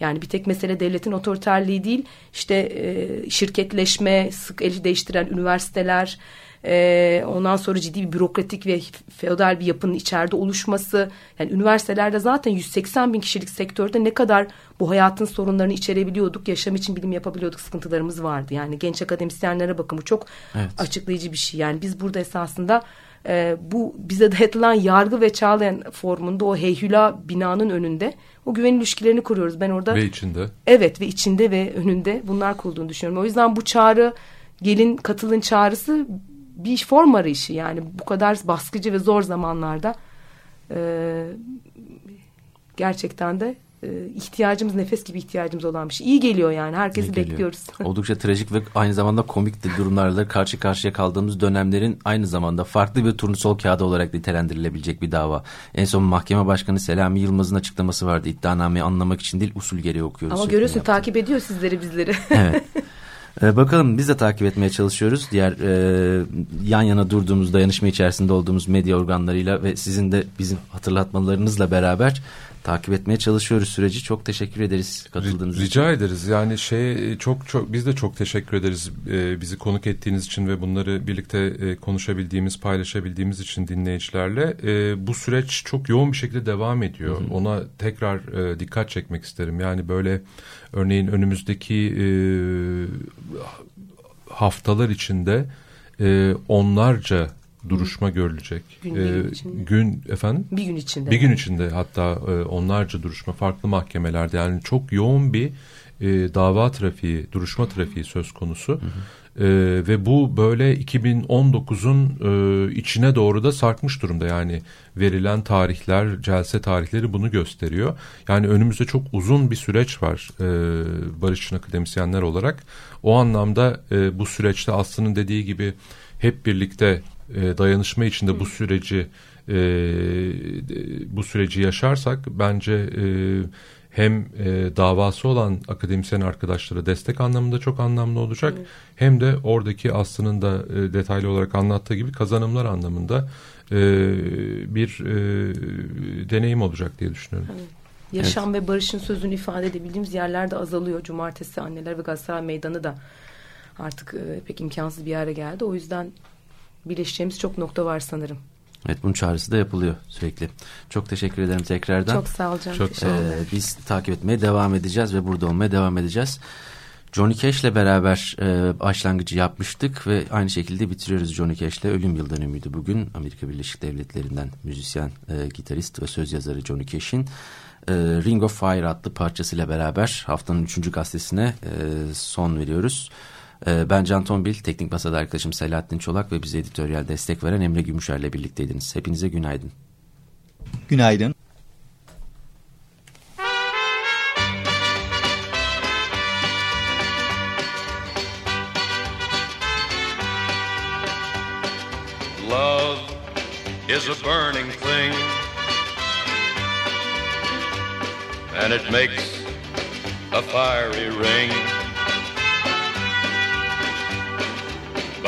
Yani bir tek mesele devletin otoriterliği değil işte e, şirketleşme sık eli değiştiren üniversiteler e, ondan sonra ciddi bir bürokratik ve feodal bir yapının içeride oluşması yani üniversitelerde zaten 180 bin kişilik sektörde ne kadar bu hayatın sorunlarını içerebiliyorduk yaşam için bilim yapabiliyorduk sıkıntılarımız vardı yani genç akademisyenlere bakın bu çok Evet. açıklayıcı bir şey yani biz burada esasında e, bu bize *laughs* dayatılan yargı ve çağlayan formunda o heyhüla binanın önünde o güven ilişkilerini kuruyoruz ben orada Ve içinde. Evet ve içinde ve önünde bunlar kurulduğunu düşünüyorum. O yüzden bu çağrı gelin katılın çağrısı bir form arayışı yani bu kadar baskıcı ve zor zamanlarda e, gerçekten de e, ihtiyacımız nefes gibi ihtiyacımız olan bir şey. İyi geliyor yani herkesi İyi geliyor. bekliyoruz. *laughs* Oldukça trajik ve aynı zamanda komik de durumlarla karşı karşıya kaldığımız dönemlerin aynı zamanda farklı bir turnusol kağıdı olarak nitelendirilebilecek bir dava. En son mahkeme başkanı Selami Yılmaz'ın açıklaması vardı. İddianameyi anlamak için değil usul gereği okuyoruz. Ama görüyorsun yaptı. takip ediyor sizleri bizleri. Evet. *laughs* Ee, bakalım biz de takip etmeye çalışıyoruz. Diğer e, yan yana durduğumuz, dayanışma içerisinde olduğumuz medya organlarıyla ve sizin de bizim hatırlatmalarınızla beraber takip etmeye çalışıyoruz süreci. Çok teşekkür ederiz katıldığınız için. Rica ederiz. Yani şey çok çok biz de çok teşekkür ederiz e, bizi konuk ettiğiniz için ve bunları birlikte e, konuşabildiğimiz, paylaşabildiğimiz için dinleyicilerle. E, bu süreç çok yoğun bir şekilde devam ediyor. Ona tekrar e, dikkat çekmek isterim. Yani böyle örneğin önümüzdeki e, haftalar içinde e, onlarca duruşma görülecek. Gün E, bir içinde. gün efendim? bir gün içinde. Bir gün yani. içinde hatta e, onlarca duruşma farklı mahkemelerde yani çok yoğun bir e, dava trafiği, duruşma trafiği söz konusu. E, ve bu böyle 2019'un e, içine doğru da sarkmış durumda yani verilen tarihler, celse tarihleri bunu gösteriyor. Yani önümüzde çok uzun bir süreç var e, Barış için akademisyenler olarak. O anlamda e, bu süreçte Aslı'nın dediği gibi hep birlikte e, dayanışma içinde bu süreci e, bu süreci yaşarsak bence e, hem e, davası olan akademisyen arkadaşlara destek anlamında çok anlamlı olacak hem de oradaki Aslı'nın da e, detaylı olarak anlattığı gibi kazanımlar anlamında e, bir e, deneyim olacak diye düşünüyorum. Yaşam ve barışın sözünü ifade edebildiğimiz yerlerde azalıyor. Cumartesi anneler ve Galatasaray meydanı da artık e, pek imkansız bir yere geldi. O yüzden birleşeceğimiz çok nokta var sanırım. Evet bunun çağrısı da yapılıyor sürekli. Çok teşekkür ederim tekrardan. Çok sağ ol canım. Çok Teşekkürler. Ee, biz takip etmeye devam edeceğiz ve burada olmaya devam edeceğiz. Johnny Cash'le beraber e, başlangıcı yapmıştık ve aynı şekilde bitiriyoruz Johnny Cash'le. Ölüm yıl dönümüydü bugün. Amerika Birleşik Devletleri'nden müzisyen, e, gitarist ve söz yazarı Johnny Cash'in e, Ring of Fire adlı parçasıyla beraber haftanın üçüncü gazetesine e, son veriyoruz. E, ben Can Tombil, teknik masada arkadaşım Selahattin Çolak ve bize editoryal destek veren Emre Gümüşer'le birlikteydiniz. Hepinize günaydın. Günaydın. Love is a burning thing, and it makes a fiery ring.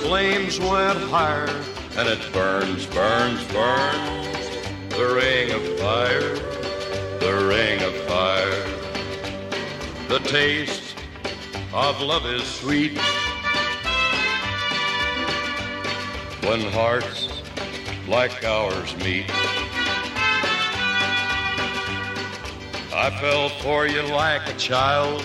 Flames went higher. And it burns, burns, burns, the ring of fire, the ring of fire. The taste of love is sweet when hearts like ours meet. I fell for you like a child.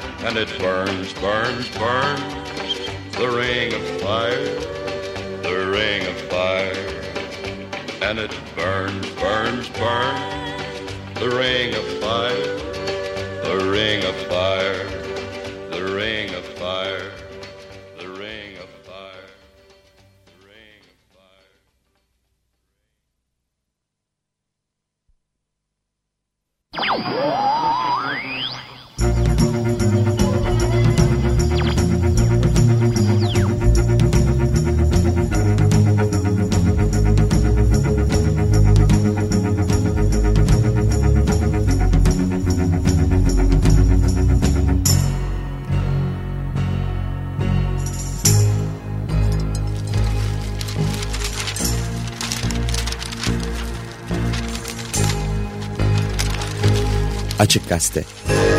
And it burns, burns, burns, the ring of fire, the ring of fire. And it burns, burns, burns, the ring of fire, the ring of fire, Açık Gazete